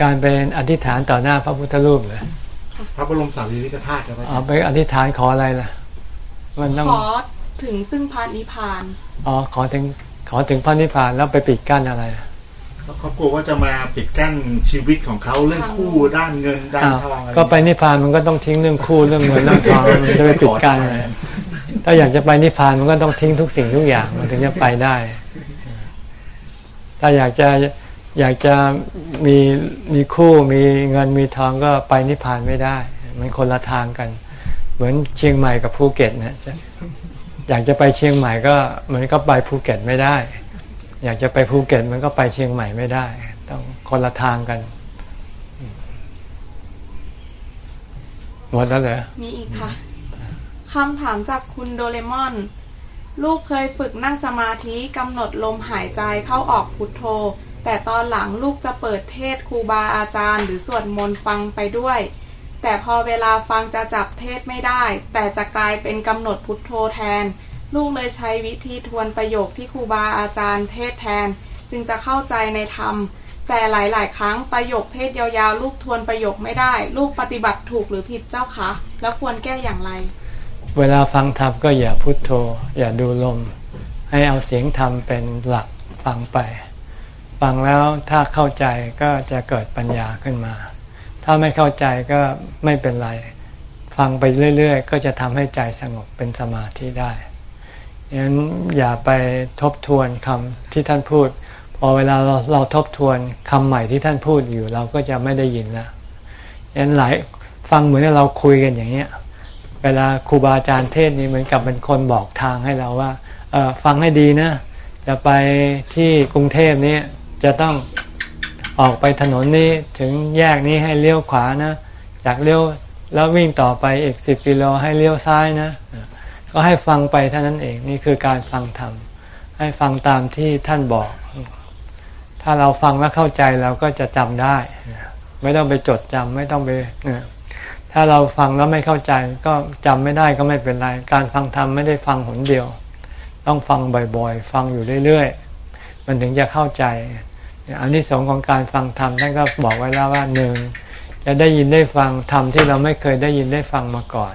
การเป็นอธิษฐานต่อหน้าพระพุทธรูปเลยพระบรมสารีริกธาตุครับอาจาเอารย์ไปอธิษฐานขออะไรล่ะ มันต้องขอถึงซึ่งพระนิพพานอ๋อขอถึงขอถึงพระนิพพานแล้วไปปิดกั้นอะไรเขากลัวว่าจะมาปิดกั้นชีวิตของเขาเรื่องคู่ด้านเงินด้านอ้าวทองอะไรก็ไปนิพพานมันก็ต้องทิ้งเรื่องคู่เรื่องเงินเรื่องทองมันจะไปปิดกั้นอะไรถ้าอยากจะไปนิพพานมันก็ต้องทิ้งทุกสิ่งทุกอย่างมันถึงจะไปได้ ถ้าอยากจะอยากจะมีมีคู่มีเงินมีทองก็ไปนิพพานไม่ได้ มันคนละทางกันเห มือนเชียงใหม่กับภูเก็ตนะอยากจะไปเชียงใหม่ก็มันก็ไปภูเก็ตไม่ได้ อยากจะไปภูเก็ตมันก็ไปเชียงใหม่ไม่ได้ ต้องคนละทางกันหมดแล้วเหรอมีอีกค่ะคำถามจากคุณโดเรมอน ลูกเคยฝึกนั่งสมาธิกำหนดลมหายใจเข้าออกพุทโธ แต่ตอนหลังลูกจะเปิดเทศครูบาอาจารย์ หรือสวดมนต์ฟังไปด้วย แต่พอเวลาฟังจะจับเทศไม่ได้ แต่จะกลายเป็นกำหนดพุทโธแทน ลูกเลยใช้วิธีทวนประโยคที่ครูบาอาจารย์เทศแทน จึงจะเข้าใจในธรรม แต่หลาย ๆ ครั้งประโยคเทศยาวๆ ลูกทวนประโยคไม่ได้ ลูกปฏิบัติถูกหรือผิดเจ้าคะ แล้วควรแก้อย่างไร เวลาฟังธรรมก็อย่าพุทโธ อย่าดูลม ให้เอาเสียงธรรมเป็นหลักฟังไป ฟังแล้วถ้าเข้าใจก็จะเกิดปัญญาขึ้นมา ถ้าไม่เข้าใจก็ไม่เป็นไร ฟังไปเรื่อย ๆ ก็จะทำให้ใจสงบเป็นสมาธิได้ฉะนั้นอย่าไปทบทวนคำที่ท่านพูด พอเวลาเราเราทบทวนคำใหม่ที่ท่านพูดอยู่เราก็จะไม่ได้ยินแล้วฉะนั้นหลายฟังเหมือนเราคุยกันอย่างเนี้ย เวลาครูบาอาจารย์เทศนี่เหมือนกับเป็นคนบอกทางให้เราว่า เออฟังให้ดีนะ จะไปที่กรุงเทพนี้จะต้อง ออกไปถนนนี้ถึงแยกนี้ให้เลี้ยวขวานะจากเลี้ยวแล้ววิ่งต่อไปอีกสิบกิโลให้เลี้ยวซ้ายนะ ก็ให้ฟังไปเท่านั้นเองนี่คือการฟังธรรมให้ฟังตามที่ท่านบอก ถ้าเราฟังแล้วเข้าใจเราก็จะจำได้ ไม่ต้องไปจดจำไม่ต้องไปถ้าเราฟังแล้วไม่เข้าใจก็จำไม่ได้ก็ไม่เป็นไร การฟังธรรมไม่ได้ฟังหนเดียว ต้องฟังบ่อยๆ ฟังอยู่เรื่อยๆ มันถึงจะเข้าใจ อันที่สองของการฟังธรรมท่านก็บอกไว้แล้วว่าหนึ่งจะได้ยินได้ฟังธรรมที่เราไม่เคยได้ยินได้ฟังมาก่อน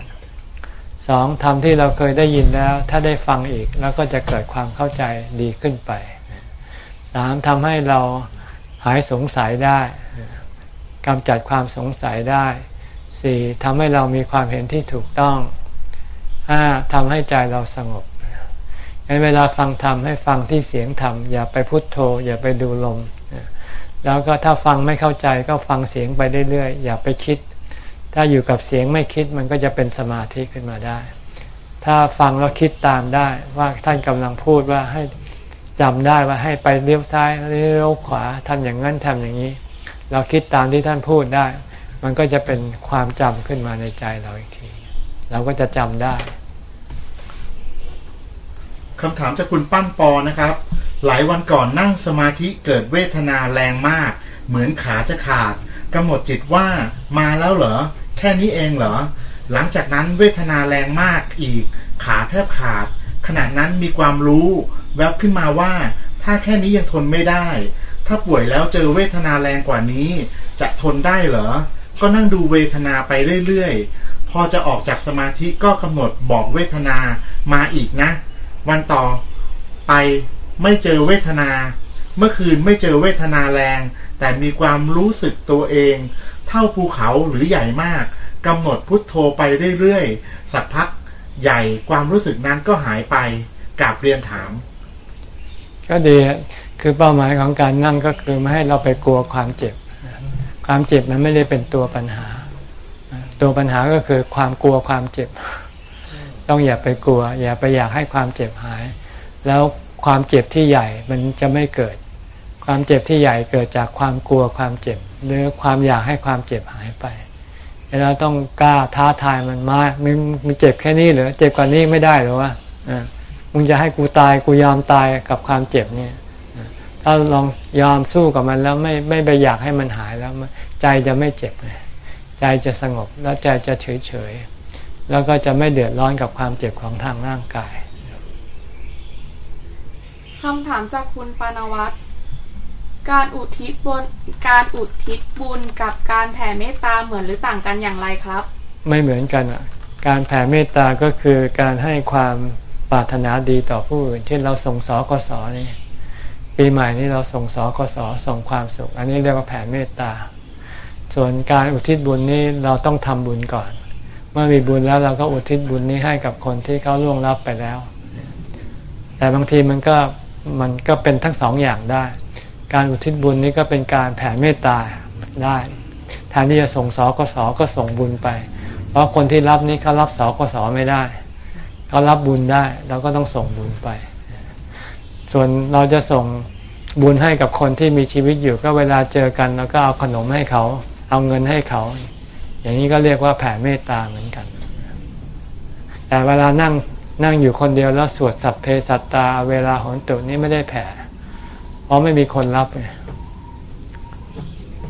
สองธรรมที่เราเคยได้ยินแล้ว ถ้าได้ฟังอีกแล้วก็จะเกิดความเข้าใจดีขึ้นไปสามทำให้เราหายสงสัยได้กำจัดความสงสัยได้สี่ทำให้เรามีความเห็นที่ถูกต้องห้าทำให้ใจเราสงบงั้นเวลาฟังธรรมให้ฟังที่เสียงธรรมอย่าไปพุโทโธ อย่าไปดูลม แล้วก็ถ้าฟังไม่เข้าใจก็ฟังเสียงไปเรื่อยๆอย่าไปคิด ถ้าอยู่กับเสียงไม่คิดมันก็จะเป็นสมาธิขึ้นมาได้ ถ้าฟังแล้วคิดตามได้ว่าท่านกำลังพูดว่าให้จำได้ว่าให้ไปเลี้ยวซ้ายเลี้ยวขวาทำอย่างนั้นทำอย่างนี้ เราคิดตามที่ท่านพูดได้ มันก็จะเป็นความจำขึ้นมาในใจเราอีกที เราก็จะจำได้คำถามจากคุณปั้นปอนะครับ หลายวันก่อนนั่งสมาธิเกิดเวทนาแรงมาก เหมือนขาจะขาดกำหนดจิตว่ามาแล้วเหรอ แค่นี้เองเหรอ หลังจากนั้นเวทนาแรงมากอีก ขาแทบขาด ขณะนั้นมีความรู้แวบขึ้นมาว่า ถ้าแค่นี้ยังทนไม่ได้ ถ้าป่วยแล้วเจอเวทนาแรงกว่านี้ จะทนได้เหรอ ก็นั่งดูเวทนาไปเรื่อยๆ พอจะออกจากสมาธิก็กำหนดบอกเวทนามาอีกนะ วันต่อไป ไม่เจอเวทนา เมื่อคืนไม่เจอเวทนาแรง แต่มีความรู้สึกตัวเอง เท่าภูเขาหรือใหญ่มากกำหนดพุทโธไปเรื่อยๆ สักพักใหญ่ความรู้สึกนั้นก็หายไปกราบเรียนถาม ก็ดีคือเป้าหมายของการนั่งก็คือไม่ให้เราไปกลัวความเจ็บ ความเจ็บมันไม่ได้เป็นตัวปัญหา ตัวปัญหาก็คือความกลัวความเจ็บ ต้องอย่าไปกลัว อย่าไปอยากให้ความเจ็บหาย แล้ว ความเจ็บที่ใหญ่มันจะไม่เกิด ความเจ็บที่ใหญ่เกิดจากความกลัวความเจ็บ หรือความอยากให้ความเจ็บหายไปเราต้องกล้าท้าทายมันมามึงมึงเจ็บแค่นี้เหรอเจ็บกว่านี้ไม่ได้หรอวะมึงจะให้กูตายกูยอมตายกับความเจ็บเนี่ย ถ้าลองยอมสู้กับมันแล้วไม่ไม่ไปอยากให้มันหายแล้ว ใจจะไม่เจ็บใจจะสงบแล้วใจจะเฉยเฉยแล้วก็จะไม่เดือดร้อนกับความเจ็บของทางร่างกาย คำถามจากคุณปานวัตรการอุทิศบุญการอุทิศบุญกับการแผ่เมตตาเหมือนหรือต่างกันอย่างไรครับ ไม่เหมือนกันอะ การแผ่เมตตาก็คือการให้ความปรารถนาดีต่อผู้อื่นเช่นเราส่งสอกสนี่ปีใหม่นี้เราส่งสอกสส่งความสุข อันนี้เรียกว่าแผ่เมตตา ส่วนการอุทิศบุญนี้เราต้องทำบุญก่อน เมื่อมีบุญแล้วเราก็อุทิศบุญนี้ให้กับคนที่เขาล่วงลับไปแล้ว แต่บางทีมันก็ มันก็เป็นทั้งสองอย่างได้ การอุทิศบุญนี้ก็เป็นการแผ่เมตตาได้แทนที่จะส่งสอกสอก็ส่งบุญไป เพราะคนที่รับนี้เขารับสอกสอไม่ได้เขารับบุญได้เราก็ต้องส่งบุญไป ส่วนเราจะส่งบุญให้กับคนที่มีชีวิตอยู่ก็เวลาเจอกันเราก็เอาขนมให้เขา เอาเงินให้เขา อย่างนี้ก็เรียกว่าแผ่เมตตาเหมือนกัน แต่เวลานั่ง นั่งอยู่คนเดียวแล้วสวดสัพเพสัตตา เวลาหนตุนี่ไม่ได้แผ่ เพราะไม่มีคนรับ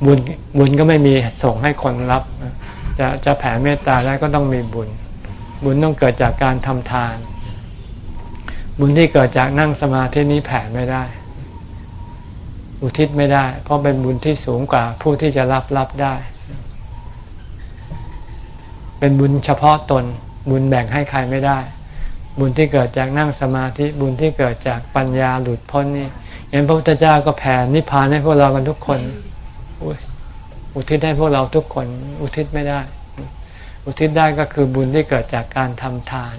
บุญบุญก็ไม่มีส่งให้คนรับ จะจะแผ่เมตตาได้ก็ต้องมีบุญ บุญต้องเกิดจากการทำทาน บุญที่เกิดจากนั่งสมาธินี้แผ่ไม่ได้ อุทิศไม่ได้ เพราะเป็นบุญที่สูงกว่าผู้ที่จะรับรับได้ เป็นบุญเฉพาะตนบุญแบ่งให้ใครไม่ได้ บุญที่เกิดจากนั่งสมาธิบุญที่เกิดจากปัญญาหลุดพ้นนี่เห็นพระพุทธเจ้าก็แผ่นิพพานให้พวกเรากันทุกคนอุ๊ยอุทิศให้พวกเราทุกคน อุทิศไม่ได้ อุทิศได้ก็คือบุญที่เกิดจากการทำทาน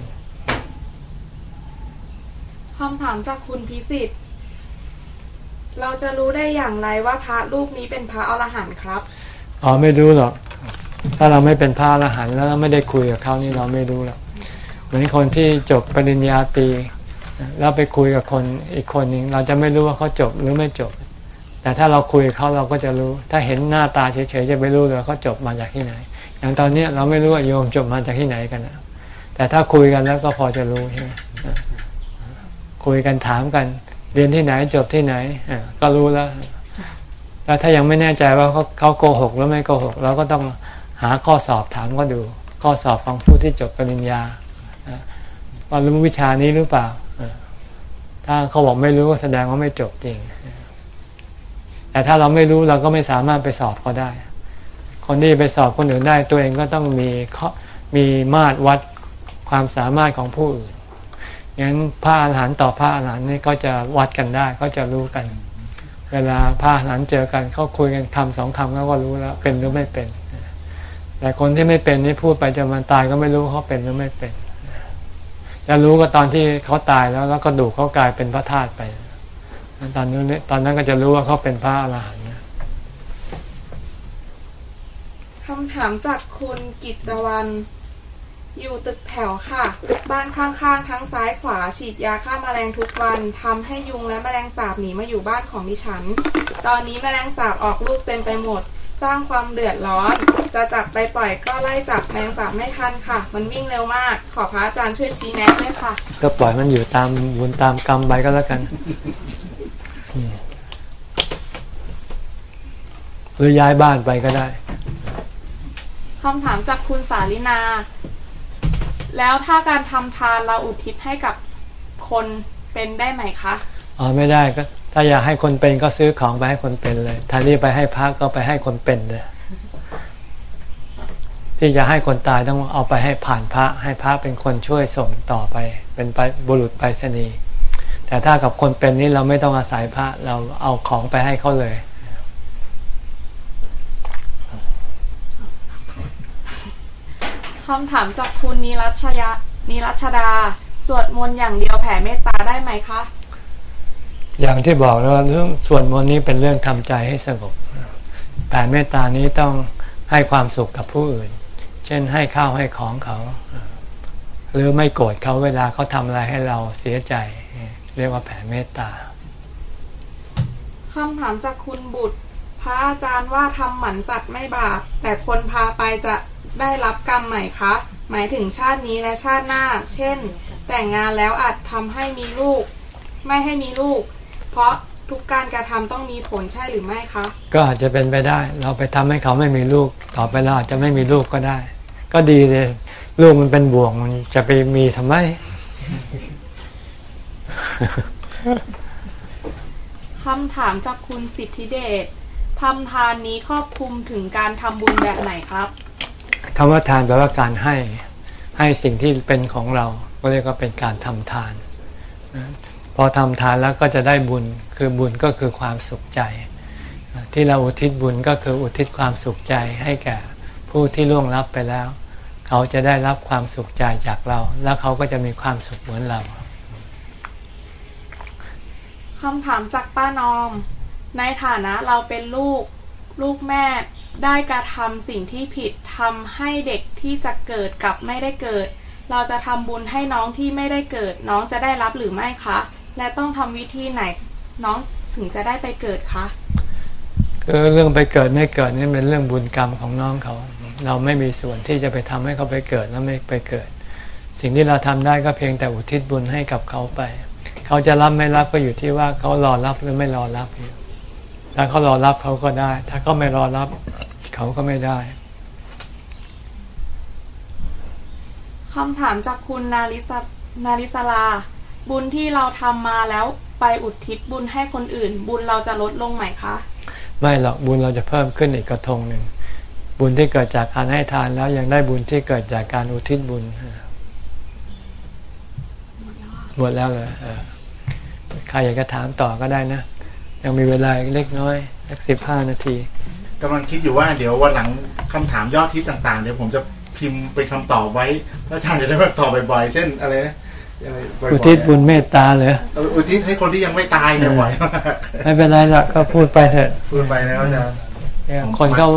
คำถามจากคุณพิสิทธิ์ เราจะรู้ได้อย่างไรว่าพระรูปนี้เป็นพระอรหันต์ครับอ๋อไม่รู้หรอกถ้าเราไม่เป็นพระอรหันต์แล้วเราไม่ได้คุยกับเขานี่เราไม่รู้หรอก เหมือนคนที่จบปริญญาตรีแล้วไปคุยกับคนอีกคนหนึ่งเราจะไม่รู้ว่าเขาจบหรือไม่จบ แต่ถ้าเราคุยกับเขาเราก็จะรู้ ถ้าเห็นหน้าตาเฉยๆจะไม่รู้เลยเขาจบมาจากที่ไหน อย่างตอนนี้เราไม่รู้ว่าโยมจบมาจากที่ไหนกันนะแต่ถ้าคุยกันแล้วก็พอจะรู้ใช่ไหมคุยกันถามกัน เรียนที่ไหนจบที่ไหนก็รู้แล้วแล้วถ้ายังไม่แน่ใจว่าเขาเขาโกหกหรือไม่โกหกเราก็ต้องหาข้อสอบถามก็ดู ข้อสอบของผู้ที่จบปริญญา ว่ารู้วิชานี้หรือเปล่า ถ้าเขาบอกไม่รู้ก็แสดงว่าไม่จบจริง แต่ถ้าเราไม่รู้เราก็ไม่สามารถไปสอบเขาได้ คนที่ไปสอบคนอื่นได้ ตัวเองก็ต้องมีข้อมีมาตรวัดความสามารถของผู้อื่นงั้นพระอรหันต์ต่อพระอรหันต์นี่ก็จะวัดกันได้ก็จะรู้กัน เวลาพระอรหันต์เจอกันเขาคุยกันคำสองคำเขาก็รู้แล้วเป็นหรือไม่เป็น แต่คนที่ไม่เป็นนี่พูดไปจนมันตายก็ไม่รู้เขาเป็นหรือไม่เป็น จะรู้ก็ตอนที่เขาตายแล้วแล้วกระดูกเขากลายเป็นพระธาตุไป ตอนนั้นตอนนั้นก็จะรู้ว่าเขาเป็นพระอรหันต์คำถามจากคุณกิตตวัน อยู่ตึกแถวค่ะ บ้านข้างๆ ทั้งซ้ายขวาฉีดยาฆ่ามาแมลงทุกวันทำให้ยุงและแมลงสาบหนีมาอยู่บ้านของดิฉัน ตอนนี้แมลงสาบออกลูกเต็มไปหมด สร้างความเดือดร้อน จะจับไปปล่อยก็ไล่จับแมลงสาบไม่ทันค่ะ มันวิ่งเร็วมาก ขอพระอาจารย์ช่วยชี้แนะด้วยค่ะ ก็ปล่อยมันอยู่ตามบุญตามกรรมไปก็แล้วกันหรือย้ายบ้านไปก็ได้คำถามจากคุณสาลินา แล้วถ้าการทำทานเราอุทิศให้กับคนเป็นได้ไหมคะ อ๋อไม่ได้ก็ ถ้าอยากให้คนเป็นก็ซื้อของไปให้คนเป็นเลยถ้าที่ไปให้พระก็ไปให้คนเป็นเลยที่จะให้คนตายต้องเอาไปให้ผ่านพระ ให้พระเป็นคนช่วยส่งต่อไป เป็นไปบุรุษไปรษณีย์แต่ถ้ากับคนเป็นนี่เราไม่ต้องอาศัยพระ เราเอาของไปให้เขาเลยคำถามจากคุณนิรัชยานิรัชดา สวดมนต์อย่างเดียวแผ่เมตตาได้ไหมคะ อย่างที่บอกแล้วเรื่องส่วนมนต์นี้เป็นเรื่องทำใจให้สงบแผ่เมตตานี้ต้องให้ความสุขกับผู้อื่น เช่นให้ข้าวให้ของเขา หรือไม่โกรธเขาเวลาเขาทำอะไรให้เราเสียใจ เรียกว่าแผ่เมตตาคำถามจากคุณบุตร พระอาจารย์ว่าทำหมันสัตว์ไม่บาปแต่คนพาไปจะได้รับกรรมใหม่คะ หมายถึงชาตินี้และชาติหน้า เช่น แต่งงานแล้วอาจทำให้มีลูก ไม่ให้มีลูก เพราะทุกการกระทำต้องมีผลใช่หรือไม่คะก็อาจจะเป็นไปได้ เราไปทำให้เขาไม่มีลูกต่อไปเราอาจจะไม่มีลูกก็ได้ ก็ดีเลยลูกมันเป็นบ่วงมันจะไปมีทำไมคำถามจากคุณสิทธิเดชทำทานนี้ครอบคลุมถึงการทำบุญแบบไหนครับคำว่าทานแปลว่าการให้ให้สิ่งที่เป็นของเรา ก็เรียกว่าเป็นการทำทานนะพ อทำทานแล้วก็จะได้บุญคือบุญก็คือความสุขใจ ที่เราอุทิศบุญก็คืออุทิศความสุขใจให้แก่ผู้ที่ล่วงลับไปแล้ว เขาจะได้รับความสุขใจจากเรา แล้วเขาก็จะมีความสุขเหมือนเราคำถามจากป้านอม ในฐานะเราเป็นลูกลูกแม่ได้กระทำสิ่งที่ผิดทำให้เด็กที่จะเกิดกับไม่ได้เกิด เราจะทำบุญให้น้องที่ไม่ได้เกิด น้องจะได้รับหรือไม่คะ และต้องทำวิธีไหนน้องถึงจะได้ไปเกิดคะคือเรื่องไปเกิดไม่เกิดนี่เป็นเรื่องบุญกรรมของน้องเขา เราไม่มีส่วนที่จะไปทำให้เขาไปเกิดแล้วไม่ไปเกิด สิ่งที่เราทำได้ก็เพียงแต่อุทิศบุญให้กับเขาไป เขาจะรับไม่รับก็อยู่ที่ว่าเขารอรับหรือไม่รอรับอยู่ถ้าเขารอรับเขาก็ได้ ถ้าเขาไม่รอรับเขาก็ไม่ได้คำถามจากคุณนาริสนาริสลา บุญที่เราทำมาแล้วไปอุทิศบุญให้คนอื่น บุญเราจะลดลงไหมคะ ไม่หรอกบุญเราจะเพิ่มขึ้นอีกกระทงหนึ่งบุญที่เกิดจากการให้ทานแล้วยังได้บุญที่เกิดจากการอุทิศบุญหมดแล้วเลยเออใครอยากจะถามต่อก็ได้นะ ยังมีเวลาอีกเล็กน้อยสักสิบห้านาทีกำลังคิดอยู่ว่าเดี๋ยววันหลังคำถามยอดฮิตต่างๆ เดี๋ยวผมจะพิมพ์เป็นคำตอบไว้แล้วอาจารย์จะได้มาตอบบ่อยๆ เช่นอะไรนะ อะไรบ่อยๆอุทิศบุญเมตตาเลยเอออุทิศให้คนที่ยังไม่ตายเนี่ยบ่อยมากไม่เป็นไรหรอกก็พูดไปเถอะพูดไปแล้วอาจารย์คนเขา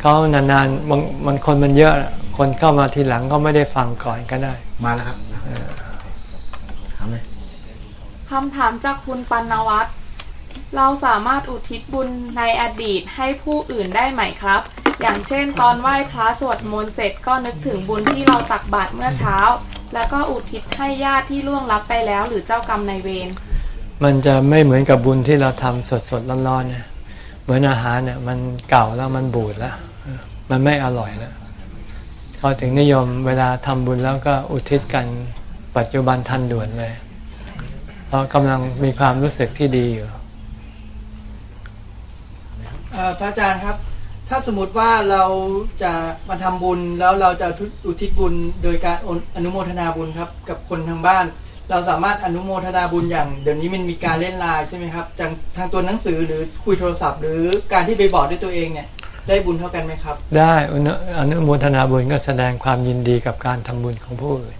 เขานานๆบางมันคนมันเยอะ คนเข้ามาทีหลังก็ไม่ได้ฟังก่อนก็ได้ มาแล้วครับถามเลยคำถามจากคุณปัณวัฒน์เราสามารถอุทิศบุญในอดีตให้ผู้อื่นได้ไหมครับ อย่างเช่น ตอนไหว้พระสวดมนต์เสร็จก็นึกถึงบุญที่เราตักบาตรเมื่อเช้า แล้วก็อุทิศให้ญาติที่ล่วงลับไปแล้ว หรือเจ้ากรรมนายเวรมันจะไม่เหมือนกับบุญที่เราทำสดๆร้อนๆเนี่ยเหมือนอาหารเนี่ยมันเก่าแล้วมันบูดแล้ว มันไม่อร่อยแล้วเขาถึงนิยมเวลาทำบุญแล้วก็อุทิศกันปัจจุบันทันด่วนเลย เพราะกำลังมีความรู้สึกที่ดีอยู่เอ่อพระอาจารย์ครับ ถ้าสมมติว่าเราจะมาทำบุญแล้วเราจะอุทิศบุญโดยการอนุโมทนาบุญครับ กับคนทางบ้าน เราสามารถอนุโมทนาบุญอย่าง เดี๋ยวนี้มันมีการเล่นไลน์ใช่ไหมครับทางทางตัวหนังสือหรือคุยโทรศัพท์ หรือการที่ไปบอกด้วยตัวเองเนี่ยได้บุญเท่ากันไหมครับ ได้อนุอนุโมทนาบุญก็แสดงความยินดีกับการทำบุญของผู้อื่น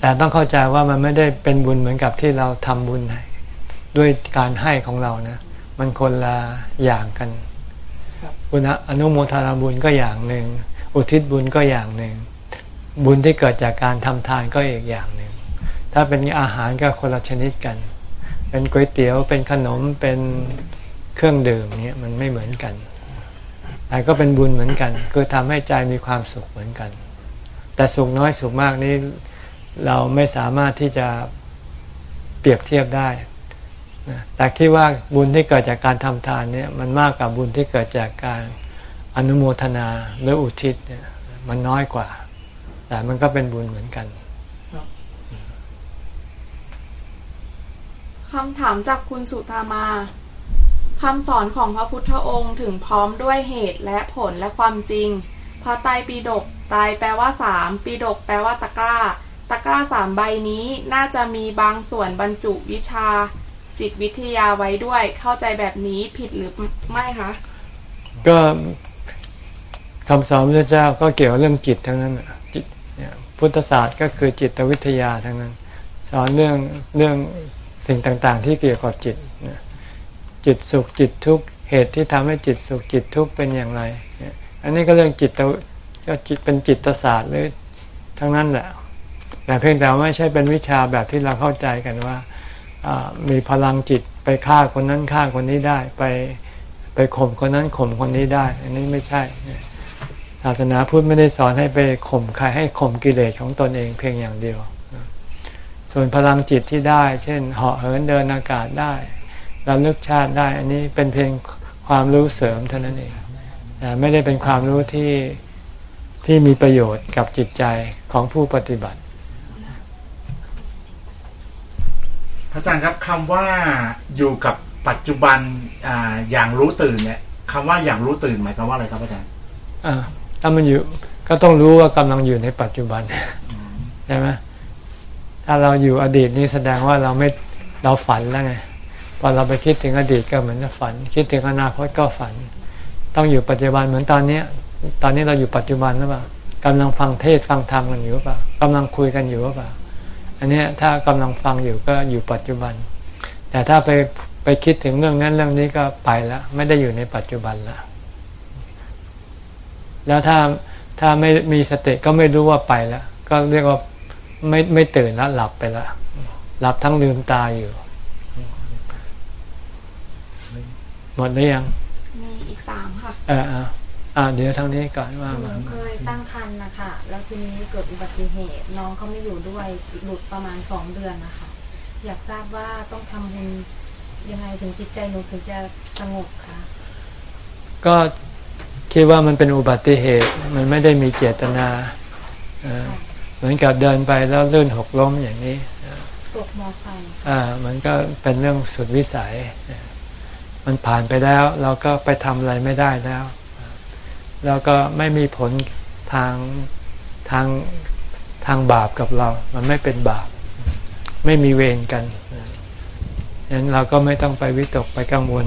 แต่ต้องเข้าใจว่ามันไม่ได้เป็นบุญเหมือนกับที่เราทำบุญให้ด้วยการให้ของเรานะ มันคนละอย่างกัน บุญอนุโมทนาบุญก็อย่างหนึ่ง อุทิศบุญก็อย่างหนึ่ง บุญที่เกิดจากการทำทานก็อีกอย่างหนึ่ง ถ้าเป็นอาหารก็คนละชนิดกัน เป็นก๋วยเตี๋ยว เป็นขนม เป็นเครื่องดื่มเนี่ยมันไม่เหมือนกัน แต่ก็เป็นบุญเหมือนกัน คือทำให้ใจมีความสุขเหมือนกัน แต่สุขน้อยสุขมากนี้เราไม่สามารถที่จะเปรียบเทียบได้ แต่คิดว่าบุญที่เกิดจากการทำทานเนี่ยมันมากกว่าบุญที่เกิดจากการอนุโมทนาหรืออุทิศเนี่ยมันน้อยกว่าแแต่มันก็เป็นบุญเหมือนกันคำถามจากคุณสุธามาคำสอนของพระพุทธองค์ถึงพร้อมด้วยเหตุและผลและความจริง พระไตรปิฎกไตรแปลว่าสามปิฎกแปลว่าตะกร้า ตะกร้าสามใบนี้น่าจะมีบางส่วนบรรจุวิชา จิตวิทยาไว้ด้วยเข้าใจแบบนี้ผิดหรือไม่คะก็คำสอนพระเจ้าก็เกี่ยวเรื่องจิตทั้งนั้นจิตเนี่ยพุทธศาสตร์ก็คือจิตวิทยาทั้งนั้น สอนเรื่องเรื่องสิ่งต่างๆ ที่เกี่ยวกับจิตเนี่ยจิตสุขจิตทุกข์เหตุที่ทำให้จิตสุขจิตทุกข์เป็นอย่างไรเนี่ยอันนี้ก็เรื่องจิตก็จิตเป็นจิตศาสตร์หรือทั้งนั้นแหละแต่เพียงแต่ว่าไม่ใช่เป็นวิชาแบบที่เราเข้าใจกันว่า มีพลังจิตไปฆ่าคนนั้นฆ่าคนนี้ได้ ไปไปข่มคนนั้นข่มคนนี้ได้ อันนี้ไม่ใช่ศาสนาพุทธไม่ได้สอนให้ไปข่มใครให้ข่มกิเลสของตนเองเพียงอย่างเดียว ส่วนพลังจิตที่ได้ เช่น เหาะเหินเดินอากาศได้ระลึกชาติได้ อันนี้เป็นเพียงความรู้เสริมเท่านั้นเองไม่ได้เป็นความรู้ที่ที่มีประโยชน์กับจิตใจของผู้ปฏิบัติ พระอาจารย์ครับคำว่าอยู่กับปัจจุบันอ่าอย่างรู้ตื่นเนี่ยคำว่าอย่างรู้ตื่นหมายความว่าอะไรครับอาจารย์อ่าถ้ามันอยู่ก็ต้องรู้ว่ากำลังอยู่ในปัจจุบันใช่ไหมถ้าเราอยู่อดีตนี่แสดงว่าเราไม่เราฝันแล้วไงพอเราไปคิดถึงอดีตก็เหมือนจะฝัน คิดถึงอนาคตก็ฝัน ต้องอยู่ปัจจุบันเหมือนตอนเนี้ย ตอนนี้เราอยู่ปัจจุบันหรือเปล่ากำลังฟังเทศฟังธรรมกันอยู่หรือเปล่ากำลังคุยกันอยู่หรือเปล่า อันเนี้ยถ้ากำลังฟังอยู่ก็อยู่ปัจจุบัน แต่ถ้าไปไปคิดถึงเรื่องนั้นเรื่องนี้ก็ไปแล้วไม่ได้อยู่ในปัจจุบันแล้วแล้วถ้าถ้าไม่มีสติก็ไม่รู้ว่าไปแล้วก็เรียกว่าไม่ไม่ตื่นแล้วหลับไปแล้วหลับทั้งลืมตาอยู่ หมดหรือยัง มีอีกสามค่ะเออ อ่าอ่าเดี๋ยวทางนี้ก่อนว่าหนูมาเคยตั้งครรภ์นะคะแล้วทีนี้เกิดอุบัติเหตุ น้องเขาไม่อยู่ด้วยหลุดประมาณสองเดือนนะคะอยากทราบว่าต้องทำบุญยังไงถึงจิตใจหนูถึงจะสงบคะก็คิดว่ามันเป็นอุบัติเหตุ มันไม่ได้มีเจตนาเออเหมือนกับเดินไปแล้วลื่นหกล้มอย่างนี้ตกมอไซค์อ่า มันก็เป็นเรื่องสุดวิสัย มันผ่านไปแล้ว เราก็ไปทำอะไรไม่ได้แล้ว แล้วก็ไม่มีผลทางทางทางบาปกับเรา มันไม่เป็นบาป ไม่มีเวรกันฉะนั้นเราก็ไม่ต้องไปวิตกไปกังวล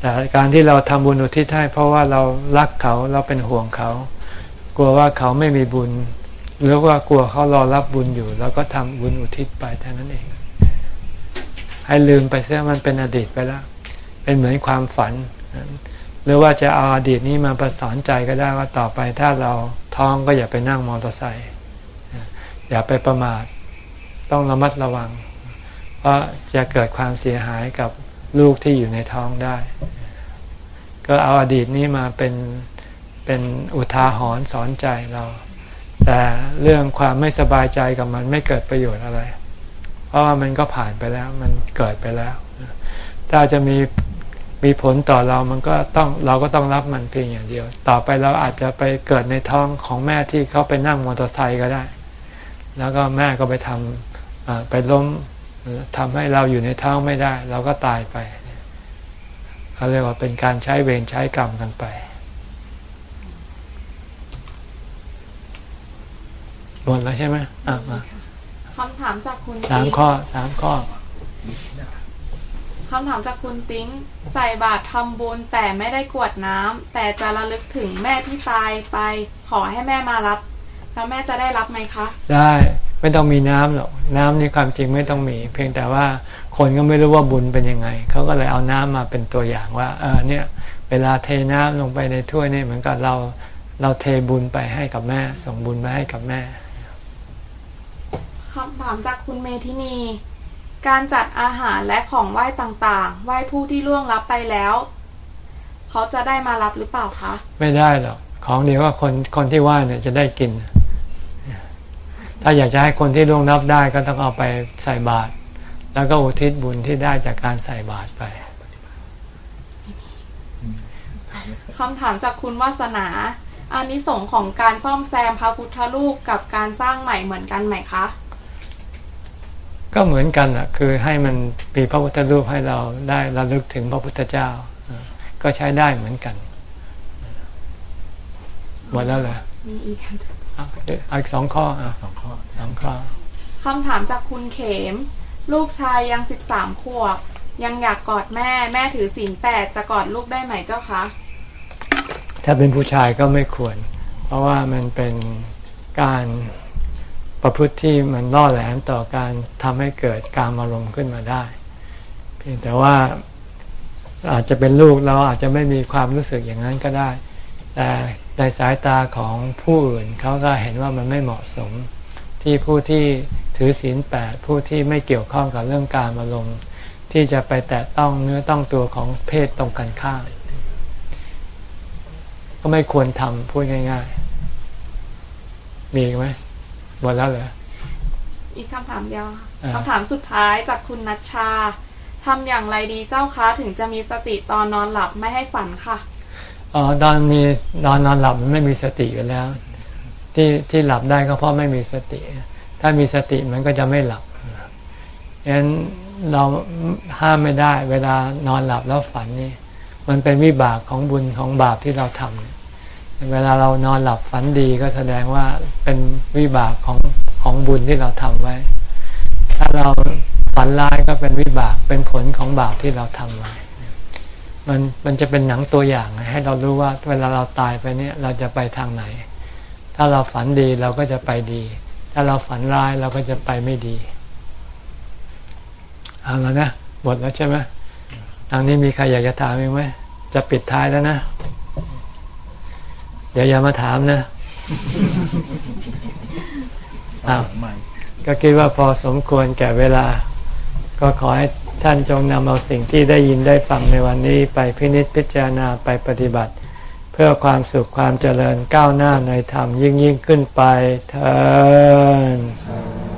แต่การที่เราทำบุญอุทิศให้เพราะว่าเรารักเขาเราเป็นห่วงเขา กลัวว่าเขาไม่มีบุญ หรือว่ากลัวเขารอรับบุญอยู่ แล้วก็ทำบุญอุทิศไปเท่านั้นเอง ให้ลืมไปเสียมันเป็นอดีตไปแล้ว เป็นเหมือนความฝัน หรือว่าจะเอาอดีตนี้มาประสานใจก็ได้ว่าต่อไปถ้าเราท้องก็อย่าไปนั่งมอเตอร์ไซค์อย่าไปประมาทต้องระมัดระวัง เพราะจะเกิดความเสียหายกับลูกที่อยู่ในท้องได้ ก็เอาอดีตนี้มาเป็นเป็นอุทาหรณ์สอนใจเรา แต่เรื่องความไม่สบายใจกับมันไม่เกิดประโยชน์อะไร เพราะว่ามันก็ผ่านไปแล้วมันเกิดไปแล้ว ถ้าจะมี มีผลต่อเรามันก็ต้องเราก็ต้องรับมันเพียงอย่างเดียว ต่อไปเราอาจจะไปเกิดในท้องของแม่ที่เขาไปนั่งมอเตอร์ไซค์ก็ได้ แล้วก็แม่ก็ไปทำอ่าไปล้มทำให้เราอยู่ในท้องไม่ได้ เราก็ตายไปเขาเรียกว่าเป็นการใช้เวรใช้กรรมกันไปหมดแล้วใช่ไหมอะมาคำถามจากคุณสามติ๊งข้อสามข้อ คำถามจากคุณติ๊งใส่บาตรทำบุญแต่ไม่ได้กรวดน้ำแต่จะระลึกถึงแม่ที่ตายไป ขอให้แม่มารับ แล้วแม่จะได้รับไหมคะ ได้ไม่ต้องมีน้ำหรอกน้ำนี่ความจริงไม่ต้องมี เพียงแต่ว่าคนก็ไม่รู้ว่าบุญเป็นยังไงเขาก็เลยเอาน้ำมาเป็นตัวอย่างว่าเออเนี่ยเวลาเทน้ำลงไปในถ้วยนี่เหมือนกับเราเราเทบุญไปให้กับแม่ ส่งบุญไปให้กับแม่คำถามจากคุณเมธินี การจัดอาหารและของไหว้ต่างๆ ไหว้ผู้ที่ล่วงลับไปแล้ว เขาจะได้มารับหรือเปล่าคะ ไม่ได้หรอก ของเดียวว่าคนคนที่ไหว้เนี่ยจะได้กิน ถ้าอยากจะให้คนที่ล่วงรับได้ก็ต้องเอาไปใส่บาตร แล้วก็อุทิศบุญที่ได้จากการใส่บาตรไปคำถามจากคุณวาสนาอานิสงส์ของการซ่อมแซมพระพุทธรูปกับการสร้างใหม่เหมือนกันไหมคะ ก็เหมือนกันอะคือให้มันมีพระพุทธรูปให้เราได้ระลึกถึงพระพุทธเจ้าอ่าก็ใช้ได้เหมือนกันหมดแล้วเหรอมีอีกคำถามเอาเอาอีกสองข้ออะสองข้อสองข้อคำถามจากคุณเขม ลูกชายยัง13ขวบ ยังอยากกอดแม่แม่ถือศีลแปดจะกอดลูกได้ไหมเจ้าคะถ้าเป็นผู้ชายก็ไม่ควร เพราะว่ามันเป็นการ ประพฤติที่มันล่อแหลมต่อการทำให้เกิดการอารมณ์ขึ้นมาได้ เพียงแต่ว่าอาจจะเป็นลูกเราอาจจะไม่มีความรู้สึกอย่างนั้นก็ได้ แต่ในสายตาของผู้อื่นเขาก็เห็นว่ามันไม่เหมาะสม ที่ผู้ที่ถือศีลแปดผู้ที่ไม่เกี่ยวข้องกับเรื่องการอารมณ์ที่จะไปแตะต้องเนื้อต้องตัวของเพศตรงกันข้ามก็ไม่ควรทำพูดง่าย ๆ มีไหม หมดแล้วเหรออีกคำถามเดียวค่ะอ่าคำถามสุดท้ายจากคุณนัชชาทำอย่างไรดีเจ้าคะถึงจะมีสติตอนนอนหลับไม่ให้ฝันค่ะอ๋อตอนมีนอนนอนหลับมันไม่มีสติอยู่แล้ว ที่ที่หลับได้ก็เพราะไม่มีสติ ถ้ามีสติมันก็จะไม่หลับฉะนั้นเราห้ามไม่ได้ เวลานอนหลับแล้วฝันนี่มันเป็นวิบากของบุญของบาปที่เราทำเนี่ย เวลาเรานอนหลับฝันดีก็แสดงว่าเป็นวิบากของของบุญที่เราทำไว้ ถ้าเราฝันร้ายก็เป็นวิบากเป็นผลของบาปที่เราทำไว้ มันมันจะเป็นหนังตัวอย่างให้เรารู้ว่าเวลาเราตายไปเนี่ยเราจะไปทางไหน ถ้าเราฝันดีเราก็จะไปดี ถ้าเราฝันร้ายเราก็จะไปไม่ดี เอาแล้วนะหมดแล้วใช่ไหมทางนี้มีใครอยากจะถามอีกไหมจะปิดท้ายแล้วนะ เดี๋ยวอย่ามาถามนะอ้าวก็คิดว่าพอสมควรแก่เวลา ก็ขอให้ท่านจงนำเอาสิ่งที่ได้ยินได้ฟังในวันนี้ไปพินิจพิจารณาไปปฏิบัติ เพื่อความสุขความเจริญก้าวหน้าในธรรมยิ่งยิ่งขึ้นไปเถิด